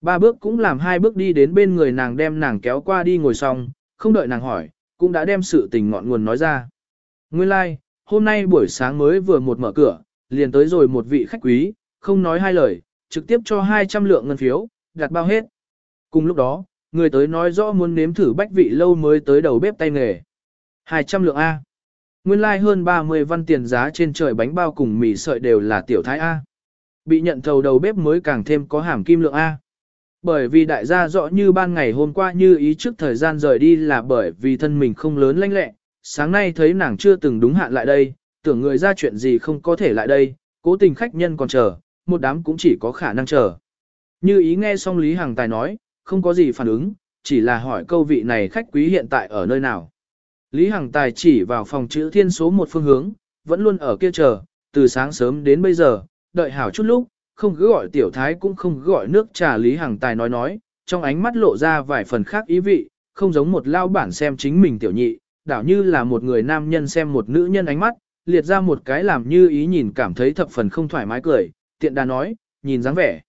Ba bước cũng làm hai bước đi đến bên người nàng đem nàng kéo qua đi ngồi xong, không đợi nàng hỏi, cũng đã đem sự tình ngọn nguồn nói ra. Nguyên lai, like, hôm nay buổi sáng mới vừa một mở cửa, liền tới rồi một vị khách quý, không nói hai lời, trực tiếp cho 200 lượng ngân phiếu, đặt bao hết. Cùng lúc đó, người tới nói rõ muốn nếm thử bách vị lâu mới tới đầu bếp tay nghề. 200 lượng A. Nguyên lai like hơn 30 văn tiền giá trên trời bánh bao cùng mì sợi đều là tiểu thái A. bị nhận thầu đầu bếp mới càng thêm có hàm kim lượng A. Bởi vì đại gia rõ như ban ngày hôm qua như ý trước thời gian rời đi là bởi vì thân mình không lớn lanh lẹ, sáng nay thấy nàng chưa từng đúng hạn lại đây, tưởng người ra chuyện gì không có thể lại đây, cố tình khách nhân còn chờ, một đám cũng chỉ có khả năng chờ. Như ý nghe xong Lý Hằng Tài nói, không có gì phản ứng, chỉ là hỏi câu vị này khách quý hiện tại ở nơi nào. Lý Hằng Tài chỉ vào phòng chữ thiên số một phương hướng, vẫn luôn ở kia chờ, từ sáng sớm đến bây giờ, đợi hảo chút lúc, không cứ gọi tiểu thái cũng không cứ gọi nước trà Lý Hằng Tài nói nói, trong ánh mắt lộ ra vài phần khác ý vị, không giống một lao bản xem chính mình tiểu nhị, đảo như là một người nam nhân xem một nữ nhân ánh mắt, liệt ra một cái làm như ý nhìn cảm thấy thập phần không thoải mái cười, tiện đà nói, nhìn dáng vẻ.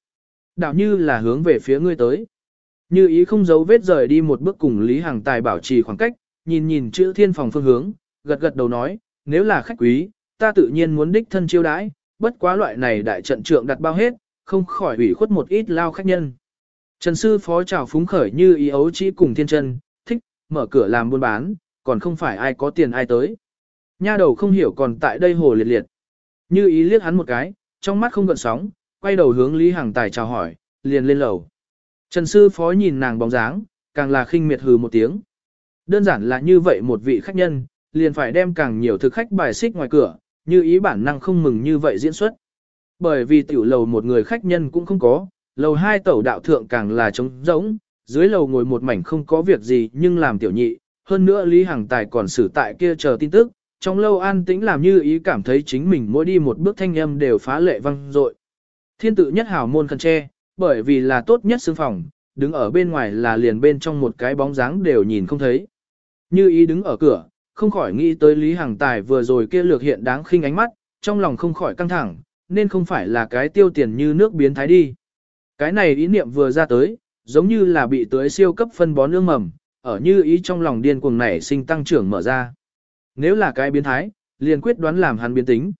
Đảo như là hướng về phía ngươi tới. Như ý không giấu vết rời đi một bước cùng Lý Hằng Tài bảo trì khoảng cách, nhìn nhìn chữ thiên phòng phương hướng, gật gật đầu nói, nếu là khách quý, ta tự nhiên muốn đích thân chiêu đãi, bất quá loại này đại trận trượng đặt bao hết, không khỏi ủy khuất một ít lao khách nhân. Trần sư phó chào phúng khởi như ý ấu chỉ cùng thiên chân, thích, mở cửa làm buôn bán, còn không phải ai có tiền ai tới. Nha đầu không hiểu còn tại đây hồ liệt liệt. Như ý liếc hắn một cái, trong mắt không gợn sóng, quay đầu hướng Lý Hằng Tài chào hỏi, liền lên lầu. Trần sư phó nhìn nàng bóng dáng, càng là khinh miệt hừ một tiếng. Đơn giản là như vậy một vị khách nhân, liền phải đem càng nhiều thực khách bài xích ngoài cửa, như ý bản năng không mừng như vậy diễn xuất. Bởi vì tiểu lầu một người khách nhân cũng không có, lầu hai tẩu đạo thượng càng là trống rỗng, dưới lầu ngồi một mảnh không có việc gì nhưng làm tiểu nhị, hơn nữa Lý Hằng Tài còn xử tại kia chờ tin tức, trong lâu an tĩnh làm như ý cảm thấy chính mình mỗi đi một bước thanh âm đều phá lệ vang dội. Thiên tự nhất hảo môn khăn tre, bởi vì là tốt nhất xương phòng, đứng ở bên ngoài là liền bên trong một cái bóng dáng đều nhìn không thấy. Như ý đứng ở cửa, không khỏi nghĩ tới Lý Hằng Tài vừa rồi kia lược hiện đáng khinh ánh mắt, trong lòng không khỏi căng thẳng, nên không phải là cái tiêu tiền như nước biến thái đi. Cái này ý niệm vừa ra tới, giống như là bị tưới siêu cấp phân bón ương mầm, ở như ý trong lòng điên cuồng nảy sinh tăng trưởng mở ra. Nếu là cái biến thái, liền quyết đoán làm hắn biến tính.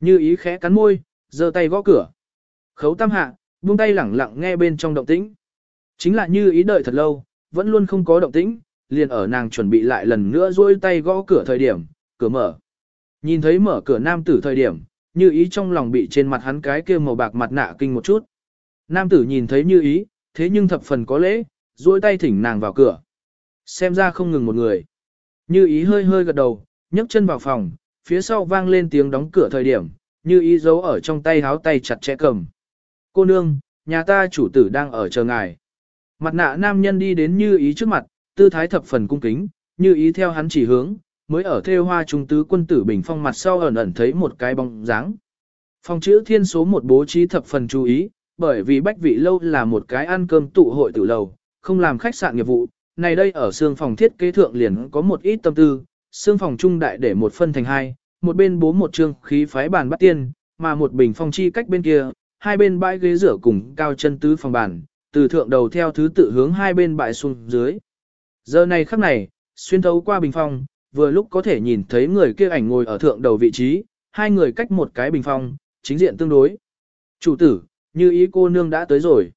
Như ý khẽ cắn môi, giơ tay gõ cửa. Khấu tam hạ, buông tay lẳng lặng nghe bên trong động tĩnh. Chính là như ý đợi thật lâu, vẫn luôn không có động tĩnh, liền ở nàng chuẩn bị lại lần nữa duỗi tay gõ cửa thời điểm, cửa mở. Nhìn thấy mở cửa nam tử thời điểm, như ý trong lòng bị trên mặt hắn cái kia màu bạc mặt nạ kinh một chút. Nam tử nhìn thấy như ý, thế nhưng thập phần có lễ, duỗi tay thỉnh nàng vào cửa. Xem ra không ngừng một người. Như ý hơi hơi gật đầu, nhấc chân vào phòng, phía sau vang lên tiếng đóng cửa thời điểm, như ý giấu ở trong tay háo tay chặt chẽ cầm. Cô nương, nhà ta chủ tử đang ở chờ ngài. Mặt nạ nam nhân đi đến như ý trước mặt, tư thái thập phần cung kính, như ý theo hắn chỉ hướng, mới ở theo hoa trung tứ quân tử bình phong mặt sau ẩn ẩn thấy một cái bóng dáng. Phòng chữ thiên số một bố trí thập phần chú ý, bởi vì bách vị lâu là một cái ăn cơm tụ hội tử lầu, không làm khách sạn nghiệp vụ, này đây ở xương phòng thiết kế thượng liền có một ít tâm tư, xương phòng trung đại để một phân thành hai, một bên bố một trương khí phái bàn bắt tiên, mà một bình phong chi cách bên kia, hai bên bãi ghế rửa cùng cao chân tứ phòng bàn, từ thượng đầu theo thứ tự hướng hai bên bãi xuống dưới. Giờ này khắc này, xuyên thấu qua bình phong, vừa lúc có thể nhìn thấy người kia ảnh ngồi ở thượng đầu vị trí, hai người cách một cái bình phong, chính diện tương đối. Chủ tử, như ý cô nương đã tới rồi.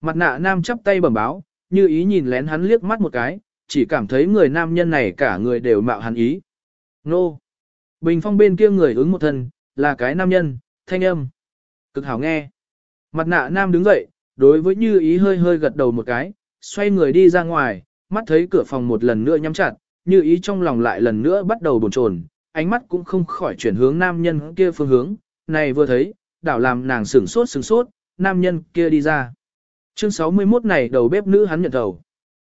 Mặt nạ nam chắp tay bẩm báo, như ý nhìn lén hắn liếc mắt một cái, chỉ cảm thấy người nam nhân này cả người đều mạo hắn ý. Nô! Bình phong bên kia người ứng một thân, là cái nam nhân, thanh âm. Cực hảo nghe. Mặt nạ nam đứng dậy, đối với như ý hơi hơi gật đầu một cái, xoay người đi ra ngoài, mắt thấy cửa phòng một lần nữa nhắm chặt, như ý trong lòng lại lần nữa bắt đầu bồn chồn, ánh mắt cũng không khỏi chuyển hướng nam nhân kia phương hướng, này vừa thấy, đảo làm nàng sửng sốt sửng sốt, nam nhân kia đi ra. Chương 61 này đầu bếp nữ hắn nhận đầu.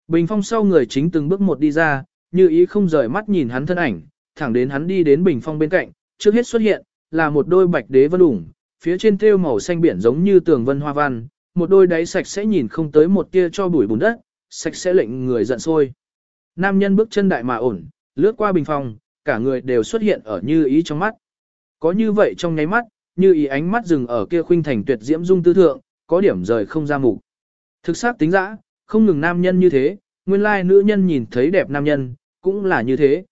Bình phong sau người chính từng bước một đi ra, như ý không rời mắt nhìn hắn thân ảnh, thẳng đến hắn đi đến bình phong bên cạnh, trước hết xuất hiện, là một đôi bạch đế vân ủng, phía trên thêu màu xanh biển giống như tường vân hoa văn, một đôi đáy sạch sẽ nhìn không tới một tia cho bụi bùn đất, sạch sẽ lệnh người giận sôi. Nam nhân bước chân đại mà ổn, lướt qua bình phòng, cả người đều xuất hiện ở như ý trong mắt. Có như vậy trong nháy mắt, như ý ánh mắt dừng ở kia khuynh thành tuyệt diễm dung tư thượng, có điểm rời không ra mục. Thực xác tính dã, không ngừng nam nhân như thế, nguyên lai nữ nhân nhìn thấy đẹp nam nhân, cũng là như thế.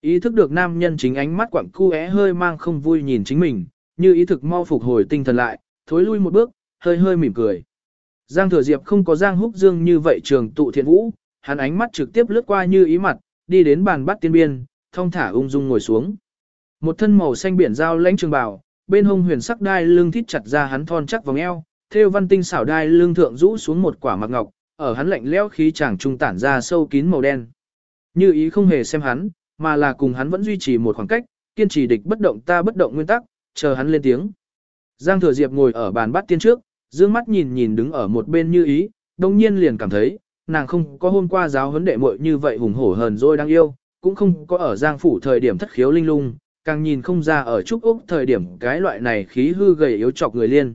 Ý thức được nam nhân chính ánh mắt quặng cu é hơi mang không vui nhìn chính mình, như ý thực mau phục hồi tinh thần lại, thối lui một bước, hơi hơi mỉm cười. Giang Thừa Diệp không có Giang Húc Dương như vậy trường tụ thiện vũ, hắn ánh mắt trực tiếp lướt qua như ý mặt, đi đến bàn bắt tiên biên, thông thả ung dung ngồi xuống. Một thân màu xanh biển giao lãnh trường bào, bên hông huyền sắc đai lưng thít chặt ra hắn thon chắc vòng eo, theo văn tinh xảo đai lưng thượng rũ xuống một quả mặc ngọc, ở hắn lạnh lẽo khí chàng trung tản ra sâu kín màu đen. Như ý không hề xem hắn, mà là cùng hắn vẫn duy trì một khoảng cách, kiên trì địch bất động ta bất động nguyên tắc, chờ hắn lên tiếng. Giang Thừa Diệp ngồi ở bàn bắt tiên trước, dương mắt nhìn nhìn đứng ở một bên như ý, đồng nhiên liền cảm thấy, nàng không có hôm qua giáo huấn đệ muội như vậy hùng hổ hờn rồi đang yêu, cũng không có ở Giang phủ thời điểm thất khiếu linh lung, càng nhìn không ra ở trúc úc thời điểm cái loại này khí hư gầy yếu chọc người liên.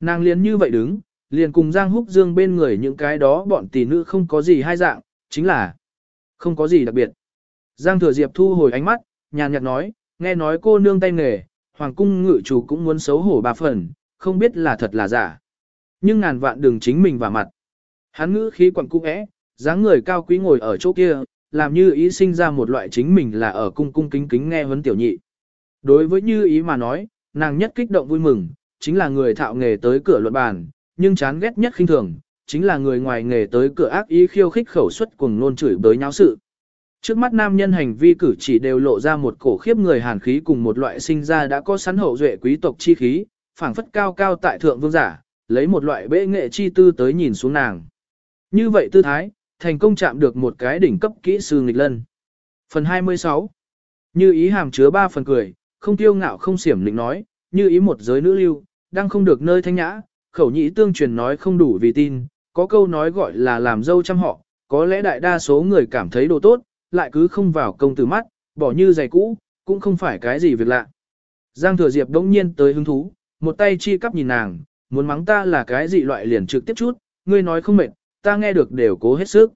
Nàng liền như vậy đứng, liền cùng Giang Húc Dương bên người những cái đó bọn tỷ nữ không có gì hai dạng, chính là không có gì đặc biệt. Giang Thừa Diệp thu hồi ánh mắt, nhàn nhạt nói, nghe nói cô nương tay nghề, hoàng cung ngự chủ cũng muốn xấu hổ bà phần, không biết là thật là giả. Nhưng ngàn vạn đừng chính mình vào mặt. Hắn ngữ khí quặng cung ẽ, dáng người cao quý ngồi ở chỗ kia, làm như ý sinh ra một loại chính mình là ở cung cung kính kính nghe huấn tiểu nhị. Đối với như ý mà nói, nàng nhất kích động vui mừng, chính là người thạo nghề tới cửa luận bàn, nhưng chán ghét nhất khinh thường, chính là người ngoài nghề tới cửa ác ý khiêu khích khẩu suất cùng nôn chửi bới nháo sự. Trước mắt nam nhân hành vi cử chỉ đều lộ ra một cổ khiếp người hàn khí cùng một loại sinh ra đã có sẵn hậu duệ quý tộc chi khí, phảng phất cao cao tại thượng vương giả, lấy một loại bệ nghệ chi tư tới nhìn xuống nàng. Như vậy tư thái, thành công chạm được một cái đỉnh cấp kỹ sư nghịch lân. Phần 26 Như ý hàm chứa ba phần cười, không tiêu ngạo không xiểm lĩnh nói, như ý một giới nữ lưu, đang không được nơi thanh nhã, khẩu nhĩ tương truyền nói không đủ vì tin, có câu nói gọi là làm dâu trăm họ, có lẽ đại đa số người cảm thấy đồ tốt, lại cứ không vào công từ mắt, bỏ như giày cũ, cũng không phải cái gì việc lạ. Giang thừa diệp đống nhiên tới hứng thú, một tay chi cắp nhìn nàng, muốn mắng ta là cái gì loại liền trực tiếp chút, ngươi nói không mệt, ta nghe được đều cố hết sức.